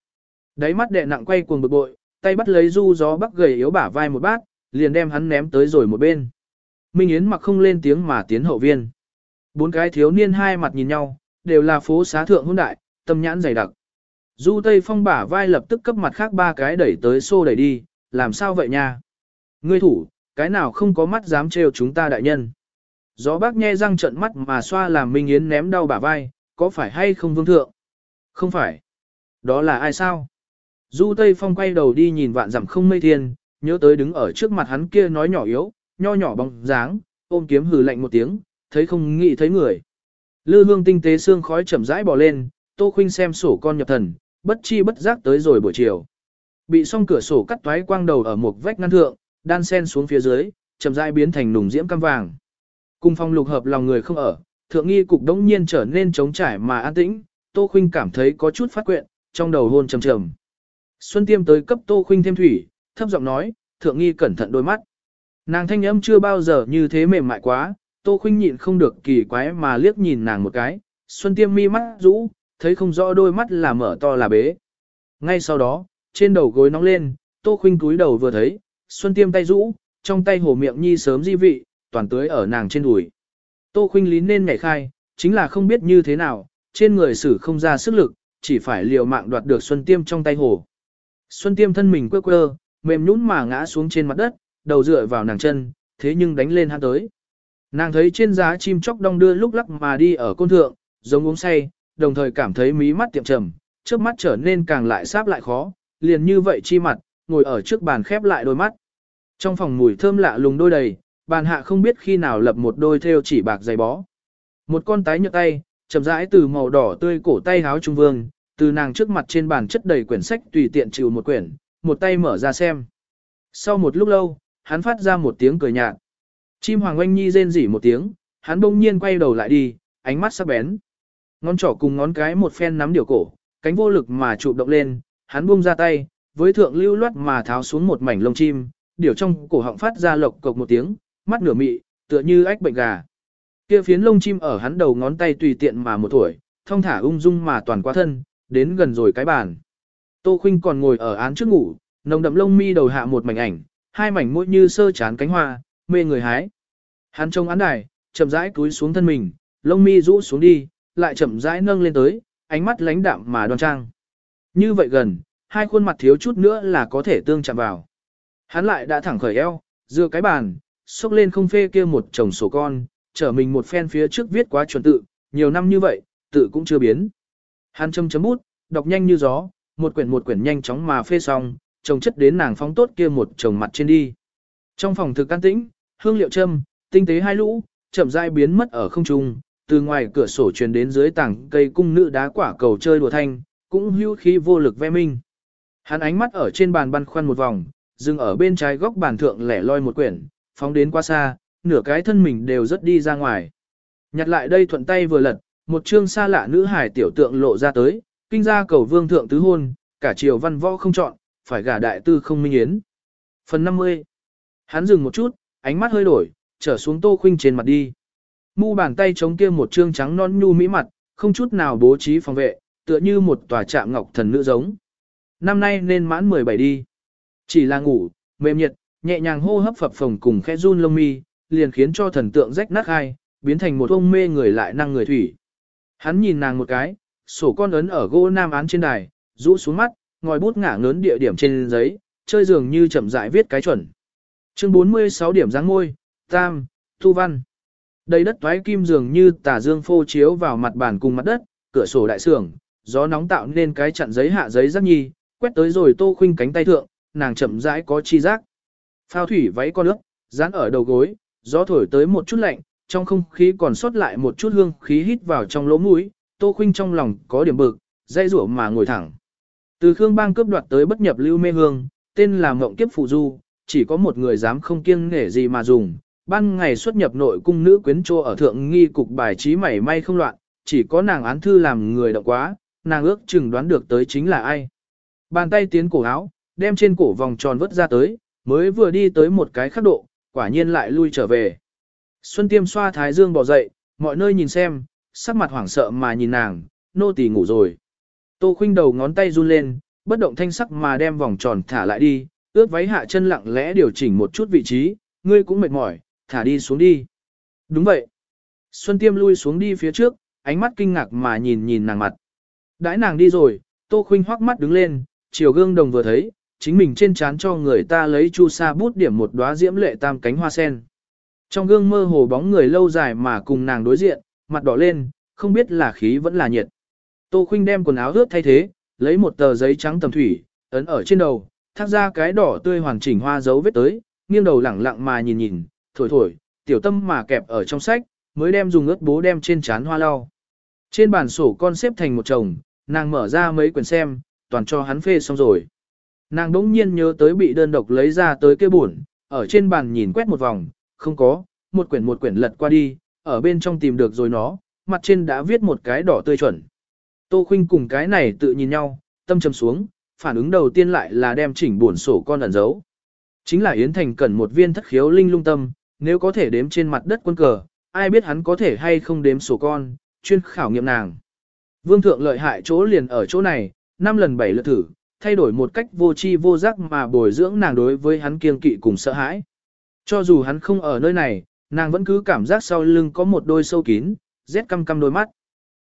Đáy mắt đệ nặng quay cuồng bực bội, tay bắt lấy du gió Bắc gầy yếu bả vai một bát, liền đem hắn ném tới rồi một bên. Minh Yến mặc không lên tiếng mà tiến hậu viên. Bốn cái thiếu niên hai mặt nhìn nhau, đều là phố xá thượng hôn đại, tâm nhãn dày đặc. Du Tây Phong bả vai lập tức cấp mặt khác ba cái đẩy tới xô đẩy đi, làm sao vậy nha? Ngươi thủ, cái nào không có mắt dám trêu chúng ta đại nhân. Gió bác nhe răng trận mắt mà xoa làm Minh Yến ném đau bả vai, có phải hay không vương thượng? Không phải. Đó là ai sao? Du Tây Phong quay đầu đi nhìn vạn dặm không mây thiên, nhớ tới đứng ở trước mặt hắn kia nói nhỏ yếu, nho nhỏ bóng dáng, ôm kiếm hừ lạnh một tiếng, thấy không nghĩ thấy người. Lư hương tinh tế xương khói chậm rãi bò lên, Tô Khuynh xem sổ con nhập thần, bất chi bất giác tới rồi buổi chiều. Bị song cửa sổ cắt toái quang đầu ở một vách ngăn thượng, đan sen xuống phía dưới, chậm rãi biến thành nùng diễm cam vàng. Cung phong lục hợp lòng người không ở, thượng nghi cục đống nhiên trở nên trống trải mà an tĩnh, Tô Khuynh cảm thấy có chút phát quyện, trong đầu hôn trầm trầm. Xuân Tiêm tới cấp Tô Khuynh thêm thủy, thấp giọng nói, thượng nghi cẩn thận đôi mắt. Nàng thanh âm chưa bao giờ như thế mềm mại quá, Tô Khuynh nhịn không được kỳ quái mà liếc nhìn nàng một cái, Xuân Tiêm mi mắt rũ, thấy không rõ đôi mắt là mở to là bế. Ngay sau đó, trên đầu gối nóng lên, Tô Khuynh cúi đầu vừa thấy, Xuân Tiêm tay rũ, trong tay hồ miệng nhi sớm di vị, toàn tưới ở nàng trên đùi. Tô Khuynh Lý nên nhảy khai, chính là không biết như thế nào, trên người sử không ra sức lực, chỉ phải liều mạng đoạt được Xuân Tiêm trong tay hồ. Xuân Tiêm thân mình quơ quơ, mềm nhũn mà ngã xuống trên mặt đất, đầu dựa vào nàng chân, thế nhưng đánh lên hắn tới. Nàng thấy trên giá chim chóc đong đưa lúc lắc mà đi ở côn thượng, giống uống say, đồng thời cảm thấy mí mắt tiệm trầm, trước mắt trở nên càng lại sáp lại khó, liền như vậy chi mặt, ngồi ở trước bàn khép lại đôi mắt. Trong phòng mùi thơm lạ lùng đôi đầy, bàn hạ không biết khi nào lập một đôi theo chỉ bạc dày bó. Một con tái nhợt tay, chậm rãi từ màu đỏ tươi cổ tay háo trung vương, từ nàng trước mặt trên bàn chất đầy quyển sách tùy tiện chịu một quyển, một tay mở ra xem. Sau một lúc lâu, hắn phát ra một tiếng cười nhạt. Chim hoàng oanh nhi rên rỉ một tiếng, hắn bỗng nhiên quay đầu lại đi, ánh mắt sắc bén. Ngón trỏ cùng ngón cái một phen nắm điều cổ, cánh vô lực mà chụp động lên, hắn buông ra tay, với thượng lưu loát mà tháo xuống một mảnh lông chim, điều trong cổ họng phát ra lộc cộc một tiếng, mắt nửa mị, tựa như ách bệnh gà. Kia phiến lông chim ở hắn đầu ngón tay tùy tiện mà một tuổi, thông thả ung dung mà toàn qua thân, đến gần rồi cái bàn. Tô Khuynh còn ngồi ở án trước ngủ, nồng đậm lông mi đầu hạ một mảnh ảnh, hai mảnh môi như sơ chán cánh hoa, mê người hái. Hắn trông án đài, chậm rãi cúi xuống thân mình, lông mi rũ xuống đi, lại chậm rãi nâng lên tới, ánh mắt lánh đạm mà đoan trang. Như vậy gần, hai khuôn mặt thiếu chút nữa là có thể tương chạm vào. Hắn lại đã thẳng khởi eo, dựa cái bàn, xúc lên không phê kia một chồng sổ con, trở mình một phen phía trước viết quá chuẩn tự, nhiều năm như vậy, tự cũng chưa biến. Hắn châm chấm bút, đọc nhanh như gió, một quyển một quyển nhanh chóng mà phê xong, chồng chất đến nàng phóng tốt kia một chồng mặt trên đi. Trong phòng thực can tĩnh, hương liệu châm, tinh tế hai lũ, chậm rãi biến mất ở không trung, từ ngoài cửa sổ truyền đến dưới tảng cây cung nữ đá quả cầu chơi đùa thanh, cũng hưu khí vô lực ve minh. Hắn ánh mắt ở trên bàn băn khoăn một vòng, dừng ở bên trái góc bàn thượng lẻ loi một quyển, phóng đến quá xa, nửa cái thân mình đều rất đi ra ngoài. Nhặt lại đây thuận tay vừa lật, một chương xa lạ nữ hải tiểu tượng lộ ra tới, kinh gia cầu vương thượng tứ hôn, cả triều văn võ không chọn, phải gả đại tư không minh yến. Phần 50 Hắn dừng một chút, ánh mắt hơi đổi, trở xuống tô khuynh trên mặt đi. Mu bàn tay chống kia một trương trắng non nhu mỹ mặt, không chút nào bố trí phòng vệ, tựa như một tòa trạm ngọc thần nữ giống. Năm nay nên mãn 17 đi. Chỉ là ngủ, mềm nhiệt, nhẹ nhàng hô hấp phập phồng cùng khẽ run lông mi, liền khiến cho thần tượng rách nát hai, biến thành một ông mê người lại năng người thủy. Hắn nhìn nàng một cái, sổ con ấn ở gỗ nam án trên đài, rũ xuống mắt, ngòi bút ngả ngớn địa điểm trên giấy, chơi dường như chậm rãi viết cái chuẩn. Chương 46 điểm dáng môi, tam, thu văn. Đầy đất toái kim dường như tà dương phô chiếu vào mặt bàn cùng mặt đất, cửa sổ đại sưởng, gió nóng tạo nên cái chặn giấy hạ giấy rắc nhi, quét tới rồi tô khuynh cánh tay thượng, nàng chậm rãi có chi giác. Phao thủy váy con nước, dán ở đầu gối, gió thổi tới một chút lạnh, trong không khí còn sót lại một chút hương khí hít vào trong lỗ mũi, tô khuynh trong lòng có điểm bực, dây rủa mà ngồi thẳng. Từ Khương Bang cướp đoạt tới bất nhập lưu mê hương, tên là Ngộng Kiếp Phụ Du, chỉ có một người dám không kiêng nể gì mà dùng. Ban ngày xuất nhập nội cung nữ quyến trô ở thượng nghi cục bài trí mảy may không loạn, chỉ có nàng án thư làm người động quá, nàng ước chừng đoán được tới chính là ai. Bàn tay tiến cổ áo, đem trên cổ vòng tròn vớt ra tới, mới vừa đi tới một cái khắc độ, quả nhiên lại lui trở về. Xuân tiêm xoa thái dương bỏ dậy, mọi nơi nhìn xem, sắc mặt hoảng sợ mà nhìn nàng, nô tỳ ngủ rồi. Tô khuynh đầu ngón tay run lên, bất động thanh sắc mà đem vòng tròn thả lại đi, ướt váy hạ chân lặng lẽ điều chỉnh một chút vị trí, ngươi cũng mệt mỏi, thả đi xuống đi. Đúng vậy. Xuân tiêm lui xuống đi phía trước, ánh mắt kinh ngạc mà nhìn nhìn nàng mặt. Đãi nàng đi rồi, Tô khuynh hoắc mắt đứng lên, chiều gương đồng vừa thấy, chính mình trên trán cho người ta lấy chu sa bút điểm một đóa diễm lệ tam cánh hoa sen. Trong gương mơ hồ bóng người lâu dài mà cùng nàng đối diện, mặt đỏ lên, không biết là khí vẫn là nhiệt. Tô Khuynh đem quần áo ướt thay thế, lấy một tờ giấy trắng tầm thủy, ấn ở trên đầu, thác ra cái đỏ tươi hoàn chỉnh hoa dấu vết tới, nghiêng đầu lẳng lặng mà nhìn nhìn, thổi thổi, tiểu tâm mà kẹp ở trong sách, mới đem dùng ướt bố đem trên chán hoa lau. Trên bàn sổ con xếp thành một chồng, nàng mở ra mấy quyển xem, toàn cho hắn phê xong rồi. Nàng đỗng nhiên nhớ tới bị đơn độc lấy ra tới kia buồn, ở trên bàn nhìn quét một vòng, không có, một quyển một quyển lật qua đi, ở bên trong tìm được rồi nó, mặt trên đã viết một cái đỏ tươi chuẩn. Tô Khuynh cùng cái này tự nhìn nhau, tâm trầm xuống, phản ứng đầu tiên lại là đem chỉnh buồn sổ con ẩn giấu. Chính là Yến Thành cần một viên thất khiếu linh lung tâm, nếu có thể đếm trên mặt đất quân cờ, ai biết hắn có thể hay không đếm sổ con, chuyên khảo nghiệm nàng. Vương thượng lợi hại chỗ liền ở chỗ này, năm lần bảy lượt thử, thay đổi một cách vô tri vô giác mà bồi dưỡng nàng đối với hắn kiên kỵ cùng sợ hãi. Cho dù hắn không ở nơi này, nàng vẫn cứ cảm giác sau lưng có một đôi sâu kín, rét căm căm đôi mắt.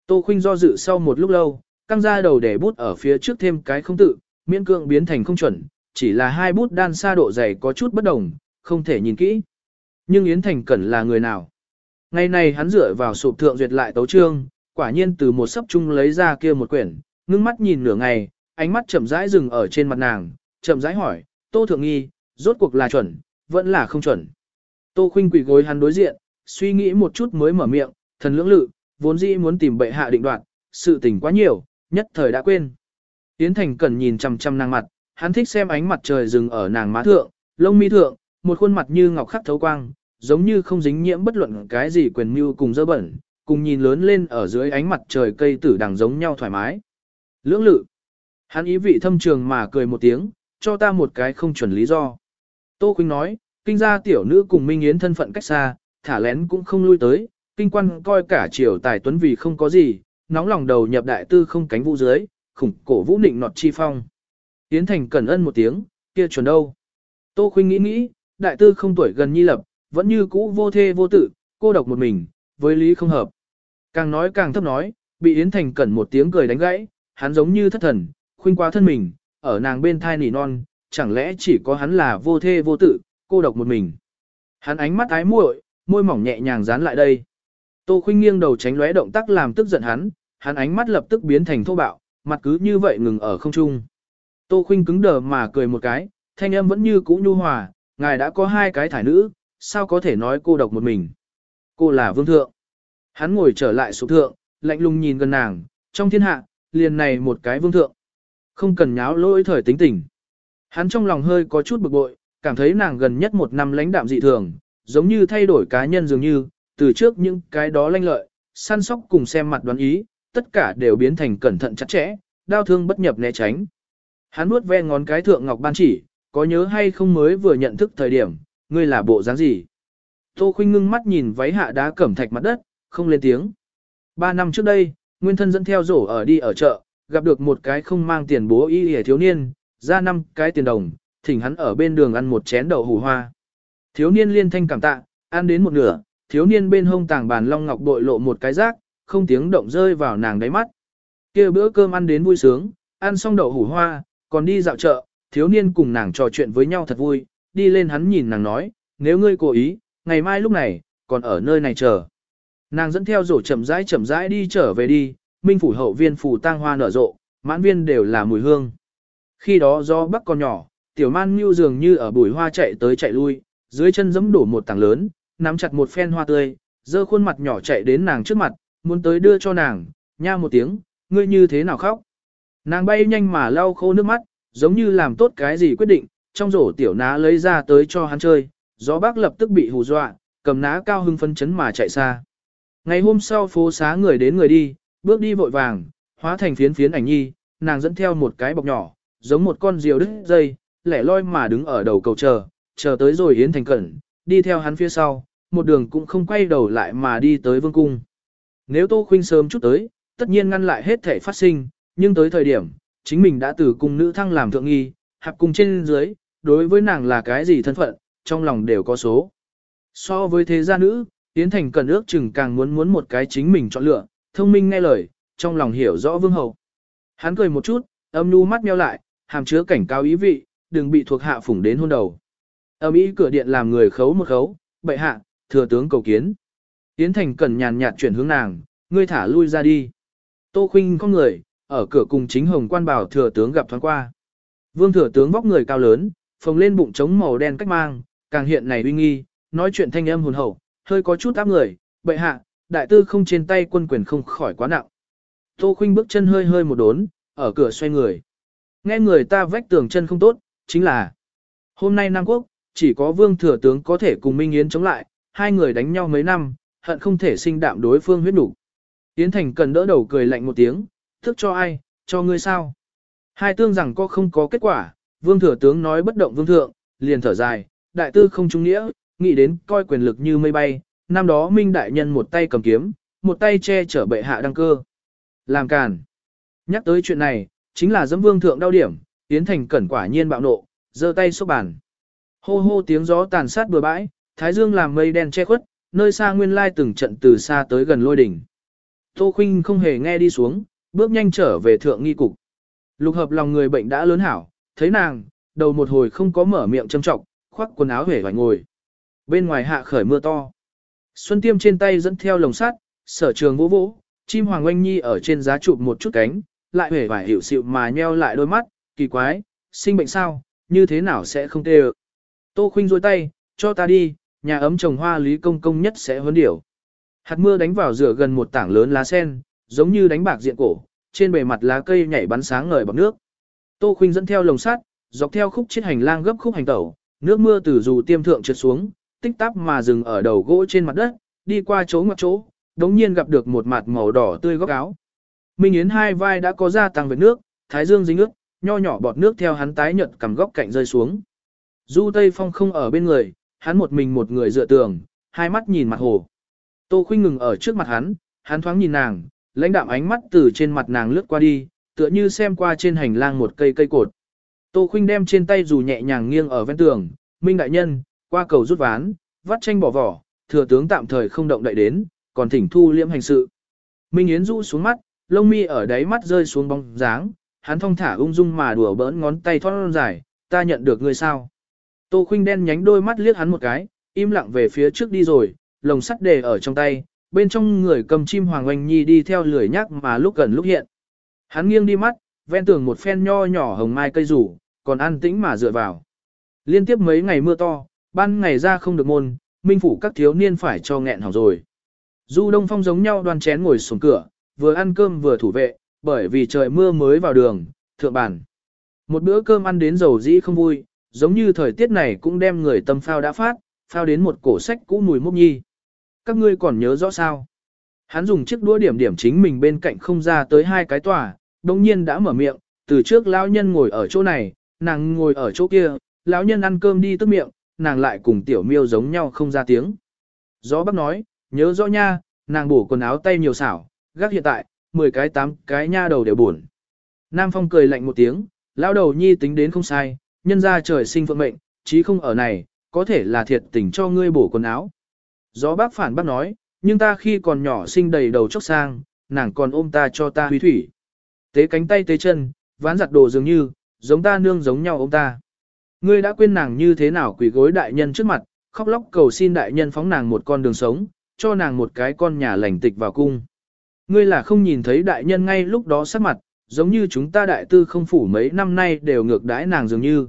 Tô Khuynh do dự sau một lúc lâu, căng ra đầu để bút ở phía trước thêm cái không tự, miễn cưỡng biến thành không chuẩn, chỉ là hai bút đan xa độ dày có chút bất đồng, không thể nhìn kỹ. Nhưng Yến Thành Cẩn là người nào? Ngày này hắn dựa vào sụp thượng duyệt lại tấu trương, quả nhiên từ một sấp chung lấy ra kia một quyển, ngưng mắt nhìn nửa ngày, ánh mắt chậm rãi dừng ở trên mặt nàng, chậm rãi hỏi, Tô Thượng Nghi, rốt cuộc là chuẩn, vẫn là không chuẩn. Tô Khuynh quỳ gối hắn đối diện, suy nghĩ một chút mới mở miệng, thần lưỡng lự, vốn dĩ muốn tìm bệ hạ định đoạt, sự tình quá nhiều, nhất thời đã quên. Yến Thành Cẩn nhìn chằm chằm nàng mặt, hắn thích xem ánh mặt trời dừng ở nàng má thượng, lông mi thượng, một khuôn mặt như ngọc khắc thấu quang, giống như không dính nhiễm bất luận cái gì quyền mưu cùng dơ bẩn, cùng nhìn lớn lên ở dưới ánh mặt trời cây tử đằng giống nhau thoải mái. Lưỡng lự. Hắn ý vị thâm trường mà cười một tiếng, cho ta một cái không chuẩn lý do. Tô Khuynh nói, kinh gia tiểu nữ cùng Minh Yến thân phận cách xa, thả lén cũng không lui tới, kinh quan coi cả triều tài tuấn vì không có gì, nóng lòng đầu nhập đại tư không cánh vũ dưới, khủng cổ vũ định nọt chi phong. Yến Thành cẩn ân một tiếng, kia chuẩn đâu. Tô Khuynh nghĩ nghĩ, đại tư không tuổi gần nhi lập, vẫn như cũ vô thê vô tự, cô độc một mình, với lý không hợp. Càng nói càng thấp nói, bị Yến Thành cẩn một tiếng cười đánh gãy, hắn giống như thất thần, khuynh qua thân mình, ở nàng bên thai nỉ non, chẳng lẽ chỉ có hắn là vô thê vô tự, cô độc một mình. Hắn ánh mắt ái muội, môi mỏng nhẹ nhàng dán lại đây. Tô khuynh nghiêng đầu tránh lóe động tác làm tức giận hắn, hắn ánh mắt lập tức biến thành thô bạo, mặt cứ như vậy ngừng ở không trung. Tô khuynh cứng đờ mà cười một cái, thanh âm vẫn như cũ nhu hòa, ngài đã có hai cái thải nữ, sao có thể nói cô độc một mình. Cô là vương thượng. Hắn ngồi trở lại sụp thượng, lạnh lùng nhìn gần nàng, trong thiên hạ, liền này một cái vương thượng. Không cần nháo lỗi thời tính tình. Hắn trong lòng hơi có chút bực bội, cảm thấy nàng gần nhất một năm lãnh đạm dị thường, giống như thay đổi cá nhân dường như, từ trước những cái đó lanh lợi, săn sóc cùng xem mặt đoán ý, tất cả đều biến thành cẩn thận chặt chẽ, đau thương bất nhập né tránh. Hắn nuốt ve ngón cái thượng ngọc ban chỉ, có nhớ hay không mới vừa nhận thức thời điểm, ngươi là bộ dáng gì? Tô Khuynh ngưng mắt nhìn váy hạ đá cẩm thạch mặt đất, không lên tiếng. Ba năm trước đây, Nguyên thân dẫn theo rổ ở đi ở chợ, gặp được một cái không mang tiền bố y hề thiếu niên, ra năm cái tiền đồng, thỉnh hắn ở bên đường ăn một chén đậu hủ hoa. Thiếu niên liên thanh cảm tạ, ăn đến một nửa, thiếu niên bên hông tàng bàn long ngọc bội lộ một cái rác, không tiếng động rơi vào nàng đáy mắt. kia bữa cơm ăn đến vui sướng, ăn xong đậu hủ hoa, còn đi dạo chợ, thiếu niên cùng nàng trò chuyện với nhau thật vui, đi lên hắn nhìn nàng nói, nếu ngươi cố ý, ngày mai lúc này, còn ở nơi này chờ. Nàng dẫn theo rổ chậm rãi chậm rãi đi trở về đi, minh phủ hậu viên phủ tang hoa nở rộ, mãn viên đều là mùi hương. Khi đó do bắc còn nhỏ, tiểu man như dường như ở bụi hoa chạy tới chạy lui, dưới chân giẫm đổ một tảng lớn, nắm chặt một phen hoa tươi, giơ khuôn mặt nhỏ chạy đến nàng trước mặt, muốn tới đưa cho nàng, nha một tiếng, ngươi như thế nào khóc. Nàng bay nhanh mà lau khô nước mắt, giống như làm tốt cái gì quyết định, trong rổ tiểu ná lấy ra tới cho hắn chơi, gió bác lập tức bị hù dọa, cầm ná cao hưng phân chấn mà chạy xa. Ngày hôm sau phố xá người đến người đi, bước đi vội vàng, hóa thành phiến phiến ảnh nhi, nàng dẫn theo một cái bọc nhỏ, giống một con diều đứt dây, lẻ loi mà đứng ở đầu cầu chờ, chờ tới rồi Yến Thành Cẩn, đi theo hắn phía sau, một đường cũng không quay đầu lại mà đi tới vương cung. Nếu Tô Khuynh sớm chút tới, tất nhiên ngăn lại hết thể phát sinh, nhưng tới thời điểm, chính mình đã từ cung nữ thăng làm thượng nghi, hạp cung trên dưới, đối với nàng là cái gì thân phận, trong lòng đều có số. So với thế gia nữ, Yến Thành cần ước chừng càng muốn muốn một cái chính mình chọn lựa, thông minh nghe lời, trong lòng hiểu rõ vương hậu. Hắn cười một chút, âm nu mắt meo lại, hàm chứa cảnh cáo ý vị, đừng bị thuộc hạ phủng đến hôn đầu. Âm ý cửa điện làm người khấu một khấu, bệ hạ, thừa tướng cầu kiến. Yến Thành cần nhàn nhạt chuyển hướng nàng, ngươi thả lui ra đi. Tô Khuynh con người, ở cửa cùng chính hồng quan bảo thừa tướng gặp thoáng qua. Vương thừa tướng vóc người cao lớn, phồng lên bụng trống màu đen cách mang, càng hiện này uy nghi, nói chuyện thanh âm hồn hậu, hơi có chút áp người, bệ hạ, đại tư không trên tay quân quyền không khỏi quá nặng. Tô Khuynh bước chân hơi hơi một đốn, ở cửa xoay người. Nghe người ta vách tường chân không tốt, chính là hôm nay Nam Quốc, chỉ có vương thừa tướng có thể cùng Minh Yến chống lại, hai người đánh nhau mấy năm, hận không thể sinh đạm đối phương huyết đủ. Yến Thành cần đỡ đầu cười lạnh một tiếng, thức cho ai, cho ngươi sao. Hai tương rằng có không có kết quả, vương thừa tướng nói bất động vương thượng, liền thở dài, đại tư không trung nghĩa, nghĩ đến coi quyền lực như mây bay, năm đó Minh Đại Nhân một tay cầm kiếm, một tay che chở bệ hạ đăng cơ. Làm càn. Nhắc tới chuyện này, chính là dẫm vương thượng đau điểm, Yến Thành cẩn quả nhiên bạo nộ, giơ tay xúc bàn. Hô hô tiếng gió tàn sát bừa bãi, thái dương làm mây đen che khuất, nơi xa nguyên lai từng trận từ xa tới gần lôi đỉnh. Tô Khuynh không hề nghe đi xuống, bước nhanh trở về thượng nghi cục. Lục hợp lòng người bệnh đã lớn hảo, thấy nàng, đầu một hồi không có mở miệng châm trọng, khoác quần áo hể vải ngồi. Bên ngoài hạ khởi mưa to. Xuân tiêm trên tay dẫn theo lồng sắt, sở trường vỗ vỗ, chim hoàng oanh nhi ở trên giá chụp một chút cánh, lại hể vải hiểu xịu mà nheo lại đôi mắt, kỳ quái, sinh bệnh sao, như thế nào sẽ không tê ợ. Tô khinh rôi tay, cho ta đi, nhà ấm trồng hoa lý công công nhất sẽ huấn điểu. Hạt mưa đánh vào rửa gần một tảng lớn lá sen, giống như đánh bạc diện cổ, trên bề mặt lá cây nhảy bắn sáng ngời bằng nước. Tô khinh dẫn theo lồng sắt, dọc theo khúc chiết hành lang gấp khúc hành tẩu, nước mưa từ dù tiêm thượng trượt xuống, tích tắp mà dừng ở đầu gỗ trên mặt đất, đi qua chỗ ngoặc chỗ, đống nhiên gặp được một mặt màu đỏ tươi góc áo. Minh Yến hai vai đã có ra tăng về nước, thái dương dính ướt, nho nhỏ bọt nước theo hắn tái nhợt cầm góc cạnh rơi xuống. Du Tây Phong không ở bên người, hắn một mình một người dựa tường, hai mắt nhìn mặt hồ. Tô Khuynh ngừng ở trước mặt hắn, hắn thoáng nhìn nàng, lãnh đạm ánh mắt từ trên mặt nàng lướt qua đi, tựa như xem qua trên hành lang một cây cây cột. Tô Khuynh đem trên tay dù nhẹ nhàng nghiêng ở ven tường, Minh đại nhân, qua cầu rút ván, vắt tranh bỏ vỏ, thừa tướng tạm thời không động đậy đến, còn thỉnh thu liễm hành sự. Minh Yến rũ xuống mắt, lông mi ở đáy mắt rơi xuống bóng dáng, hắn thong thả ung dung mà đùa bỡn ngón tay thon dài, ta nhận được ngươi sao. Tô Khuynh đen nhánh đôi mắt liếc hắn một cái, im lặng về phía trước đi rồi, lồng sắt đề ở trong tay, bên trong người cầm chim hoàng oanh nhi đi theo lười nhắc mà lúc gần lúc hiện. Hắn nghiêng đi mắt, ven tường một phen nho nhỏ hồng mai cây rủ, còn an tĩnh mà dựa vào. Liên tiếp mấy ngày mưa to, ban ngày ra không được môn, minh phủ các thiếu niên phải cho nghẹn hỏng rồi. Du Đông Phong giống nhau đoan chén ngồi xuống cửa, vừa ăn cơm vừa thủ vệ, bởi vì trời mưa mới vào đường, thượng bản. Một bữa cơm ăn đến dầu dĩ không vui, giống như thời tiết này cũng đem người tâm phao đã phát, phao đến một cổ sách cũ mùi mốc nhi. Các ngươi còn nhớ rõ sao? Hắn dùng chiếc đũa điểm điểm chính mình bên cạnh không ra tới hai cái tòa, đồng nhiên đã mở miệng, từ trước lão nhân ngồi ở chỗ này, nàng ngồi ở chỗ kia, lão nhân ăn cơm đi tức miệng, nàng lại cùng tiểu miêu giống nhau không ra tiếng. Gió bác nói, nhớ rõ nha, nàng bổ quần áo tay nhiều xảo, gác hiện tại, 10 cái 8 cái nha đầu đều buồn. Nam Phong cười lạnh một tiếng, lão đầu nhi tính đến không sai, nhân ra trời sinh phượng mệnh, chí không ở này, có thể là thiệt tình cho ngươi bổ quần áo. Gió bác phản bác nói, nhưng ta khi còn nhỏ sinh đầy đầu chốc sang, nàng còn ôm ta cho ta huy thủy. Tế cánh tay tế chân, ván giặt đồ dường như, giống ta nương giống nhau ôm ta. Ngươi đã quên nàng như thế nào quỳ gối đại nhân trước mặt, khóc lóc cầu xin đại nhân phóng nàng một con đường sống, cho nàng một cái con nhà lành tịch vào cung. Ngươi là không nhìn thấy đại nhân ngay lúc đó sắc mặt, giống như chúng ta đại tư không phủ mấy năm nay đều ngược đãi nàng dường như.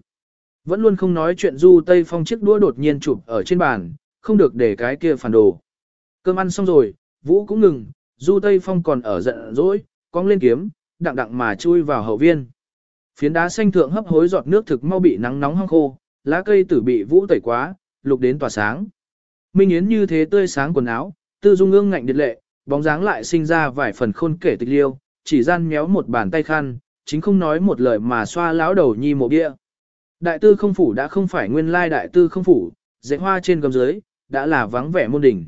Vẫn luôn không nói chuyện du tây phong chiếc đũa đột nhiên chụp ở trên bàn, không được để cái kia phản đồ. Cơm ăn xong rồi, vũ cũng ngừng, du tây phong còn ở giận dỗi, cong lên kiếm, đặng đặng mà chui vào hậu viên. Phiến đá xanh thượng hấp hối giọt nước thực mau bị nắng nóng hong khô, lá cây tử bị vũ tẩy quá, lục đến tỏa sáng. Minh Yến như thế tươi sáng quần áo, tư dung ương ngạnh điệt lệ, bóng dáng lại sinh ra vài phần khôn kể tịch liêu, chỉ gian méo một bàn tay khăn, chính không nói một lời mà xoa lão đầu nhi mộ bia. Đại tư không phủ đã không phải nguyên lai đại tư không phủ, dạy hoa trên gầm dưới, đã là vắng vẻ môn đỉnh.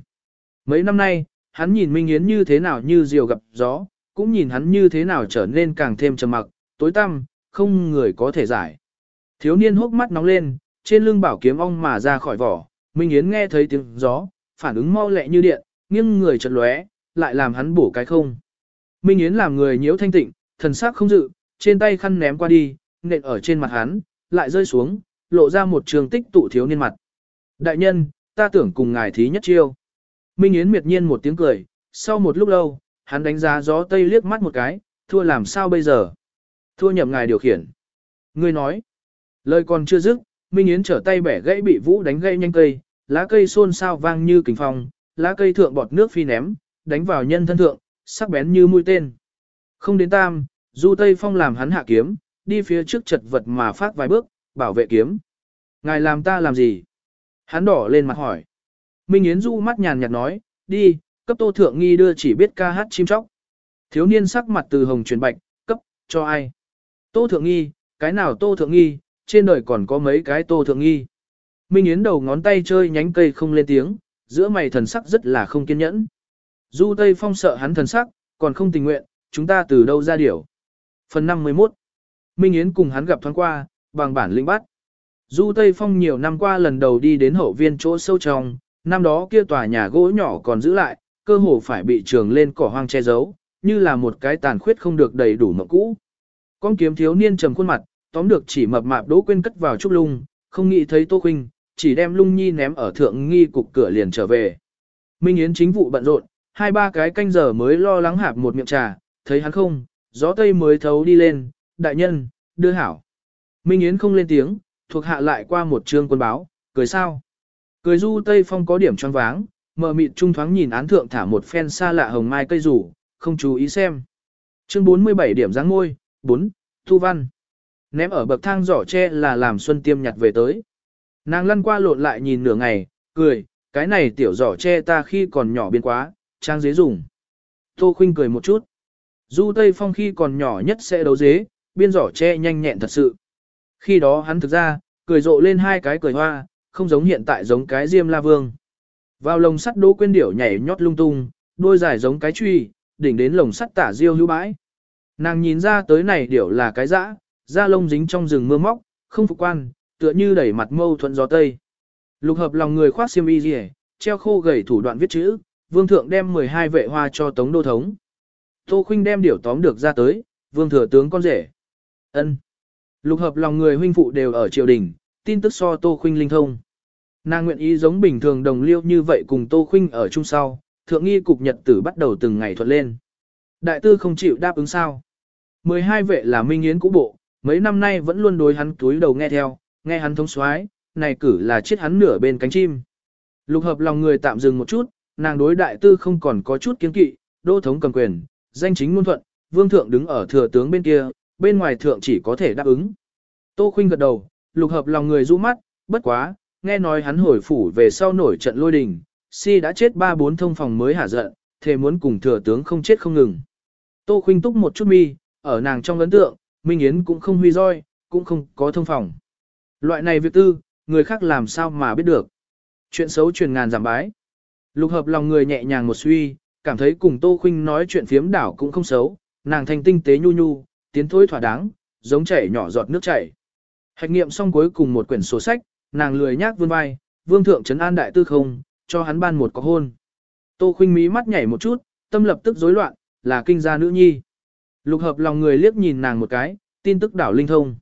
Mấy năm nay, hắn nhìn Minh Yến như thế nào như diều gặp gió, cũng nhìn hắn như thế nào trở nên càng thêm trầm mặc, tối tăm, không người có thể giải. Thiếu niên hốc mắt nóng lên, trên lưng bảo kiếm ong mà ra khỏi vỏ, Minh Yến nghe thấy tiếng gió, phản ứng mau lẹ như điện, nghiêng người chợt lóe, lại làm hắn bổ cái không. Minh Yến làm người nhiễu thanh tịnh, thần sắc không dự, trên tay khăn ném qua đi, nện ở trên mặt hắn, lại rơi xuống, lộ ra một trường tích tụ thiếu niên mặt. Đại nhân, ta tưởng cùng ngài thí nhất chiêu. Minh Yến miệt nhiên một tiếng cười, sau một lúc lâu, hắn đánh giá gió tây liếc mắt một cái, thua làm sao bây giờ? Thua nhầm ngài điều khiển. Ngươi nói. Lời còn chưa dứt, Minh Yến trở tay bẻ gãy bị Vũ đánh gãy nhanh cây, lá cây xôn xao vang như kình phong, lá cây thượng bọt nước phi ném, đánh vào nhân thân thượng, sắc bén như mũi tên. Không đến tam, Du Tây Phong làm hắn hạ kiếm, đi phía trước chật vật mà phát vài bước, bảo vệ kiếm. Ngài làm ta làm gì? Hắn đỏ lên mặt hỏi. Minh Yến Du mắt nhàn nhạt nói, đi, cấp tô thượng nghi đưa chỉ biết ca hát chim chóc. Thiếu niên sắc mặt từ hồng chuyển bạch, cấp, cho ai? Tô thượng nghi, cái nào tô thượng nghi, trên đời còn có mấy cái tô thượng nghi. Minh Yến đầu ngón tay chơi nhánh cây không lên tiếng, giữa mày thần sắc rất là không kiên nhẫn. Du Tây Phong sợ hắn thần sắc, còn không tình nguyện, chúng ta từ đâu ra điểu. Phần 51 Minh Yến cùng hắn gặp thoáng qua, bằng bản lĩnh bắt. Du Tây Phong nhiều năm qua lần đầu đi đến hậu viên chỗ sâu trong, năm đó kia tòa nhà gỗ nhỏ còn giữ lại, cơ hồ phải bị trường lên cỏ hoang che giấu, như là một cái tàn khuyết không được đầy đủ mộng cũ. Con kiếm thiếu niên trầm khuôn mặt, tóm được chỉ mập mạp Đỗ Quyên cất vào trúc lung, không nghĩ thấy Tô Khuynh, chỉ đem lung nhi ném ở thượng nghi cục cửa liền trở về. Minh Yến chính vụ bận rộn, hai ba cái canh giờ mới lo lắng hạp một miệng trà, thấy hắn không, gió tây mới thấu đi lên, đại nhân, đưa hảo. Minh Yến không lên tiếng, thuộc hạ lại qua một chương quân báo, cười sao. Cười du tây phong có điểm choáng váng, mờ mịt trung thoáng nhìn án thượng thả một phen xa lạ hồng mai cây rủ, không chú ý xem. Chương 47 điểm dáng ngôi, 4, Thu Văn. Ném ở bậc thang giỏ tre là làm Xuân Tiêm nhặt về tới. Nàng lăn qua lộn lại nhìn nửa ngày, cười, cái này tiểu giỏ tre ta khi còn nhỏ biên quá, trang dế dùng. Tô Khuynh cười một chút. Du Tây Phong khi còn nhỏ nhất sẽ đấu dế, biên giỏ tre nhanh nhẹn thật sự. Khi đó hắn thực ra, cười rộ lên hai cái cười hoa, không giống hiện tại giống cái diêm la vương. Vào lồng sắt đỗ quên điểu nhảy nhót lung tung, đôi dài giống cái truy, đỉnh đến lồng sắt tả diêu hữu bãi. Nàng nhìn ra tới này điểu là cái dã, da lông dính trong rừng mưa móc, không phục quan, tựa như đẩy mặt mâu thuẫn gió tây. Lục hợp lòng người khoác xiêm y rìa, treo khô gầy thủ đoạn viết chữ, vương thượng đem 12 vệ hoa cho tống đô thống. Tô khinh đem điểu tóm được ra tới, vương thừa tướng con rể. ân Lục hợp lòng người huynh phụ đều ở triều đình, tin tức so Tô khinh linh thông. Nàng nguyện ý giống bình thường đồng liêu như vậy cùng Tô khinh ở chung sau, thượng nghi cục nhật tử bắt đầu từng ngày thuận lên. Đại tư không chịu đáp ứng sao. 12 vệ là minh yến cũ bộ, mấy năm nay vẫn luôn đối hắn túi đầu nghe theo, nghe hắn thống soái, này cử là chết hắn nửa bên cánh chim. Lục hợp lòng người tạm dừng một chút, nàng đối đại tư không còn có chút kiên kỵ, đô thống cầm quyền, danh chính ngôn thuận, vương thượng đứng ở thừa tướng bên kia, bên ngoài thượng chỉ có thể đáp ứng. Tô khuynh gật đầu, lục hợp lòng người rũ mắt, bất quá, nghe nói hắn hồi phủ về sau nổi trận lôi đình, si đã chết ba bốn thông phòng mới hả giận, thề muốn cùng thừa tướng không chết không ngừng. Tô khuynh túc một chút mi, ở nàng trong ấn tượng, Minh Yến cũng không huy roi, cũng không có thông phòng. Loại này việc tư, người khác làm sao mà biết được. Chuyện xấu truyền ngàn giảm bái. Lục hợp lòng người nhẹ nhàng một suy, cảm thấy cùng Tô Khuynh nói chuyện phiếm đảo cũng không xấu, nàng thành tinh tế nhu nhu, tiến thối thỏa đáng, giống chảy nhỏ giọt nước chảy. Hạch nghiệm xong cuối cùng một quyển sổ sách, nàng lười nhác vươn vai, vương thượng trấn an đại tư không, cho hắn ban một có hôn. Tô Khuynh mí mắt nhảy một chút, tâm lập tức rối loạn, là kinh gia nữ nhi. Lục hợp lòng người liếc nhìn nàng một cái, tin tức đảo linh thông.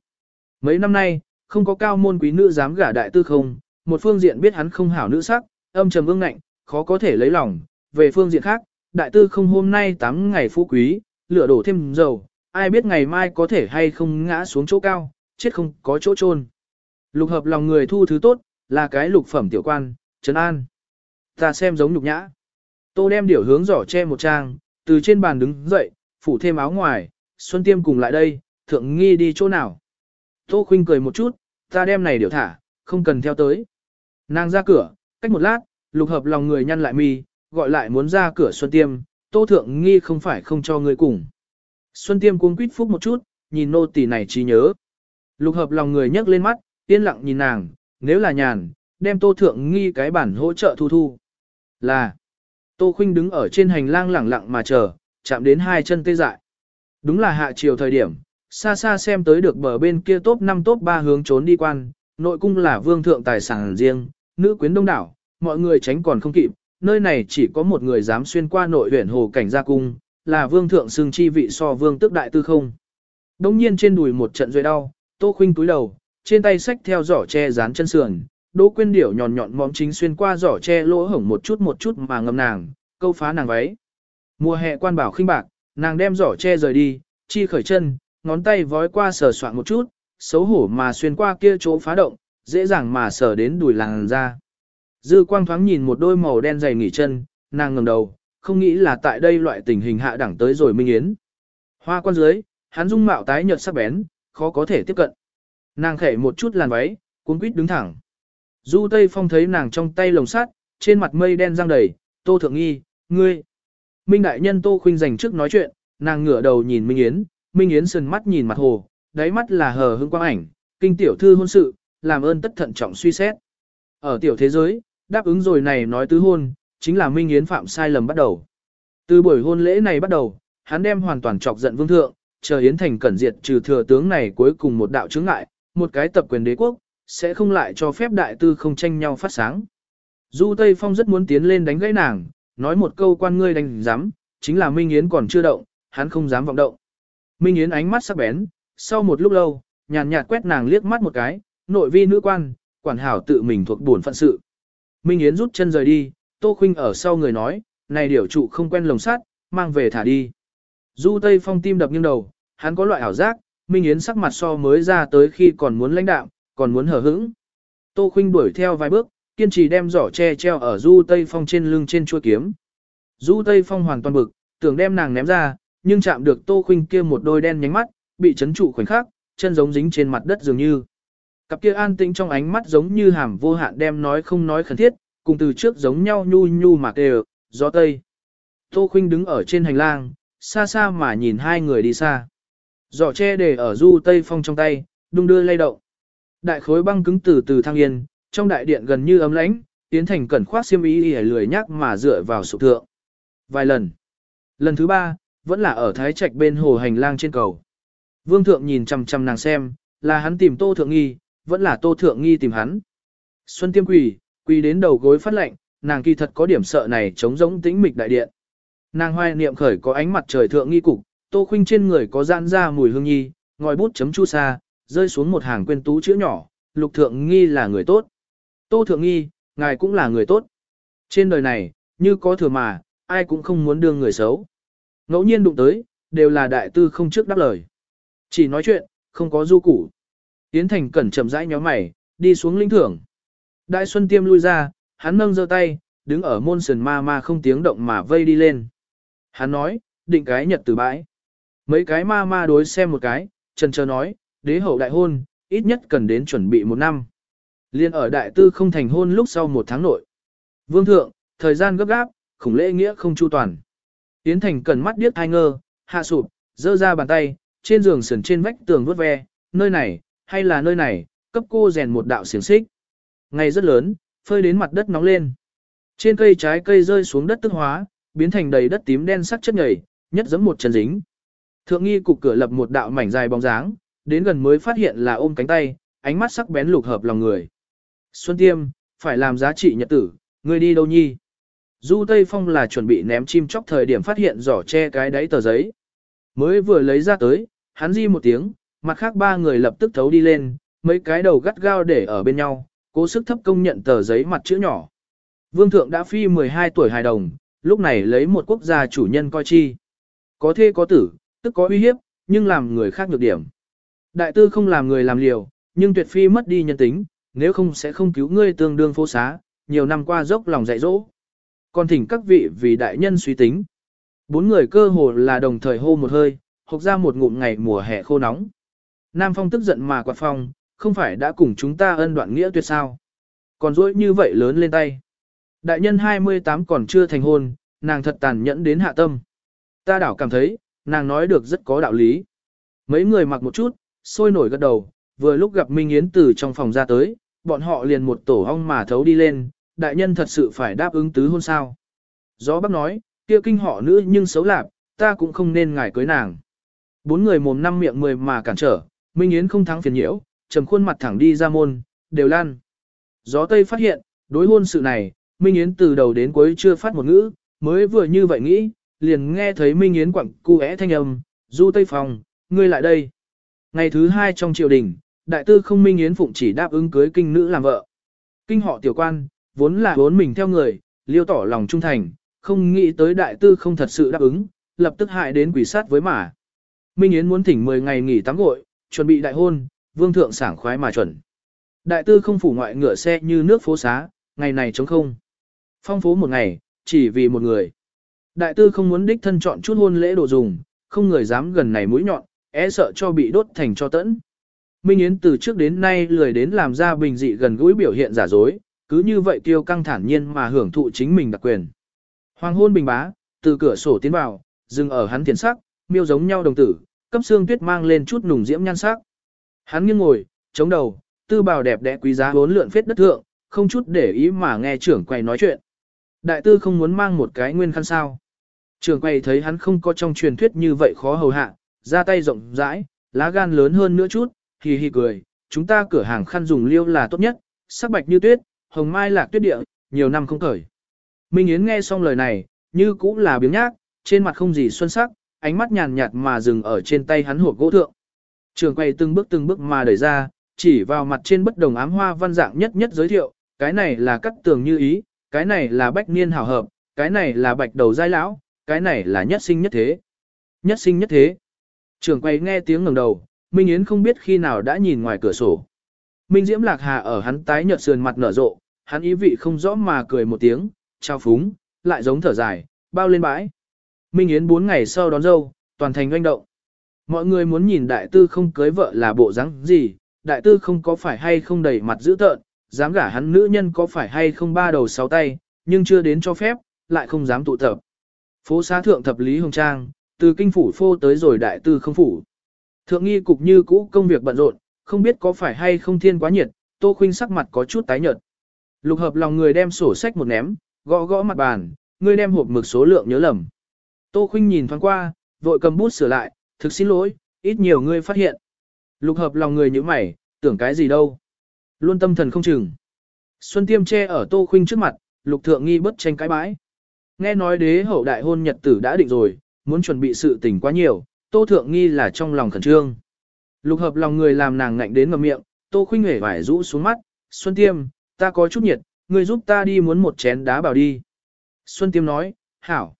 Mấy năm nay, không có cao môn quý nữ dám gả đại tư không, một phương diện biết hắn không hảo nữ sắc, âm trầm ương ngạnh, khó có thể lấy lòng. Về phương diện khác, đại tư không hôm nay 8 ngày phú quý, lửa đổ thêm dầu, ai biết ngày mai có thể hay không ngã xuống chỗ cao, chết không có chỗ chôn. Lục hợp lòng người thu thứ tốt, là cái lục phẩm tiểu quan, trấn an. Ta xem giống nhục nhã. Tô đem điểu hướng giỏ che một trang, từ trên bàn đứng dậy, phủ thêm áo ngoài, Xuân Tiêm cùng lại đây, thượng nghi đi chỗ nào. Tô Khuynh cười một chút, ta đem này điều thả, không cần theo tới. Nàng ra cửa, cách một lát, lục hợp lòng người nhăn lại mi, gọi lại muốn ra cửa Xuân Tiêm, Tô Thượng nghi không phải không cho người cùng. Xuân Tiêm cuống quýt phúc một chút, nhìn nô tỳ này trí nhớ. Lục hợp lòng người nhấc lên mắt, yên lặng nhìn nàng, nếu là nhàn, đem Tô Thượng nghi cái bản hỗ trợ thu thu. Là, Tô Khuynh đứng ở trên hành lang lẳng lặng mà chờ, chạm đến hai chân tê dại. Đúng là hạ chiều thời điểm, xa xa xem tới được bờ bên kia top 5 top 3 hướng trốn đi quan, nội cung là vương thượng tài sản riêng, nữ quyến đông đảo, mọi người tránh còn không kịp, nơi này chỉ có một người dám xuyên qua nội huyện hồ cảnh gia cung, là vương thượng xưng chi vị so vương tức đại tư không. Đông nhiên trên đùi một trận rơi đau, tô khinh túi đầu, trên tay sách theo giỏ che dán chân sườn, đỗ quyên điểu nhọn nhọn móng chính xuyên qua giỏ che lỗ hổng một chút một chút mà ngầm nàng, câu phá nàng váy. Mùa hè quan bảo khinh bạc, nàng đem giỏ che rời đi, chi khởi chân, ngón tay vói qua sờ soạn một chút, xấu hổ mà xuyên qua kia chỗ phá động, dễ dàng mà sờ đến đùi làng ra. Dư quang thoáng nhìn một đôi màu đen dày nghỉ chân, nàng ngẩng đầu, không nghĩ là tại đây loại tình hình hạ đẳng tới rồi minh yến. Hoa quan dưới, hắn dung mạo tái nhợt sắc bén, khó có thể tiếp cận. Nàng khẽ một chút làn váy, cuốn quýt đứng thẳng. Du Tây Phong thấy nàng trong tay lồng sắt, trên mặt mây đen răng đầy, Tô Thượng Nghi, ngươi. Minh Đại Nhân Tô Khuynh dành trước nói chuyện, nàng ngửa đầu nhìn Minh Yến, Minh Yến sườn mắt nhìn mặt hồ, đáy mắt là hờ hững quang ảnh, kinh tiểu thư hôn sự, làm ơn tất thận trọng suy xét. Ở tiểu thế giới, đáp ứng rồi này nói tứ hôn, chính là Minh Yến phạm sai lầm bắt đầu. Từ buổi hôn lễ này bắt đầu, hắn đem hoàn toàn chọc giận vương thượng, chờ Yến thành cẩn diệt trừ thừa tướng này cuối cùng một đạo chướng ngại, một cái tập quyền đế quốc, sẽ không lại cho phép đại tư không tranh nhau phát sáng. Du Tây Phong rất muốn tiến lên đánh gãy nàng, nói một câu quan ngươi đánh dám, chính là Minh Yến còn chưa động, hắn không dám vọng động. Minh Yến ánh mắt sắc bén, sau một lúc lâu, nhàn nhạt quét nàng liếc mắt một cái, nội vi nữ quan, quản hảo tự mình thuộc buồn phận sự. Minh Yến rút chân rời đi, Tô Khuynh ở sau người nói, này điểu trụ không quen lồng sắt, mang về thả đi. Du Tây Phong tim đập nghiêng đầu, hắn có loại ảo giác, Minh Yến sắc mặt so mới ra tới khi còn muốn lãnh đạo còn muốn hở hững. Tô Khuynh đuổi theo vài bước, kiên trì đem giỏ tre treo ở Du Tây Phong trên lưng trên chuôi kiếm. Du Tây Phong hoàn toàn bực, tưởng đem nàng ném ra, nhưng chạm được Tô Khuynh kia một đôi đen nhánh mắt, bị chấn trụ khoảnh khắc, chân giống dính trên mặt đất dường như. Cặp kia an tĩnh trong ánh mắt giống như hàm vô hạn đem nói không nói khẩn thiết, cùng từ trước giống nhau nhu nhu mà kêu, gió tây. Tô Khuynh đứng ở trên hành lang, xa xa mà nhìn hai người đi xa. Giỏ che để ở du tây phong trong tay, đung đưa lay động. Đại khối băng cứng từ từ thăng yên, trong đại điện gần như ấm lãnh, tiến thành cẩn khoác xiêm y y lười nhắc mà dựa vào sụp thượng. Vài lần. Lần thứ ba, vẫn là ở thái trạch bên hồ hành lang trên cầu. Vương thượng nhìn chằm chằm nàng xem, là hắn tìm tô thượng nghi, vẫn là tô thượng nghi tìm hắn. Xuân tiêm quỳ, quỳ đến đầu gối phát lạnh, nàng kỳ thật có điểm sợ này chống giống tĩnh mịch đại điện. Nàng hoài niệm khởi có ánh mặt trời thượng nghi cục, tô khuynh trên người có gian ra mùi hương nhi, ngòi bút chấm chu sa, rơi xuống một hàng quên tú chữ nhỏ, lục thượng nghi là người tốt. Tô thượng nghi, ngài cũng là người tốt. Trên đời này, như có thừa mà, ai cũng không muốn đương người xấu. Ngẫu nhiên đụng tới, đều là đại tư không trước đáp lời. Chỉ nói chuyện, không có du củ. Tiến thành cẩn chậm rãi nhó mày, đi xuống linh thưởng. Đại Xuân Tiêm lui ra, hắn nâng giơ tay, đứng ở môn sườn ma ma không tiếng động mà vây đi lên. Hắn nói, định cái nhật từ bãi. Mấy cái ma ma đối xem một cái, trần chờ nói, đế hậu đại hôn, ít nhất cần đến chuẩn bị một năm. Liên ở đại tư không thành hôn lúc sau một tháng nội. Vương thượng, thời gian gấp gáp, khủng lễ nghĩa không chu toàn. Tiến thành cần mắt điếc thai ngơ, hạ sụp, giơ ra bàn tay, trên giường sườn trên vách tường vuốt ve, nơi này, hay là nơi này, cấp cô rèn một đạo xiềng xích. Ngày rất lớn, phơi đến mặt đất nóng lên. Trên cây trái cây rơi xuống đất tức hóa, biến thành đầy đất tím đen sắc chất nhầy, nhất giống một chân dính. Thượng nghi cục cửa lập một đạo mảnh dài bóng dáng, đến gần mới phát hiện là ôm cánh tay, ánh mắt sắc bén lục hợp lòng người. Xuân Tiêm, phải làm giá trị nhật tử, ngươi đi đâu nhi? Du Tây Phong là chuẩn bị ném chim chóc thời điểm phát hiện giỏ che cái đáy tờ giấy. Mới vừa lấy ra tới, hắn di một tiếng, mặt khác ba người lập tức thấu đi lên, mấy cái đầu gắt gao để ở bên nhau, cố sức thấp công nhận tờ giấy mặt chữ nhỏ. Vương thượng đã phi 12 tuổi hài đồng, lúc này lấy một quốc gia chủ nhân coi chi. Có thê có tử, tức có uy hiếp, nhưng làm người khác nhược điểm. Đại tư không làm người làm liều, nhưng tuyệt phi mất đi nhân tính, nếu không sẽ không cứu ngươi tương đương phố xá, nhiều năm qua dốc lòng dạy dỗ. Còn thỉnh các vị vì đại nhân suy tính. Bốn người cơ hồ là đồng thời hô một hơi, hộc ra một ngụm ngày mùa hè khô nóng. Nam Phong tức giận mà quạt phong, không phải đã cùng chúng ta ân đoạn nghĩa tuyệt sao. Còn dỗi như vậy lớn lên tay. Đại nhân 28 còn chưa thành hôn, nàng thật tàn nhẫn đến hạ tâm. Ta đảo cảm thấy, nàng nói được rất có đạo lý. Mấy người mặc một chút, sôi nổi gật đầu, vừa lúc gặp Minh Yến từ trong phòng ra tới, bọn họ liền một tổ ong mà thấu đi lên, đại nhân thật sự phải đáp ứng tứ hôn sao. Gió bác nói, kia kinh họ nữ nhưng xấu lạp, ta cũng không nên ngài cưới nàng. Bốn người mồm năm miệng mười mà cản trở, Minh Yến không thắng phiền nhiễu, trầm khuôn mặt thẳng đi ra môn, đều lan. Gió Tây phát hiện, đối hôn sự này, Minh Yến từ đầu đến cuối chưa phát một ngữ, mới vừa như vậy nghĩ, liền nghe thấy Minh Yến quặng cu thanh âm, du Tây Phòng, ngươi lại đây. Ngày thứ hai trong triều đình, đại tư không Minh Yến phụng chỉ đáp ứng cưới kinh nữ làm vợ. Kinh họ tiểu quan, vốn là vốn mình theo người, liêu tỏ lòng trung thành, không nghĩ tới đại tư không thật sự đáp ứng, lập tức hại đến quỷ sát với mà. Minh Yến muốn thỉnh 10 ngày nghỉ tắm gội, chuẩn bị đại hôn, vương thượng sảng khoái mà chuẩn. Đại tư không phủ ngoại ngựa xe như nước phố xá, ngày này trống không. Phong phố một ngày, chỉ vì một người. Đại tư không muốn đích thân chọn chút hôn lễ đồ dùng, không người dám gần này mũi nhọn, e sợ cho bị đốt thành cho tẫn. Minh Yến từ trước đến nay lười đến làm ra bình dị gần gũi biểu hiện giả dối, cứ như vậy tiêu căng thản nhiên mà hưởng thụ chính mình đặc quyền. Hoàng hôn bình bá, từ cửa sổ tiến vào, dừng ở hắn tiền sắc, miêu giống nhau đồng tử, cấp xương tuyết mang lên chút nùng diễm nhan sắc. Hắn nghiêng ngồi, chống đầu, tư bào đẹp đẽ quý giá bốn lượn phết đất thượng, không chút để ý mà nghe trưởng quầy nói chuyện. Đại tư không muốn mang một cái nguyên khăn sao. Trưởng quầy thấy hắn không có trong truyền thuyết như vậy khó hầu hạ, ra tay rộng rãi, lá gan lớn hơn nữa chút, hì hì cười, chúng ta cửa hàng khăn dùng liêu là tốt nhất, sắc bạch như tuyết, hồng mai lạc tuyết địa, nhiều năm không cởi. Minh Yến nghe xong lời này, như cũng là biếng nhác, trên mặt không gì xuân sắc, ánh mắt nhàn nhạt mà dừng ở trên tay hắn hộp gỗ thượng. Trường quay từng bước từng bước mà đẩy ra, chỉ vào mặt trên bất đồng ám hoa văn dạng nhất nhất giới thiệu, cái này là cắt tường như ý, cái này là bách niên hảo hợp, cái này là bạch đầu giai lão, cái này là nhất sinh nhất thế. Nhất sinh nhất thế. Trường quay nghe tiếng ngẩng đầu, Minh Yến không biết khi nào đã nhìn ngoài cửa sổ. Minh Diễm Lạc Hà ở hắn tái nhợt sườn mặt nở rộ, hắn ý vị không rõ mà cười một tiếng, trao phúng, lại giống thở dài, bao lên bãi. Minh Yến bốn ngày sau đón dâu, toàn thành doanh động. Mọi người muốn nhìn đại tư không cưới vợ là bộ dáng gì, đại tư không có phải hay không đầy mặt dữ tợn, dám gả hắn nữ nhân có phải hay không ba đầu sáu tay, nhưng chưa đến cho phép, lại không dám tụ tập. Phố xá thượng thập lý hồng trang, từ kinh phủ phô tới rồi đại tư không phủ. Thượng nghi cục như cũ công việc bận rộn, không biết có phải hay không thiên quá nhiệt, Tô Khuynh sắc mặt có chút tái nhợt. Lục hợp lòng người đem sổ sách một ném, gõ gõ mặt bàn, ngươi đem hộp mực số lượng nhớ lầm. Tô Khuynh nhìn thoáng qua, vội cầm bút sửa lại, thực xin lỗi, ít nhiều ngươi phát hiện. Lục hợp lòng người như mày, tưởng cái gì đâu. Luôn tâm thần không chừng. Xuân Tiêm che ở Tô Khuynh trước mặt, lục thượng nghi bất tranh cái bãi. Nghe nói đế hậu đại hôn nhật tử đã định rồi, muốn chuẩn bị sự tình quá nhiều, Tô thượng nghi là trong lòng khẩn trương. Lục hợp lòng người làm nàng ngạnh đến ngậm miệng, Tô Khuynh hề vải rũ xuống mắt, Xuân Tiêm, ta có chút nhiệt, ngươi giúp ta đi muốn một chén đá bảo đi. Xuân Tiêm nói, hảo.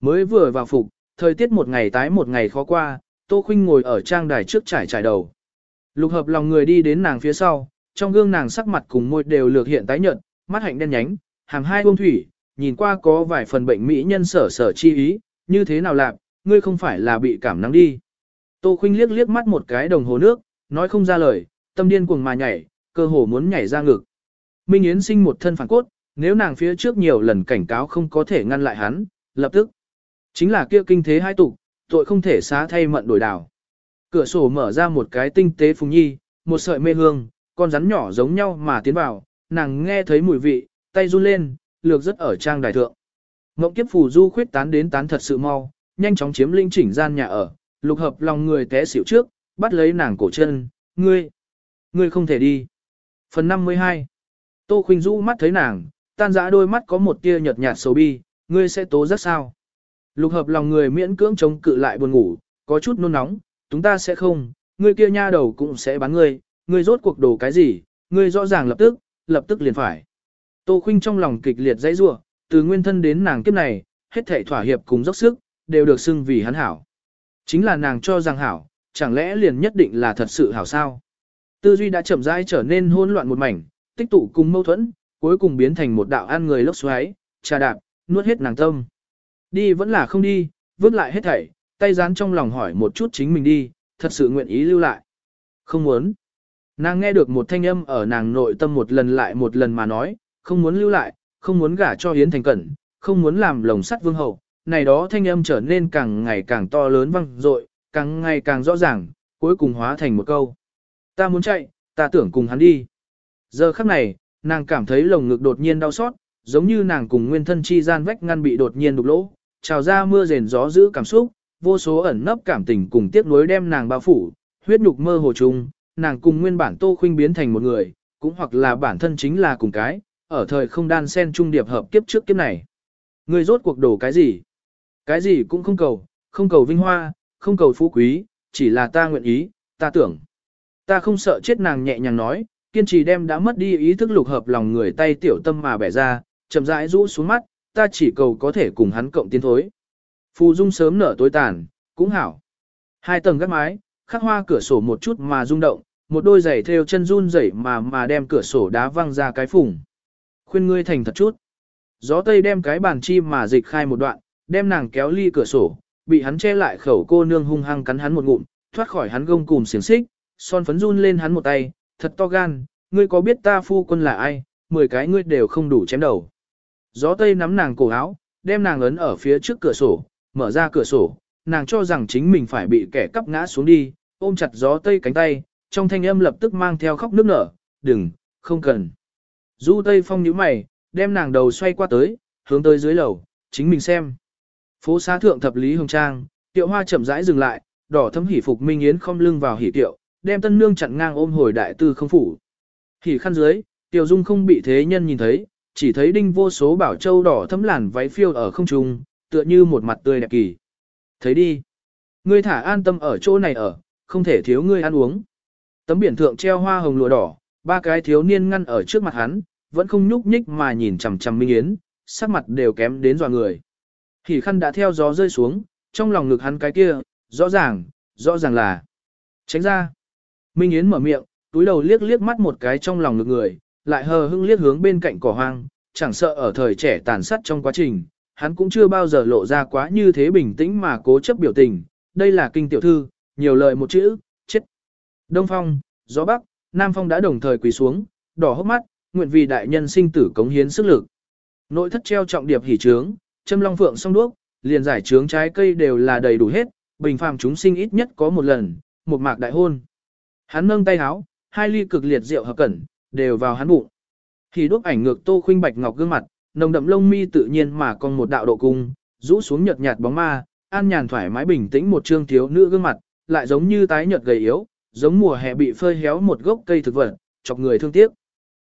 Mới vừa vào phục, thời tiết một ngày tái một ngày khó qua, Tô Khuynh ngồi ở trang đài trước trải trải đầu. Lục hợp lòng người đi đến nàng phía sau, trong gương nàng sắc mặt cùng môi đều lược hiện tái nhợt, mắt hạnh đen nhánh, hàm hai buông thủy, nhìn qua có vài phần bệnh mỹ nhân sở sở chi ý, như thế nào lạc, ngươi không phải là bị cảm nắng đi. Tô Khuynh liếc liếc mắt một cái đồng hồ nước, nói không ra lời, tâm điên cuồng mà nhảy, cơ hồ muốn nhảy ra ngực. Minh Yến sinh một thân phản cốt, nếu nàng phía trước nhiều lần cảnh cáo không có thể ngăn lại hắn, lập tức. Chính là kia kinh thế hai tục, tội không thể xá thay mận đổi đảo. Cửa sổ mở ra một cái tinh tế phùng nhi, một sợi mê hương, con rắn nhỏ giống nhau mà tiến vào, nàng nghe thấy mùi vị, tay run lên, lược rất ở trang đài thượng. Ngộng kiếp phù du khuyết tán đến tán thật sự mau, nhanh chóng chiếm linh chỉnh gian nhà ở, lục hợp lòng người té xỉu trước, bắt lấy nàng cổ chân, ngươi, ngươi không thể đi. Phần 52 Tô Khuynh Du mắt thấy nàng, tan dã đôi mắt có một tia nhợt nhạt xấu bi, ngươi sẽ tố rất sao. Lục hợp lòng người miễn cưỡng chống cự lại buồn ngủ, có chút nôn nóng, chúng ta sẽ không, ngươi kia nha đầu cũng sẽ bán ngươi, ngươi rốt cuộc đồ cái gì, ngươi rõ ràng lập tức, lập tức liền phải. Tô Khuynh trong lòng kịch liệt dãy rủa, từ nguyên thân đến nàng kiếp này, hết thảy thỏa hiệp cùng dốc sức, đều được xưng vì hắn hảo. Chính là nàng cho rằng hảo, chẳng lẽ liền nhất định là thật sự hảo sao? Tư duy đã chậm rãi trở nên hỗn loạn một mảnh, tích tụ cùng mâu thuẫn, cuối cùng biến thành một đạo ăn người lốc xoáy, trà đạp, nuốt hết nàng tâm. Đi vẫn là không đi, vứt lại hết thảy, tay dán trong lòng hỏi một chút chính mình đi, thật sự nguyện ý lưu lại. Không muốn. Nàng nghe được một thanh âm ở nàng nội tâm một lần lại một lần mà nói, không muốn lưu lại, không muốn gả cho Hiến Thành Cẩn, không muốn làm lồng sắt vương hậu. Này đó thanh âm trở nên càng ngày càng to lớn vang dội, càng ngày càng rõ ràng, cuối cùng hóa thành một câu. Ta muốn chạy, ta tưởng cùng hắn đi. Giờ khắc này, nàng cảm thấy lồng ngực đột nhiên đau xót, giống như nàng cùng nguyên thân chi gian vách ngăn bị đột nhiên đục lỗ, trào ra mưa rền gió giữ cảm xúc, vô số ẩn nấp cảm tình cùng tiếc nuối đem nàng bao phủ, huyết nhục mơ hồ chung, nàng cùng nguyên bản Tô Khuynh biến thành một người, cũng hoặc là bản thân chính là cùng cái, ở thời không đan sen trung điệp hợp kiếp trước kiếp này. Người rốt cuộc đổ cái gì? Cái gì cũng không cầu, không cầu vinh hoa, không cầu phú quý, chỉ là ta nguyện ý, ta tưởng. Ta không sợ chết nàng nhẹ nhàng nói, kiên trì đem đã mất đi ý thức lục hợp lòng người tay tiểu tâm mà bẻ ra, chậm rãi rũ xuống mắt, ta chỉ cầu có thể cùng hắn cộng tiến thối. Phù dung sớm nở tối tàn, cũng hảo. Hai tầng gác mái, khắc hoa cửa sổ một chút mà rung động, một đôi giày theo chân run rẩy mà mà đem cửa sổ đá văng ra cái phùng. Khuyên ngươi thành thật chút. Gió tây đem cái bàn chim mà dịch khai một đoạn, đem nàng kéo ly cửa sổ, bị hắn che lại khẩu cô nương hung hăng cắn hắn một ngụm, thoát khỏi hắn gông cùm xiềng xích, son phấn run lên hắn một tay, thật to gan, ngươi có biết ta phu quân là ai, mười cái ngươi đều không đủ chém đầu. Gió tây nắm nàng cổ áo, đem nàng ấn ở phía trước cửa sổ, mở ra cửa sổ, nàng cho rằng chính mình phải bị kẻ cắp ngã xuống đi, ôm chặt gió tây cánh tay, trong thanh âm lập tức mang theo khóc nước nở, đừng, không cần. Du tây phong nhíu mày, đem nàng đầu xoay qua tới, hướng tới dưới lầu, chính mình xem. Phố xá thượng thập lý hồng trang, tiệu hoa chậm rãi dừng lại, đỏ thấm hỉ phục minh yến không lưng vào hỉ tiệu, đem tân nương chặn ngang ôm hồi đại tư không phủ. Hỉ khăn dưới, tiểu dung không bị thế nhân nhìn thấy, chỉ thấy đinh vô số bảo châu đỏ thấm làn váy phiêu ở không trung, tựa như một mặt tươi đẹp kỳ. Thấy đi. Ngươi thả an tâm ở chỗ này ở, không thể thiếu ngươi ăn uống. Tấm biển thượng treo hoa hồng lụa đỏ, ba cái thiếu niên ngăn ở trước mặt hắn, vẫn không nhúc nhích mà nhìn chằm chằm Minh Yến, sắc mặt đều kém đến dọa người. Hỉ khăn đã theo gió rơi xuống, trong lòng ngực hắn cái kia, rõ ràng, rõ ràng là tránh ra. Minh Yến mở miệng, túi đầu liếc liếc mắt một cái trong lòng ngực người, lại hờ hững liếc hướng bên cạnh cỏ hoang, chẳng sợ ở thời trẻ tàn sát trong quá trình, hắn cũng chưa bao giờ lộ ra quá như thế bình tĩnh mà cố chấp biểu tình, đây là kinh tiểu thư, nhiều lời một chữ, chết. Đông Phong, gió Bắc, Nam Phong đã đồng thời quỳ xuống, đỏ hốc mắt, nguyện vì đại nhân sinh tử cống hiến sức lực. Nội thất treo trọng điệp hỉ trướng, châm long phượng song đuốc, liền giải trướng trái cây đều là đầy đủ hết, bình phàm chúng sinh ít nhất có một lần, một mạc đại hôn. Hắn nâng tay háo, hai ly cực liệt rượu hợp cẩn, đều vào hắn bụng. Hỉ đuốc ảnh ngược tô khuynh bạch ngọc gương mặt, nồng đậm lông mi tự nhiên mà còn một đạo độ cung, rũ xuống nhợt nhạt bóng ma, an nhàn thoải mái bình tĩnh một trương thiếu nữ gương mặt, lại giống như tái nhợt gầy yếu, giống mùa hè bị phơi héo một gốc cây thực vật, chọc người thương tiếc.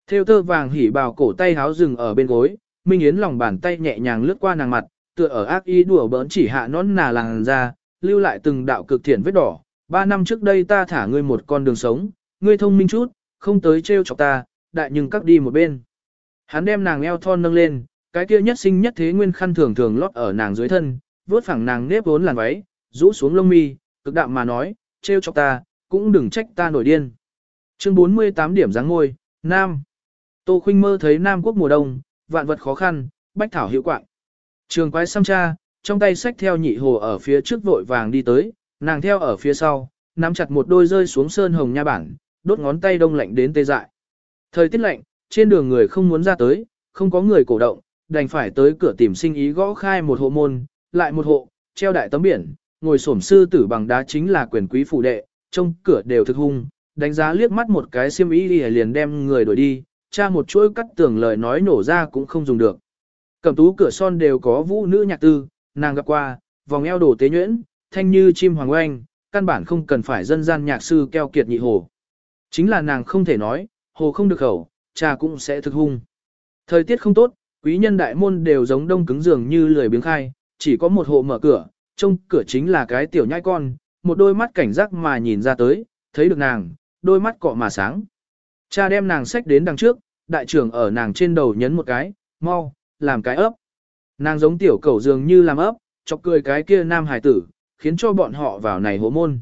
Theo tơ vàng hỉ bào cổ tay háo rừng ở bên gối, Minh Yến lòng bàn tay nhẹ nhàng lướt qua nàng mặt, tựa ở ác ý đùa bỡn chỉ hạ nón nà làng ra, lưu lại từng đạo cực thiện vết đỏ. Ba năm trước đây ta thả ngươi một con đường sống, ngươi thông minh chút, không tới trêu chọc ta, đại nhưng các đi một bên. Hắn đem nàng eo thon nâng lên, cái kia nhất sinh nhất thế nguyên khăn thường thường lót ở nàng dưới thân, vuốt phẳng nàng nếp vốn làn váy, rũ xuống lông mi, cực đạm mà nói, trêu chọc ta, cũng đừng trách ta nổi điên. Chương 48 điểm dáng ngôi, Nam. Tô Khuynh mơ thấy Nam quốc mùa đông, vạn vật khó khăn, bách thảo hiệu quạng. Trường quái xăm cha, trong tay sách theo nhị hồ ở phía trước vội vàng đi tới, nàng theo ở phía sau, nắm chặt một đôi rơi xuống sơn hồng nha bản, đốt ngón tay đông lạnh đến tê dại. Thời tiết lạnh, trên đường người không muốn ra tới, không có người cổ động, đành phải tới cửa tìm sinh ý gõ khai một hộ môn, lại một hộ, treo đại tấm biển, ngồi xổm sư tử bằng đá chính là quyền quý phủ đệ, trông cửa đều thực hung, đánh giá liếc mắt một cái xiêm y liền đem người đuổi đi, cha một chuỗi cắt tưởng lời nói nổ ra cũng không dùng được. Cầm tú cửa son đều có vũ nữ nhạc tư, nàng gặp qua, vòng eo đổ tế nhuyễn, thanh như chim hoàng oanh, căn bản không cần phải dân gian nhạc sư keo kiệt nhị hồ. Chính là nàng không thể nói, hồ không được khẩu, cha cũng sẽ thực hung. Thời tiết không tốt, quý nhân đại môn đều giống đông cứng giường như lười biếng khai, chỉ có một hộ mở cửa, trông cửa chính là cái tiểu nhai con, một đôi mắt cảnh giác mà nhìn ra tới, thấy được nàng, đôi mắt cọ mà sáng. Cha đem nàng xách đến đằng trước, đại trưởng ở nàng trên đầu nhấn một cái, mau, làm cái ấp. Nàng giống tiểu cẩu dường như làm ấp, chọc cười cái kia nam hải tử, khiến cho bọn họ vào này hố môn.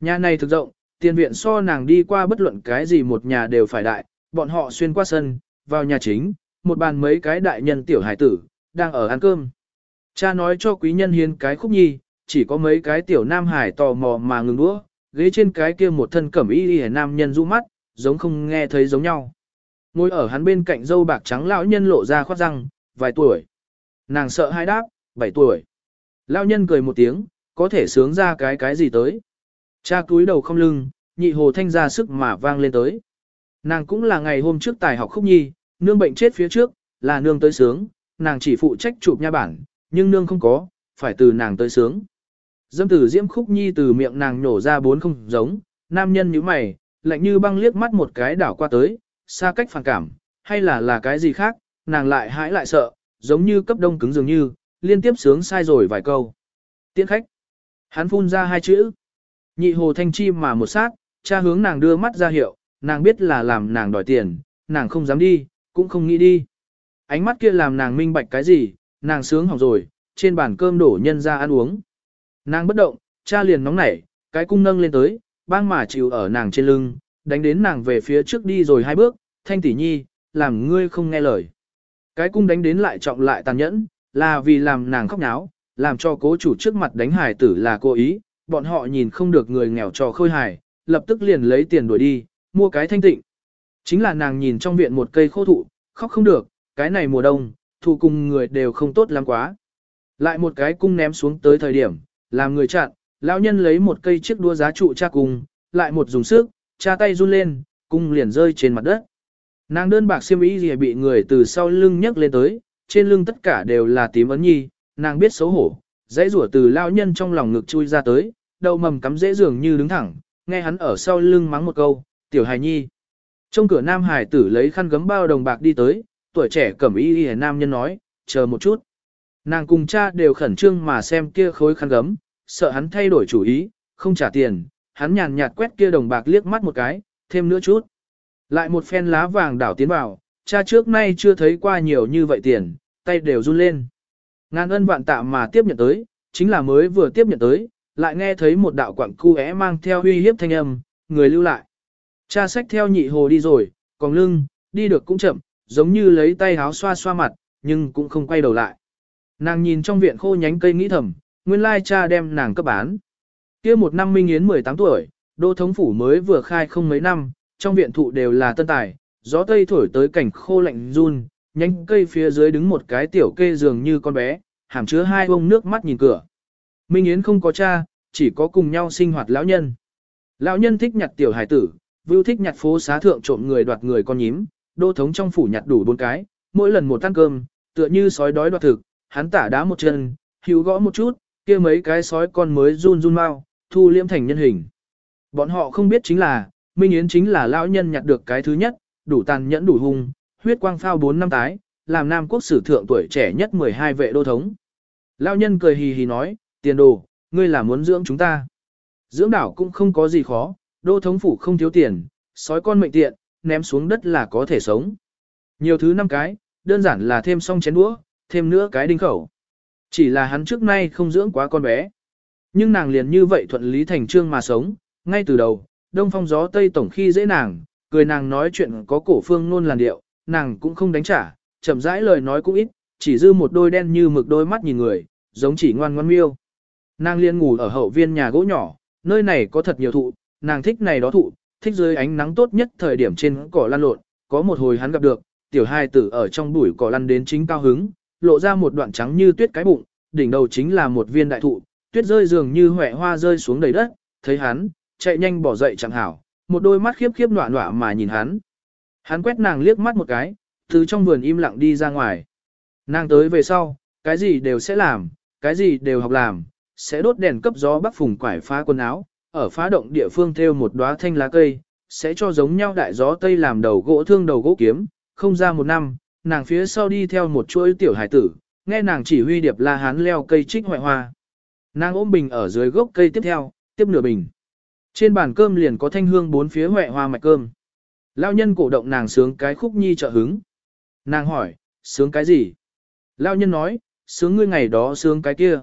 Nhà này thực rộng, tiền viện so nàng đi qua bất luận cái gì một nhà đều phải đại, bọn họ xuyên qua sân, vào nhà chính, một bàn mấy cái đại nhân tiểu hải tử, đang ở ăn cơm. Cha nói cho quý nhân hiến cái khúc nhi, chỉ có mấy cái tiểu nam hải tò mò mà ngừng đũa, ghế trên cái kia một thân cẩm y y nam nhân du mắt, giống không nghe thấy giống nhau. Ngồi ở hắn bên cạnh dâu bạc trắng lão nhân lộ ra khoát răng, vài tuổi. Nàng sợ hai đáp, bảy tuổi. Lão nhân cười một tiếng, có thể sướng ra cái cái gì tới. Cha cúi đầu không lưng, nhị hồ thanh ra sức mà vang lên tới. Nàng cũng là ngày hôm trước tài học khúc nhi, nương bệnh chết phía trước, là nương tới sướng, nàng chỉ phụ trách chụp nha bản, nhưng nương không có, phải từ nàng tới sướng. Dâm tử diễm khúc nhi từ miệng nàng nổ ra bốn không giống, nam nhân như mày, lạnh như băng liếc mắt một cái đảo qua tới, xa cách phản cảm, hay là là cái gì khác, nàng lại hãi lại sợ, giống như cấp đông cứng dường như, liên tiếp sướng sai rồi vài câu. Tiễn khách. Hắn phun ra hai chữ. Nhị hồ thanh chi mà một sát, cha hướng nàng đưa mắt ra hiệu, nàng biết là làm nàng đòi tiền, nàng không dám đi, cũng không nghĩ đi. Ánh mắt kia làm nàng minh bạch cái gì, nàng sướng hỏng rồi, trên bàn cơm đổ nhân ra ăn uống. Nàng bất động, cha liền nóng nảy, cái cung nâng lên tới, bang mà chịu ở nàng trên lưng, đánh đến nàng về phía trước đi rồi hai bước, thanh tỷ nhi, làm ngươi không nghe lời. Cái cung đánh đến lại trọng lại tàn nhẫn, là vì làm nàng khóc náo, làm cho cố chủ trước mặt đánh hải tử là cố ý, bọn họ nhìn không được người nghèo trò khôi hài, lập tức liền lấy tiền đuổi đi, mua cái thanh tịnh. Chính là nàng nhìn trong viện một cây khô thụ, khóc không được, cái này mùa đông, thụ cùng người đều không tốt lắm quá. Lại một cái cung ném xuống tới thời điểm, làm người chặn, lão nhân lấy một cây chiếc đua giá trụ cha cung, lại một dùng sức, cha tay run lên, cung liền rơi trên mặt đất. Nàng đơn bạc xiêm y gì bị người từ sau lưng nhấc lên tới, trên lưng tất cả đều là tím ấn nhi, nàng biết xấu hổ, dãy rủa từ lão nhân trong lòng ngực chui ra tới, đầu mầm cắm dễ dường như đứng thẳng, nghe hắn ở sau lưng mắng một câu, tiểu hài nhi. Trong cửa nam hải tử lấy khăn gấm bao đồng bạc đi tới, tuổi trẻ cẩm y y nam nhân nói, chờ một chút. Nàng cùng cha đều khẩn trương mà xem kia khối khăn gấm, sợ hắn thay đổi chủ ý, không trả tiền, hắn nhàn nhạt quét kia đồng bạc liếc mắt một cái, thêm nữa chút. Lại một phen lá vàng đảo tiến vào, cha trước nay chưa thấy qua nhiều như vậy tiền, tay đều run lên. Ngàn ân vạn tạ mà tiếp nhận tới, chính là mới vừa tiếp nhận tới, lại nghe thấy một đạo quặng cu é mang theo uy hiếp thanh âm, người lưu lại. Cha sách theo nhị hồ đi rồi, còn lưng, đi được cũng chậm, giống như lấy tay háo xoa xoa mặt, nhưng cũng không quay đầu lại. Nàng nhìn trong viện khô nhánh cây nghĩ thầm, nguyên lai cha đem nàng cấp bán. kia một năm Minh Yến 18 tuổi, đô thống phủ mới vừa khai không mấy năm, trong viện thụ đều là tân tài, gió tây thổi tới cảnh khô lạnh run, nhánh cây phía dưới đứng một cái tiểu kê dường như con bé, hàm chứa hai bông nước mắt nhìn cửa. Minh Yến không có cha, chỉ có cùng nhau sinh hoạt lão nhân. Lão nhân thích nhặt tiểu hải tử, vưu thích nhặt phố xá thượng trộm người đoạt người con nhím, đô thống trong phủ nhặt đủ bốn cái, mỗi lần một tăng cơm, tựa như sói đói đoạt thực, hắn tả đá một chân, hữu gõ một chút, kia mấy cái sói con mới run run mau, thu liễm thành nhân hình. Bọn họ không biết chính là, Minh Yến chính là lão nhân nhặt được cái thứ nhất, đủ tàn nhẫn đủ hung, huyết quang phao 4 năm tái, làm Nam quốc sử thượng tuổi trẻ nhất 12 vệ đô thống. Lão nhân cười hì hì nói, tiền đồ, ngươi là muốn dưỡng chúng ta. Dưỡng đảo cũng không có gì khó, đô thống phủ không thiếu tiền, sói con mệnh tiện, ném xuống đất là có thể sống. Nhiều thứ năm cái, đơn giản là thêm xong chén đũa, thêm nữa cái đinh khẩu. Chỉ là hắn trước nay không dưỡng quá con bé. Nhưng nàng liền như vậy thuận lý thành trương mà sống, ngay từ đầu, đông phong gió tây tổng khi dễ nàng, cười nàng nói chuyện có cổ phương nôn làn điệu, nàng cũng không đánh trả, chậm rãi lời nói cũng ít, chỉ dư một đôi đen như mực đôi mắt nhìn người, giống chỉ ngoan ngoan miêu. Nàng liên ngủ ở hậu viên nhà gỗ nhỏ, nơi này có thật nhiều thụ, nàng thích này đó thụ, thích dưới ánh nắng tốt nhất thời điểm trên cỏ lăn lộn, có một hồi hắn gặp được, tiểu hai tử ở trong bụi cỏ lăn đến chính cao hứng, lộ ra một đoạn trắng như tuyết cái bụng, đỉnh đầu chính là một viên đại thụ, tuyết rơi dường như huệ hoa rơi xuống đầy đất, thấy hắn, chạy nhanh bỏ dậy chẳng hảo, một đôi mắt khiếp khiếp nọa nọa mà nhìn hắn. Hắn quét nàng liếc mắt một cái, từ trong vườn im lặng đi ra ngoài. Nàng tới về sau, cái gì đều sẽ làm, cái gì đều học làm, sẽ đốt đèn cấp gió bắc phùng quải phá quần áo, ở phá động địa phương theo một đóa thanh lá cây, sẽ cho giống nhau đại gió tây làm đầu gỗ thương đầu gỗ kiếm, không ra một năm, nàng phía sau đi theo một chuỗi tiểu hải tử, nghe nàng chỉ huy điệp la hán leo cây trích hoại hoa. Nàng ôm bình ở dưới gốc cây tiếp theo, tiếp nửa bình. Trên bàn cơm liền có thanh hương bốn phía hoại hoa mạch cơm. Lao nhân cổ động nàng sướng cái khúc nhi trợ hứng. Nàng hỏi, sướng cái gì? Lao nhân nói, sướng ngươi ngày đó sướng cái kia.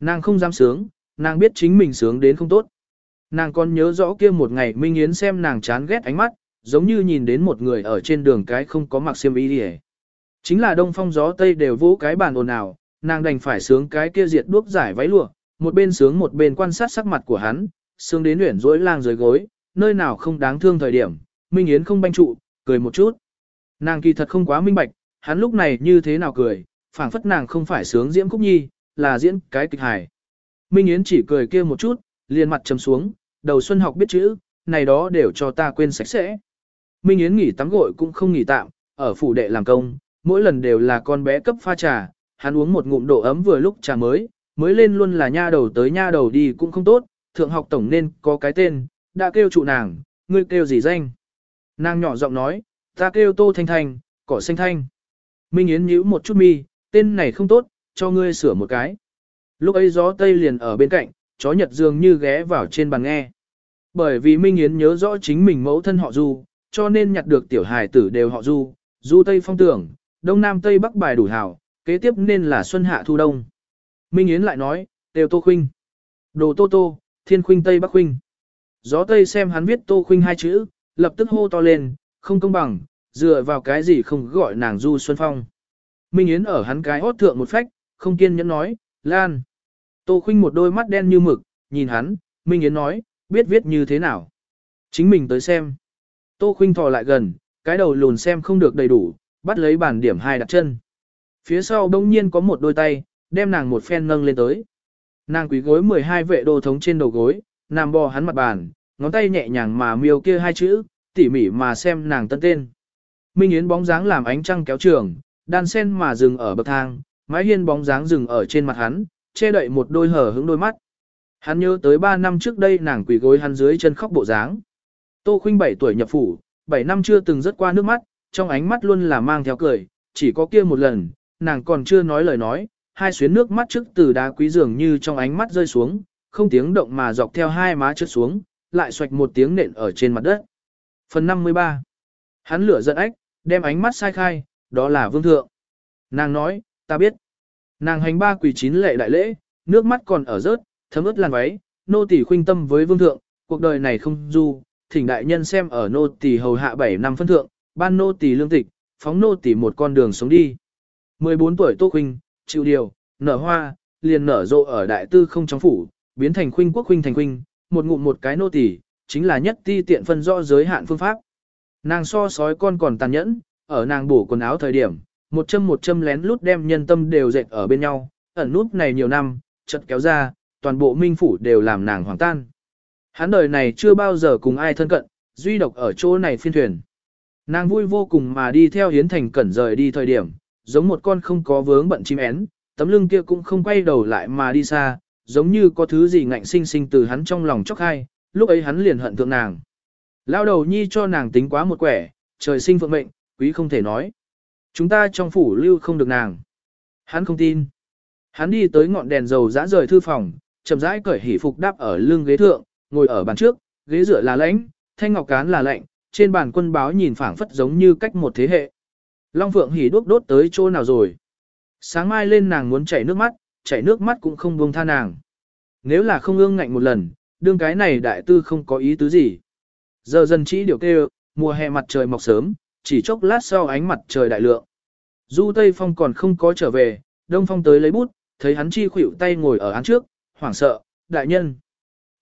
Nàng không dám sướng, nàng biết chính mình sướng đến không tốt. Nàng còn nhớ rõ kia một ngày Minh Yến xem nàng chán ghét ánh mắt, giống như nhìn đến một người ở trên đường cái không có mặc xiêm y đi Chính là đông phong gió tây đều vỗ cái bàn ồn ào, nàng đành phải sướng cái kia diệt đuốc giải váy lụa, một bên sướng một bên quan sát sắc mặt của hắn, sướng đến luyện rối lang dưới gối, nơi nào không đáng thương thời điểm, Minh Yến không banh trụ, cười một chút. Nàng kỳ thật không quá minh bạch, hắn lúc này như thế nào cười, phảng phất nàng không phải sướng diễm cúc nhi, là diễn cái kịch hài. Minh Yến chỉ cười kia một chút, liền mặt trầm xuống, đầu xuân học biết chữ, này đó đều cho ta quên sạch sẽ. Minh Yến nghỉ tắm gội cũng không nghỉ tạm, ở phủ đệ làm công, mỗi lần đều là con bé cấp pha trà, hắn uống một ngụm độ ấm vừa lúc trà mới, mới lên luôn là nha đầu tới nha đầu đi cũng không tốt, thượng học tổng nên có cái tên, đã kêu trụ nàng, ngươi kêu gì danh. Nàng nhỏ giọng nói, ta kêu Tô Thanh Thanh, cỏ xanh thanh. Minh Yến nhíu một chút mi, tên này không tốt, cho ngươi sửa một cái. Lúc ấy gió tây liền ở bên cạnh, chó nhật dường như ghé vào trên bàn nghe. Bởi vì Minh Yến nhớ rõ chính mình mẫu thân họ Du, cho nên nhặt được tiểu hài tử đều họ Du, Du Tây phong tưởng, Đông Nam Tây Bắc bài đủ hảo, kế tiếp nên là Xuân Hạ Thu Đông. Minh Yến lại nói, đều Tô Khuynh. Đồ Tô Tô, Thiên Khuynh Tây Bắc Khuynh. Gió Tây xem hắn viết Tô Khuynh hai chữ, lập tức hô to lên, không công bằng, dựa vào cái gì không gọi nàng Du Xuân Phong. Minh Yến ở hắn cái hót thượng một phách, không kiên nhẫn nói, Lan. Tô Khuynh một đôi mắt đen như mực, nhìn hắn, Minh Yến nói, biết viết như thế nào. Chính mình tới xem. Tô Khuynh thò lại gần, cái đầu lùn xem không được đầy đủ, bắt lấy bàn điểm hai đặt chân. Phía sau đông nhiên có một đôi tay, đem nàng một phen nâng lên tới. Nàng quý gối 12 vệ đô thống trên đầu gối, nằm bò hắn mặt bàn, ngón tay nhẹ nhàng mà miêu kia hai chữ, tỉ mỉ mà xem nàng tân tên. Minh Yến bóng dáng làm ánh trăng kéo trường, đan sen mà dừng ở bậc thang, mái hiên bóng dáng dừng ở trên mặt hắn, che đậy một đôi hở hững đôi mắt. Hắn nhớ tới 3 năm trước đây nàng quỳ gối hắn dưới chân khóc bộ dáng. Tô Khuynh 7 tuổi nhập phủ, 7 năm chưa từng rớt qua nước mắt, trong ánh mắt luôn là mang theo cười, chỉ có kia một lần, nàng còn chưa nói lời nói, hai xuyến nước mắt trước từ đá quý dường như trong ánh mắt rơi xuống, không tiếng động mà dọc theo hai má trượt xuống, lại xoạch một tiếng nện ở trên mặt đất. Phần 53 Hắn lửa giận ách, đem ánh mắt sai khai, đó là vương thượng. Nàng nói, ta biết. Nàng hành ba quỳ chín lệ đại lễ, nước mắt còn ở rớt, thấm ướt làn váy, nô tỳ khuynh tâm với vương thượng, cuộc đời này không du, thỉnh đại nhân xem ở nô tỳ hầu hạ 7 năm phân thượng, ban nô tỳ lương tịch, phóng nô tỳ một con đường sống đi. 14 tuổi Tô Khuynh, chịu điều, nở hoa, liền nở rộ ở đại tư không trong phủ, biến thành khuynh quốc khuynh thành khuynh, một ngụm một cái nô tỳ, chính là nhất ti tiện phân rõ giới hạn phương pháp. Nàng so sói con còn tàn nhẫn, ở nàng bổ quần áo thời điểm, một châm một châm lén lút đem nhân tâm đều dệt ở bên nhau, ẩn nút này nhiều năm, chợt kéo ra, toàn bộ minh phủ đều làm nàng hoàng tan. Hắn đời này chưa bao giờ cùng ai thân cận, duy độc ở chỗ này phiên thuyền. Nàng vui vô cùng mà đi theo Hiến Thành Cẩn rời đi thời điểm, giống một con không có vướng bận chim én, tấm lưng kia cũng không quay đầu lại mà đi xa, giống như có thứ gì ngạnh sinh sinh từ hắn trong lòng chóc hai, lúc ấy hắn liền hận thượng nàng. Lao đầu nhi cho nàng tính quá một quẻ, trời sinh phượng mệnh, quý không thể nói. Chúng ta trong phủ lưu không được nàng. Hắn không tin. Hắn đi tới ngọn đèn dầu dã rời thư phòng, chậm rãi cởi hỉ phục đáp ở lưng ghế thượng, ngồi ở bàn trước, ghế dựa là lãnh, thanh ngọc cán là lạnh, trên bàn quân báo nhìn phảng phất giống như cách một thế hệ. Long Phượng hỉ đuốc đốt tới chỗ nào rồi? Sáng mai lên nàng muốn chảy nước mắt, chảy nước mắt cũng không buông tha nàng. Nếu là không ương ngạnh một lần, đương cái này đại tư không có ý tứ gì. Giờ dần chỉ điều kêu, mùa hè mặt trời mọc sớm, chỉ chốc lát sau ánh mặt trời đại lượng. Du Tây Phong còn không có trở về, Đông Phong tới lấy bút, thấy hắn chi khuỷu tay ngồi ở án trước, hoảng sợ, đại nhân.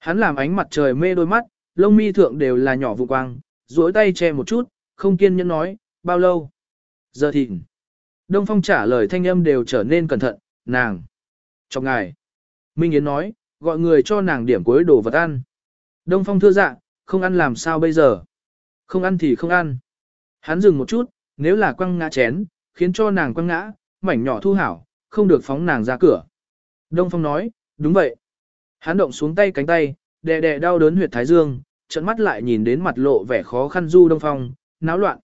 Hắn làm ánh mặt trời mê đôi mắt, lông mi thượng đều là nhỏ vụ quang, duỗi tay che một chút, không kiên nhẫn nói, bao lâu? Giờ thịnh. Đông Phong trả lời thanh âm đều trở nên cẩn thận, nàng. Trong ngài. Minh Yến nói, gọi người cho nàng điểm cuối đồ vật ăn. Đông Phong thưa dạ, không ăn làm sao bây giờ? Không ăn thì không ăn. Hắn dừng một chút, nếu là quăng ngã chén, khiến cho nàng quăng ngã, mảnh nhỏ thu hảo, không được phóng nàng ra cửa. Đông Phong nói, đúng vậy. Hắn động xuống tay cánh tay, đè đè đau đớn huyệt thái dương, trận mắt lại nhìn đến mặt lộ vẻ khó khăn du Đông Phong, náo loạn.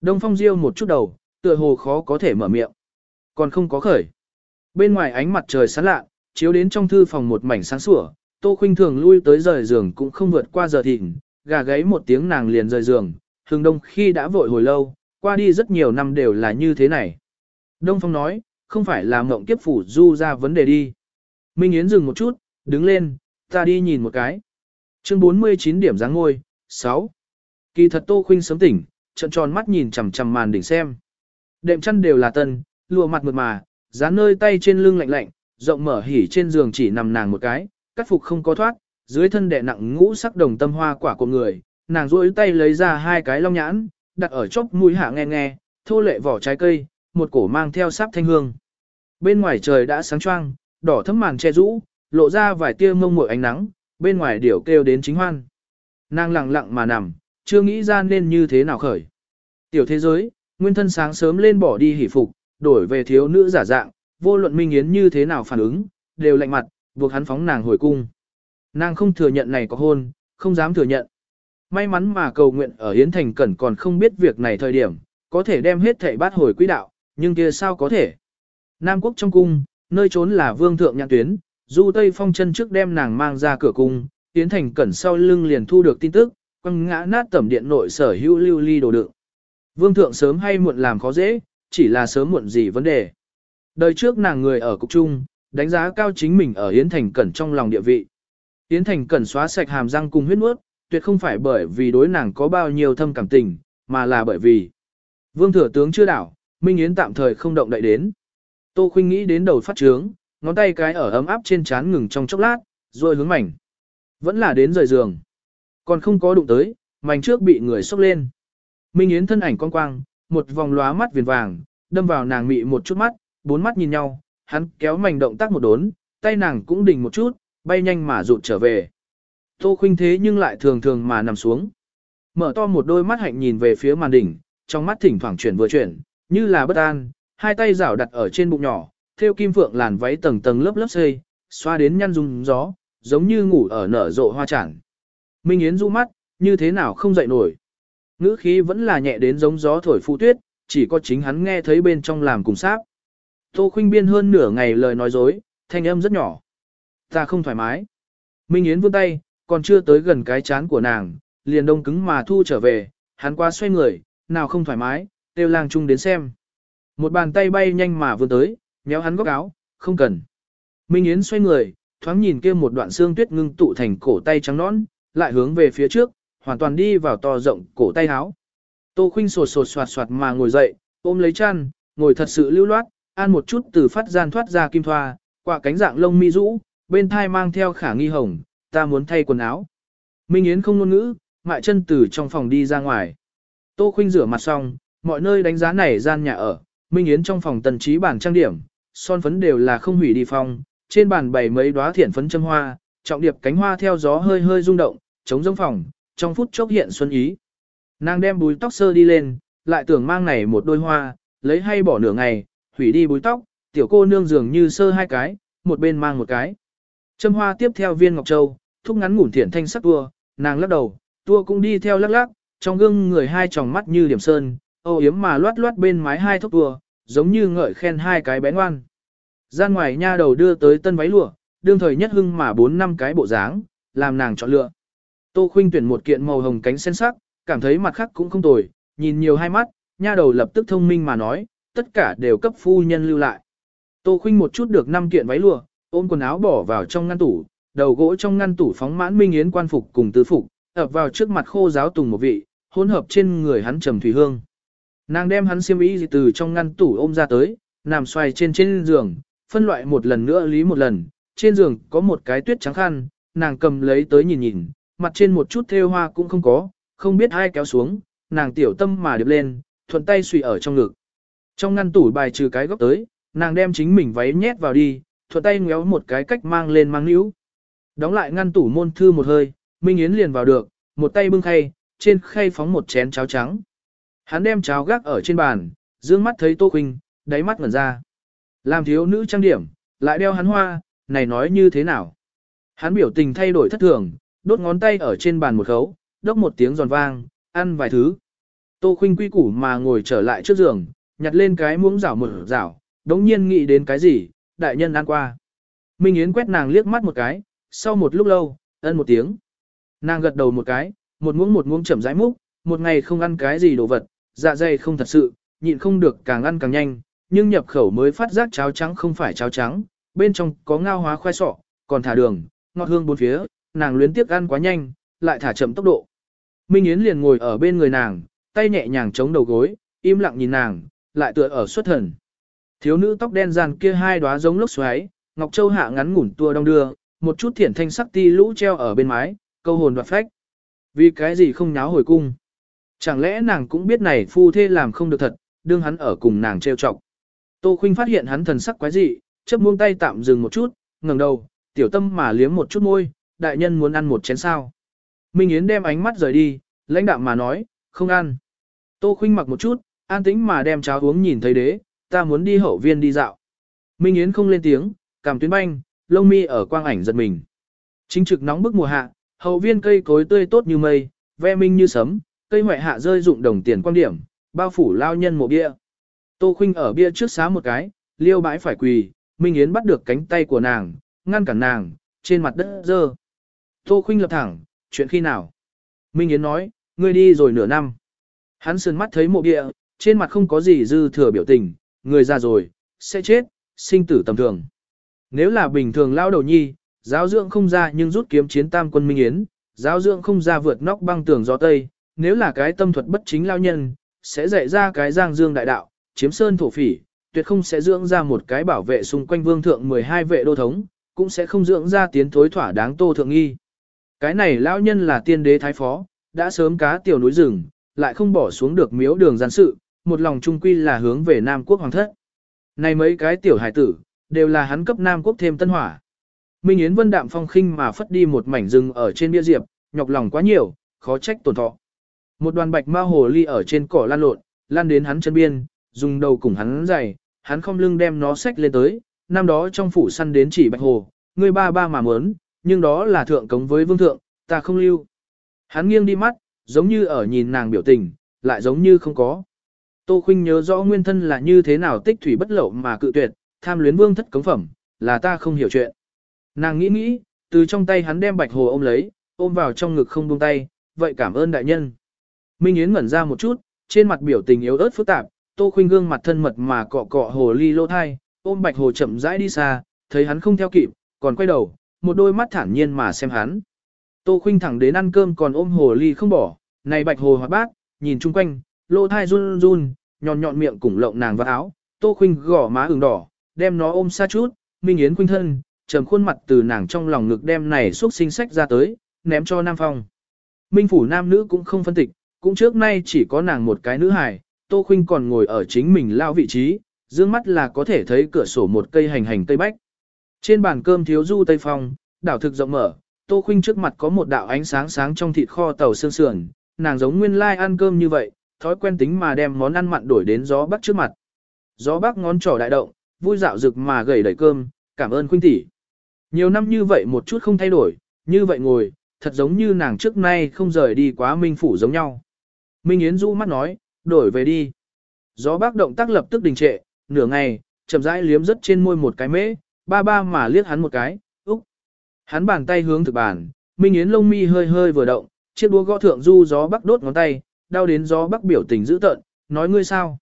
Đông Phong riêu một chút đầu, tựa hồ khó có thể mở miệng. Còn không có khởi. Bên ngoài ánh mặt trời sáng lạ, chiếu đến trong thư phòng một mảnh sáng sủa, Tô Khuynh thường lui tới rời giường cũng không vượt qua giờ thịnh, gà gáy một tiếng nàng liền rời giường, Hưng Đông khi đã vội hồi lâu, qua đi rất nhiều năm đều là như thế này. Đông Phong nói, không phải là mộng kiếp phủ du ra vấn đề đi. Minh Yến dừng một chút, đứng lên, ta đi nhìn một cái. Chương 49 điểm dáng ngôi, 6. Kỳ thật Tô Khuynh sớm tỉnh, trận tròn mắt nhìn chằm chằm màn đỉnh xem. Đệm chăn đều là tân, lùa mặt mượt mà, dán nơi tay trên lưng lạnh lạnh, rộng mở hỉ trên giường chỉ nằm nàng một cái, cắt phục không có thoát, dưới thân đè nặng ngũ sắc đồng tâm hoa quả của người, nàng duỗi tay lấy ra hai cái long nhãn, đặt ở chốc mũi hạ nghe nghe, thô lệ vỏ trái cây, một cổ mang theo sáp thanh hương. Bên ngoài trời đã sáng choang, đỏ thấm màn che rũ, lộ ra vài tia mông muội ánh nắng, bên ngoài điểu kêu đến chính hoan. Nàng lặng lặng mà nằm, chưa nghĩ ra nên như thế nào khởi. Tiểu thế giới, nguyên thân sáng sớm lên bỏ đi hỉ phục, đổi về thiếu nữ giả dạng, vô luận minh yến như thế nào phản ứng, đều lạnh mặt, buộc hắn phóng nàng hồi cung. Nàng không thừa nhận này có hôn, không dám thừa nhận. May mắn mà cầu nguyện ở Yến Thành Cẩn còn không biết việc này thời điểm, có thể đem hết thảy bát hồi quỹ đạo, nhưng kia sao có thể. Nam quốc trong cung, nơi trốn là vương thượng nhãn tuyến, du Tây Phong chân trước đem nàng mang ra cửa cung, Yến Thành Cẩn sau lưng liền thu được tin tức, quăng ngã nát tẩm điện nội sở hữu lưu ly đồ đựng. Vương thượng sớm hay muộn làm khó dễ, chỉ là sớm muộn gì vấn đề. Đời trước nàng người ở cục trung, đánh giá cao chính mình ở Yến Thành Cẩn trong lòng địa vị. Yến Thành Cẩn xóa sạch hàm răng cùng huyết nuốt, tuyệt không phải bởi vì đối nàng có bao nhiêu thâm cảm tình, mà là bởi vì Vương thừa tướng chưa đảo, Minh Yến tạm thời không động đậy đến. Tô Khuynh nghĩ đến đầu phát trướng, ngón tay cái ở ấm áp trên trán ngừng trong chốc lát, rồi hướng mảnh. Vẫn là đến rời giường. Còn không có đụng tới, mảnh trước bị người xốc lên. Minh Yến thân ảnh con quang, một vòng lóa mắt viền vàng, đâm vào nàng mị một chút mắt, bốn mắt nhìn nhau, hắn kéo mảnh động tác một đốn, tay nàng cũng đình một chút, bay nhanh mà rụt trở về. Tô khuynh thế nhưng lại thường thường mà nằm xuống. Mở to một đôi mắt hạnh nhìn về phía màn đỉnh, trong mắt thỉnh thoảng chuyển vừa chuyển, như là bất an, hai tay rảo đặt ở trên bụng nhỏ, theo kim phượng làn váy tầng tầng lớp lớp xây, xoa đến nhăn rung gió, giống như ngủ ở nở rộ hoa chản. Minh Yến du mắt, như thế nào không dậy nổi. Ngữ khí vẫn là nhẹ đến giống gió thổi phụ tuyết, chỉ có chính hắn nghe thấy bên trong làm cùng sáp. Tô Khuynh biên hơn nửa ngày lời nói dối, thanh âm rất nhỏ. Ta không thoải mái. Minh Yến vươn tay, còn chưa tới gần cái chán của nàng, liền đông cứng mà thu trở về, hắn qua xoay người, nào không thoải mái, tiêu lang chung đến xem. Một bàn tay bay nhanh mà vươn tới, nhéo hắn góc áo, không cần. Minh Yến xoay người, thoáng nhìn kia một đoạn xương tuyết ngưng tụ thành cổ tay trắng nõn, lại hướng về phía trước, hoàn toàn đi vào to rộng cổ tay áo. Tô Khuynh sột sột soạt soạt mà ngồi dậy, ôm lấy chăn, ngồi thật sự lưu loát, an một chút từ phát gian thoát ra kim thoa, qua cánh dạng lông mi rũ, bên thai mang theo khả nghi hồng, ta muốn thay quần áo. Minh Yến không ngôn ngữ, mại chân từ trong phòng đi ra ngoài. Tô Khuynh rửa mặt xong, mọi nơi đánh giá này gian nhà ở, Minh Yến trong phòng tần trí bản trang điểm, son phấn đều là không hủy đi phong, trên bàn bày mấy đóa thiển phấn châm hoa, trọng điệp cánh hoa theo gió hơi hơi rung động, chống giống phòng, trong phút chốc hiện xuân ý. Nàng đem búi tóc sơ đi lên, lại tưởng mang này một đôi hoa, lấy hay bỏ nửa ngày, hủy đi búi tóc, tiểu cô nương dường như sơ hai cái, một bên mang một cái. Châm hoa tiếp theo viên ngọc châu, thúc ngắn ngủn thiển thanh sắc tua, nàng lắc đầu, tua cũng đi theo lắc lắc, trong gương người hai tròng mắt như điểm sơn, âu yếm mà loát loát bên mái hai thốc tua, giống như ngợi khen hai cái bé ngoan. Ra ngoài nha đầu đưa tới tân váy lụa, đương thời nhất hưng mà bốn năm cái bộ dáng, làm nàng chọn lựa. Tô Khuynh tuyển một kiện màu hồng cánh sen sắc, cảm thấy mặt khác cũng không tồi, nhìn nhiều hai mắt, nha đầu lập tức thông minh mà nói, tất cả đều cấp phu nhân lưu lại. Tô Khuynh một chút được năm kiện váy lụa, ôm quần áo bỏ vào trong ngăn tủ, đầu gỗ trong ngăn tủ phóng mãn minh yến quan phục cùng tứ phục, ập vào trước mặt khô giáo tùng một vị, hỗn hợp trên người hắn trầm thủy hương. Nàng đem hắn xiêm y từ trong ngăn tủ ôm ra tới, nằm xoay trên trên giường, phân loại một lần nữa lý một lần, trên giường có một cái tuyết trắng khăn, nàng cầm lấy tới nhìn nhìn, mặt trên một chút thêu hoa cũng không có, không biết ai kéo xuống, nàng tiểu tâm mà điệp lên, thuận tay suy ở trong ngực. Trong ngăn tủ bài trừ cái góc tới, nàng đem chính mình váy nhét vào đi, thuận tay ngéo một cái cách mang lên mang níu. Đóng lại ngăn tủ môn thư một hơi, Minh Yến liền vào được, một tay bưng khay, trên khay phóng một chén cháo trắng. Hắn đem cháo gác ở trên bàn, dương mắt thấy Tô Khuynh, đáy mắt ngẩn ra. Làm thiếu nữ trang điểm, lại đeo hắn hoa, này nói như thế nào? Hắn biểu tình thay đổi thất thường, đốt ngón tay ở trên bàn một khấu, đốc một tiếng giòn vang, ăn vài thứ. Tô Khuynh quy củ mà ngồi trở lại trước giường, nhặt lên cái muỗng rảo một rảo, đống nhiên nghĩ đến cái gì, đại nhân ăn qua. Minh Yến quét nàng liếc mắt một cái, sau một lúc lâu, ân một tiếng. Nàng gật đầu một cái, một muỗng một muỗng chậm rãi múc, một ngày không ăn cái gì đồ vật, dạ dày không thật sự, nhịn không được càng ăn càng nhanh, nhưng nhập khẩu mới phát giác cháo trắng không phải cháo trắng, bên trong có ngao hóa khoai sọ, còn thả đường, ngọt hương bốn phía, nàng luyến tiếc ăn quá nhanh, lại thả chậm tốc độ. Minh Yến liền ngồi ở bên người nàng, tay nhẹ nhàng chống đầu gối, im lặng nhìn nàng, lại tựa ở xuất thần. Thiếu nữ tóc đen dàn kia hai đóa giống lốc xoáy, Ngọc Châu hạ ngắn ngủn tua đong đưa, một chút thiển thanh sắc ti lũ treo ở bên mái, câu hồn đoạt phách. Vì cái gì không nháo hồi cung? Chẳng lẽ nàng cũng biết này phu thê làm không được thật, đương hắn ở cùng nàng treo chọc. Tô Khuynh phát hiện hắn thần sắc quái dị, chấp buông tay tạm dừng một chút, ngẩng đầu, tiểu tâm mà liếm một chút môi, đại nhân muốn ăn một chén sao. Minh Yến đem ánh mắt rời đi, lãnh đạm mà nói, không ăn. Tô Khuynh mặc một chút, an tĩnh mà đem cháo uống nhìn thấy đế, ta muốn đi hậu viên đi dạo. Minh Yến không lên tiếng, cảm tuyến banh, lông mi ở quang ảnh giật mình. Chính trực nóng bức mùa hạ, hậu viên cây cối tươi tốt như mây, ve minh như sấm, cây hoại hạ rơi dụng đồng tiền quan điểm, bao phủ lao nhân mộ bia. Tô Khuynh ở bia trước xá một cái, liêu bãi phải quỳ, Minh Yến bắt được cánh tay của nàng, ngăn cản nàng, trên mặt đất dơ. Tô Khuynh lập thẳng, chuyện khi nào? Minh Yến nói, ngươi đi rồi nửa năm. Hắn sườn mắt thấy mộ bia, trên mặt không có gì dư thừa biểu tình, người già rồi, sẽ chết, sinh tử tầm thường. Nếu là bình thường lao đầu nhi, giáo dưỡng không ra nhưng rút kiếm chiến tam quân Minh Yến, giáo dưỡng không ra vượt nóc băng tường gió Tây, nếu là cái tâm thuật bất chính lao nhân, sẽ dạy ra cái giang dương đại đạo, chiếm sơn thổ phỉ, tuyệt không sẽ dưỡng ra một cái bảo vệ xung quanh vương thượng 12 vệ đô thống, cũng sẽ không dưỡng ra tiến thối thỏa đáng tô thượng nghi. Cái này lão nhân là tiên đế thái phó, đã sớm cá tiểu núi rừng, lại không bỏ xuống được miếu đường gian sự, một lòng trung quy là hướng về Nam quốc hoàng thất. Này mấy cái tiểu hải tử, đều là hắn cấp Nam quốc thêm tân hỏa. Minh Yến Vân đạm phong khinh mà phất đi một mảnh rừng ở trên bia diệp, nhọc lòng quá nhiều, khó trách tổn thọ. Một đoàn bạch ma hồ ly ở trên cỏ lan lộn, lan đến hắn chân biên, dùng đầu cùng hắn dày, hắn không lưng đem nó xách lên tới, năm đó trong phủ săn đến chỉ bạch hồ, người ba ba mà mớn, nhưng đó là thượng cống với vương thượng, ta không lưu. Hắn nghiêng đi mắt, giống như ở nhìn nàng biểu tình, lại giống như không có. Tô Khuynh nhớ rõ nguyên thân là như thế nào tích thủy bất lậu mà cự tuyệt, tham luyến vương thất cống phẩm, là ta không hiểu chuyện. Nàng nghĩ nghĩ, từ trong tay hắn đem bạch hồ ôm lấy, ôm vào trong ngực không buông tay, vậy cảm ơn đại nhân. Minh Yến ngẩn ra một chút, trên mặt biểu tình yếu ớt phức tạp, Tô Khuynh gương mặt thân mật mà cọ cọ hồ ly lô thai, ôm bạch hồ chậm rãi đi xa, thấy hắn không theo kịp, còn quay đầu, một đôi mắt thản nhiên mà xem hắn. Tô Khuynh thẳng đến ăn cơm còn ôm hồ ly không bỏ, này bạch hồ hoạt bát, nhìn chung quanh, lô thai run run, nhọn nhọn miệng cùng lộng nàng vào áo, Tô Khuynh gò má ửng đỏ, đem nó ôm xa chút, Minh Yến khuynh thân, trầm khuôn mặt từ nàng trong lòng ngực đem này xúc sinh sách ra tới, ném cho Nam Phong. Minh phủ nam nữ cũng không phân tịch, cũng trước nay chỉ có nàng một cái nữ hài, Tô Khuynh còn ngồi ở chính mình lao vị trí, dương mắt là có thể thấy cửa sổ một cây hành hành tây bách. Trên bàn cơm thiếu du tây phong, đảo thực rộng mở, Tô Khuynh trước mặt có một đạo ánh sáng sáng trong thịt kho tàu xương sườn, nàng giống nguyên lai like ăn cơm như vậy, thói quen tính mà đem món ăn mặn đổi đến gió bắc trước mặt. Gió bắc ngón trỏ đại động, vui dạo rực mà gầy đẩy cơm, cảm ơn Khuynh tỷ. Nhiều năm như vậy một chút không thay đổi, như vậy ngồi, thật giống như nàng trước nay không rời đi quá Minh phủ giống nhau. Minh Yến du mắt nói, đổi về đi. Gió bắc động tác lập tức đình trệ, nửa ngày, chậm rãi liếm rất trên môi một cái mễ, ba ba mà liếc hắn một cái, úc. Hắn bàn tay hướng thực bàn, Minh Yến lông mi hơi hơi vừa động, chiếc đũa gõ thượng du gió bắc đốt ngón tay, đau đến gió bắc biểu tình dữ tợn, nói ngươi sao.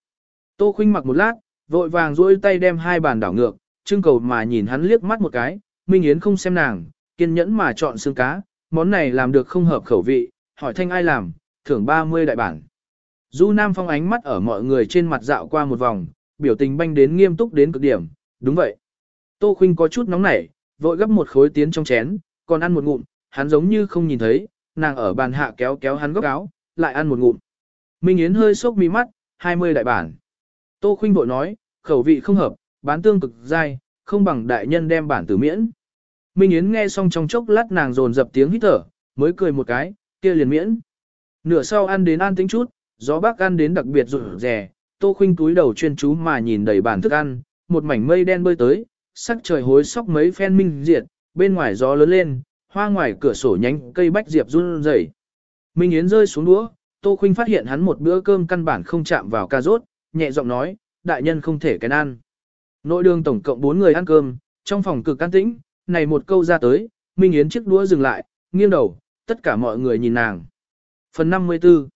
Tô khinh mặc một lát, vội vàng duỗi tay đem hai bàn đảo ngược, trưng cầu mà nhìn hắn liếc mắt một cái, Minh Yến không xem nàng, kiên nhẫn mà chọn xương cá, món này làm được không hợp khẩu vị, hỏi thanh ai làm, thưởng 30 đại bản. Du Nam Phong ánh mắt ở mọi người trên mặt dạo qua một vòng, biểu tình banh đến nghiêm túc đến cực điểm, đúng vậy. Tô Khuynh có chút nóng nảy, vội gấp một khối tiến trong chén, còn ăn một ngụm, hắn giống như không nhìn thấy, nàng ở bàn hạ kéo kéo hắn góc áo, lại ăn một ngụm. Minh Yến hơi sốc mi mắt, 20 đại bản. Tô Khuynh bội nói, khẩu vị không hợp, bán tương cực dai, không bằng đại nhân đem bản tử miễn. Minh Yến nghe xong trong chốc lát nàng dồn dập tiếng hít thở, mới cười một cái, kia liền miễn. Nửa sau ăn đến an tính chút, gió bác ăn đến đặc biệt rụt rè, Tô Khuynh túi đầu chuyên chú mà nhìn đầy bàn thức ăn, một mảnh mây đen bơi tới, sắc trời hối sóc mấy phen minh diệt, bên ngoài gió lớn lên, hoa ngoài cửa sổ nhánh cây bách diệp run rẩy. Minh Yến rơi xuống đũa, Tô Khuynh phát hiện hắn một bữa cơm căn bản không chạm vào ca rốt, nhẹ giọng nói, đại nhân không thể cái ăn. Nội đường tổng cộng 4 người ăn cơm, trong phòng cực can tĩnh, này một câu ra tới, Minh Yến chiếc đũa dừng lại, nghiêng đầu, tất cả mọi người nhìn nàng. Phần 54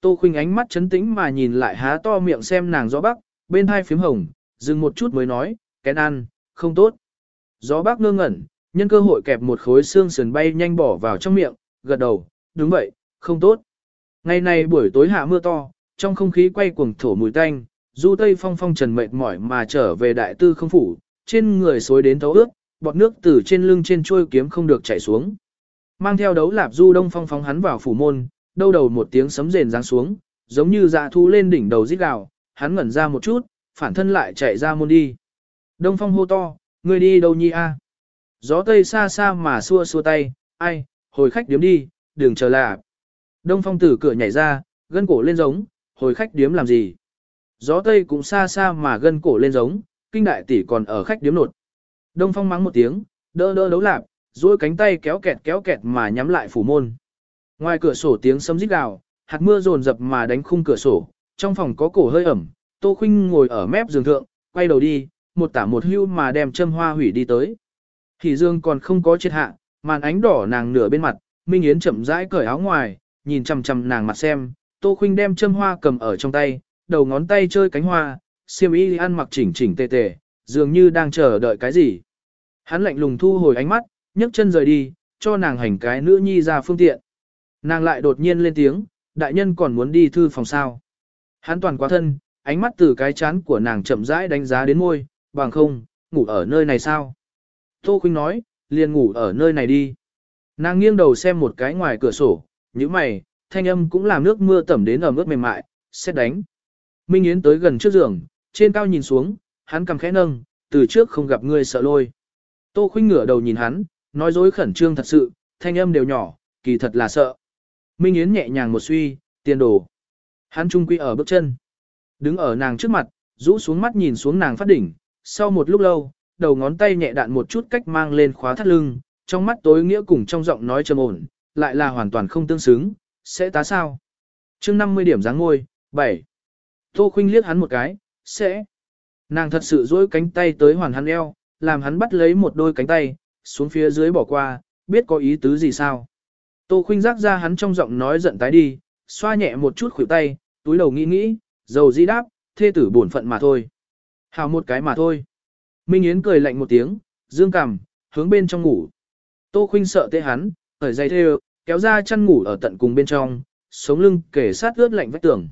Tô Khuynh ánh mắt chấn tĩnh mà nhìn lại há to miệng xem nàng gió bắc, bên hai phím hồng, dừng một chút mới nói, kén ăn, không tốt. Gió bắc ngơ ngẩn, nhân cơ hội kẹp một khối xương sườn bay nhanh bỏ vào trong miệng, gật đầu, đúng vậy, không tốt. Ngày này buổi tối hạ mưa to, trong không khí quay cuồng thổ mùi tanh, du tây phong phong trần mệt mỏi mà trở về đại tư không phủ, trên người xối đến thấu ướt, bọt nước từ trên lưng trên trôi kiếm không được chảy xuống. Mang theo đấu lạp du đông phong phóng hắn vào phủ môn, đâu đầu một tiếng sấm rền giáng xuống, giống như dạ thu lên đỉnh đầu rít gào, hắn ngẩn ra một chút, phản thân lại chạy ra môn đi. Đông phong hô to, người đi đâu nhi a? Gió tây xa xa mà xua xua tay, ai, hồi khách điếm đi, đừng chờ lạ. Đông phong từ cửa nhảy ra, gân cổ lên giống, hồi khách điếm làm gì? Gió tây cũng xa xa mà gân cổ lên giống, kinh đại tỷ còn ở khách điếm nột. Đông phong mắng một tiếng, đỡ đỡ đấu lạp, duỗi cánh tay kéo kẹt kéo kẹt mà nhắm lại phủ môn. Ngoài cửa sổ tiếng sấm rít gào, hạt mưa rồn rập mà đánh khung cửa sổ, trong phòng có cổ hơi ẩm, Tô Khuynh ngồi ở mép giường thượng, quay đầu đi, một tả một hưu mà đem châm hoa hủy đi tới. Thì dương còn không có chết hạ, màn ánh đỏ nàng nửa bên mặt, Minh Yến chậm rãi cởi áo ngoài, nhìn chằm chằm nàng mặt xem, Tô Khuynh đem châm hoa cầm ở trong tay, đầu ngón tay chơi cánh hoa, xiêm y ăn mặc chỉnh chỉnh tề tề, dường như đang chờ đợi cái gì. Hắn lạnh lùng thu hồi ánh mắt, nhấc chân rời đi, cho nàng hành cái nữ nhi ra phương tiện. Nàng lại đột nhiên lên tiếng, đại nhân còn muốn đi thư phòng sao. Hắn toàn quá thân, ánh mắt từ cái chán của nàng chậm rãi đánh giá đến môi, bằng không, ngủ ở nơi này sao? Tô Khuynh nói, liền ngủ ở nơi này đi. Nàng nghiêng đầu xem một cái ngoài cửa sổ, như mày, thanh âm cũng làm nước mưa tẩm đến ở mức mềm mại, xét đánh. Minh Yến tới gần trước giường, trên cao nhìn xuống, hắn cầm khẽ nâng, từ trước không gặp ngươi sợ lôi. Tô Khuynh ngửa đầu nhìn hắn, nói dối khẩn trương thật sự, thanh âm đều nhỏ, kỳ thật là sợ. Minh Yến nhẹ nhàng một suy, tiền đồ. Hắn trung quy ở bước chân. Đứng ở nàng trước mặt, rũ xuống mắt nhìn xuống nàng phát đỉnh. Sau một lúc lâu, đầu ngón tay nhẹ đạn một chút cách mang lên khóa thắt lưng, trong mắt tối nghĩa cùng trong giọng nói trầm ổn, lại là hoàn toàn không tương xứng, sẽ tá sao. chương 50 điểm dáng ngôi, 7. Tô Khuynh liếc hắn một cái, sẽ. Nàng thật sự dối cánh tay tới hoàn hắn eo, làm hắn bắt lấy một đôi cánh tay, xuống phía dưới bỏ qua, biết có ý tứ gì sao. Tô Khuynh rắc ra hắn trong giọng nói giận tái đi, xoa nhẹ một chút khuỷu tay, túi đầu nghĩ nghĩ, dầu di đáp, thê tử bổn phận mà thôi. Hào một cái mà thôi. Minh Yến cười lạnh một tiếng, dương cằm, hướng bên trong ngủ. Tô Khuynh sợ tê hắn, khởi dây theo, kéo ra chăn ngủ ở tận cùng bên trong, sống lưng kể sát ướt lạnh vách tường.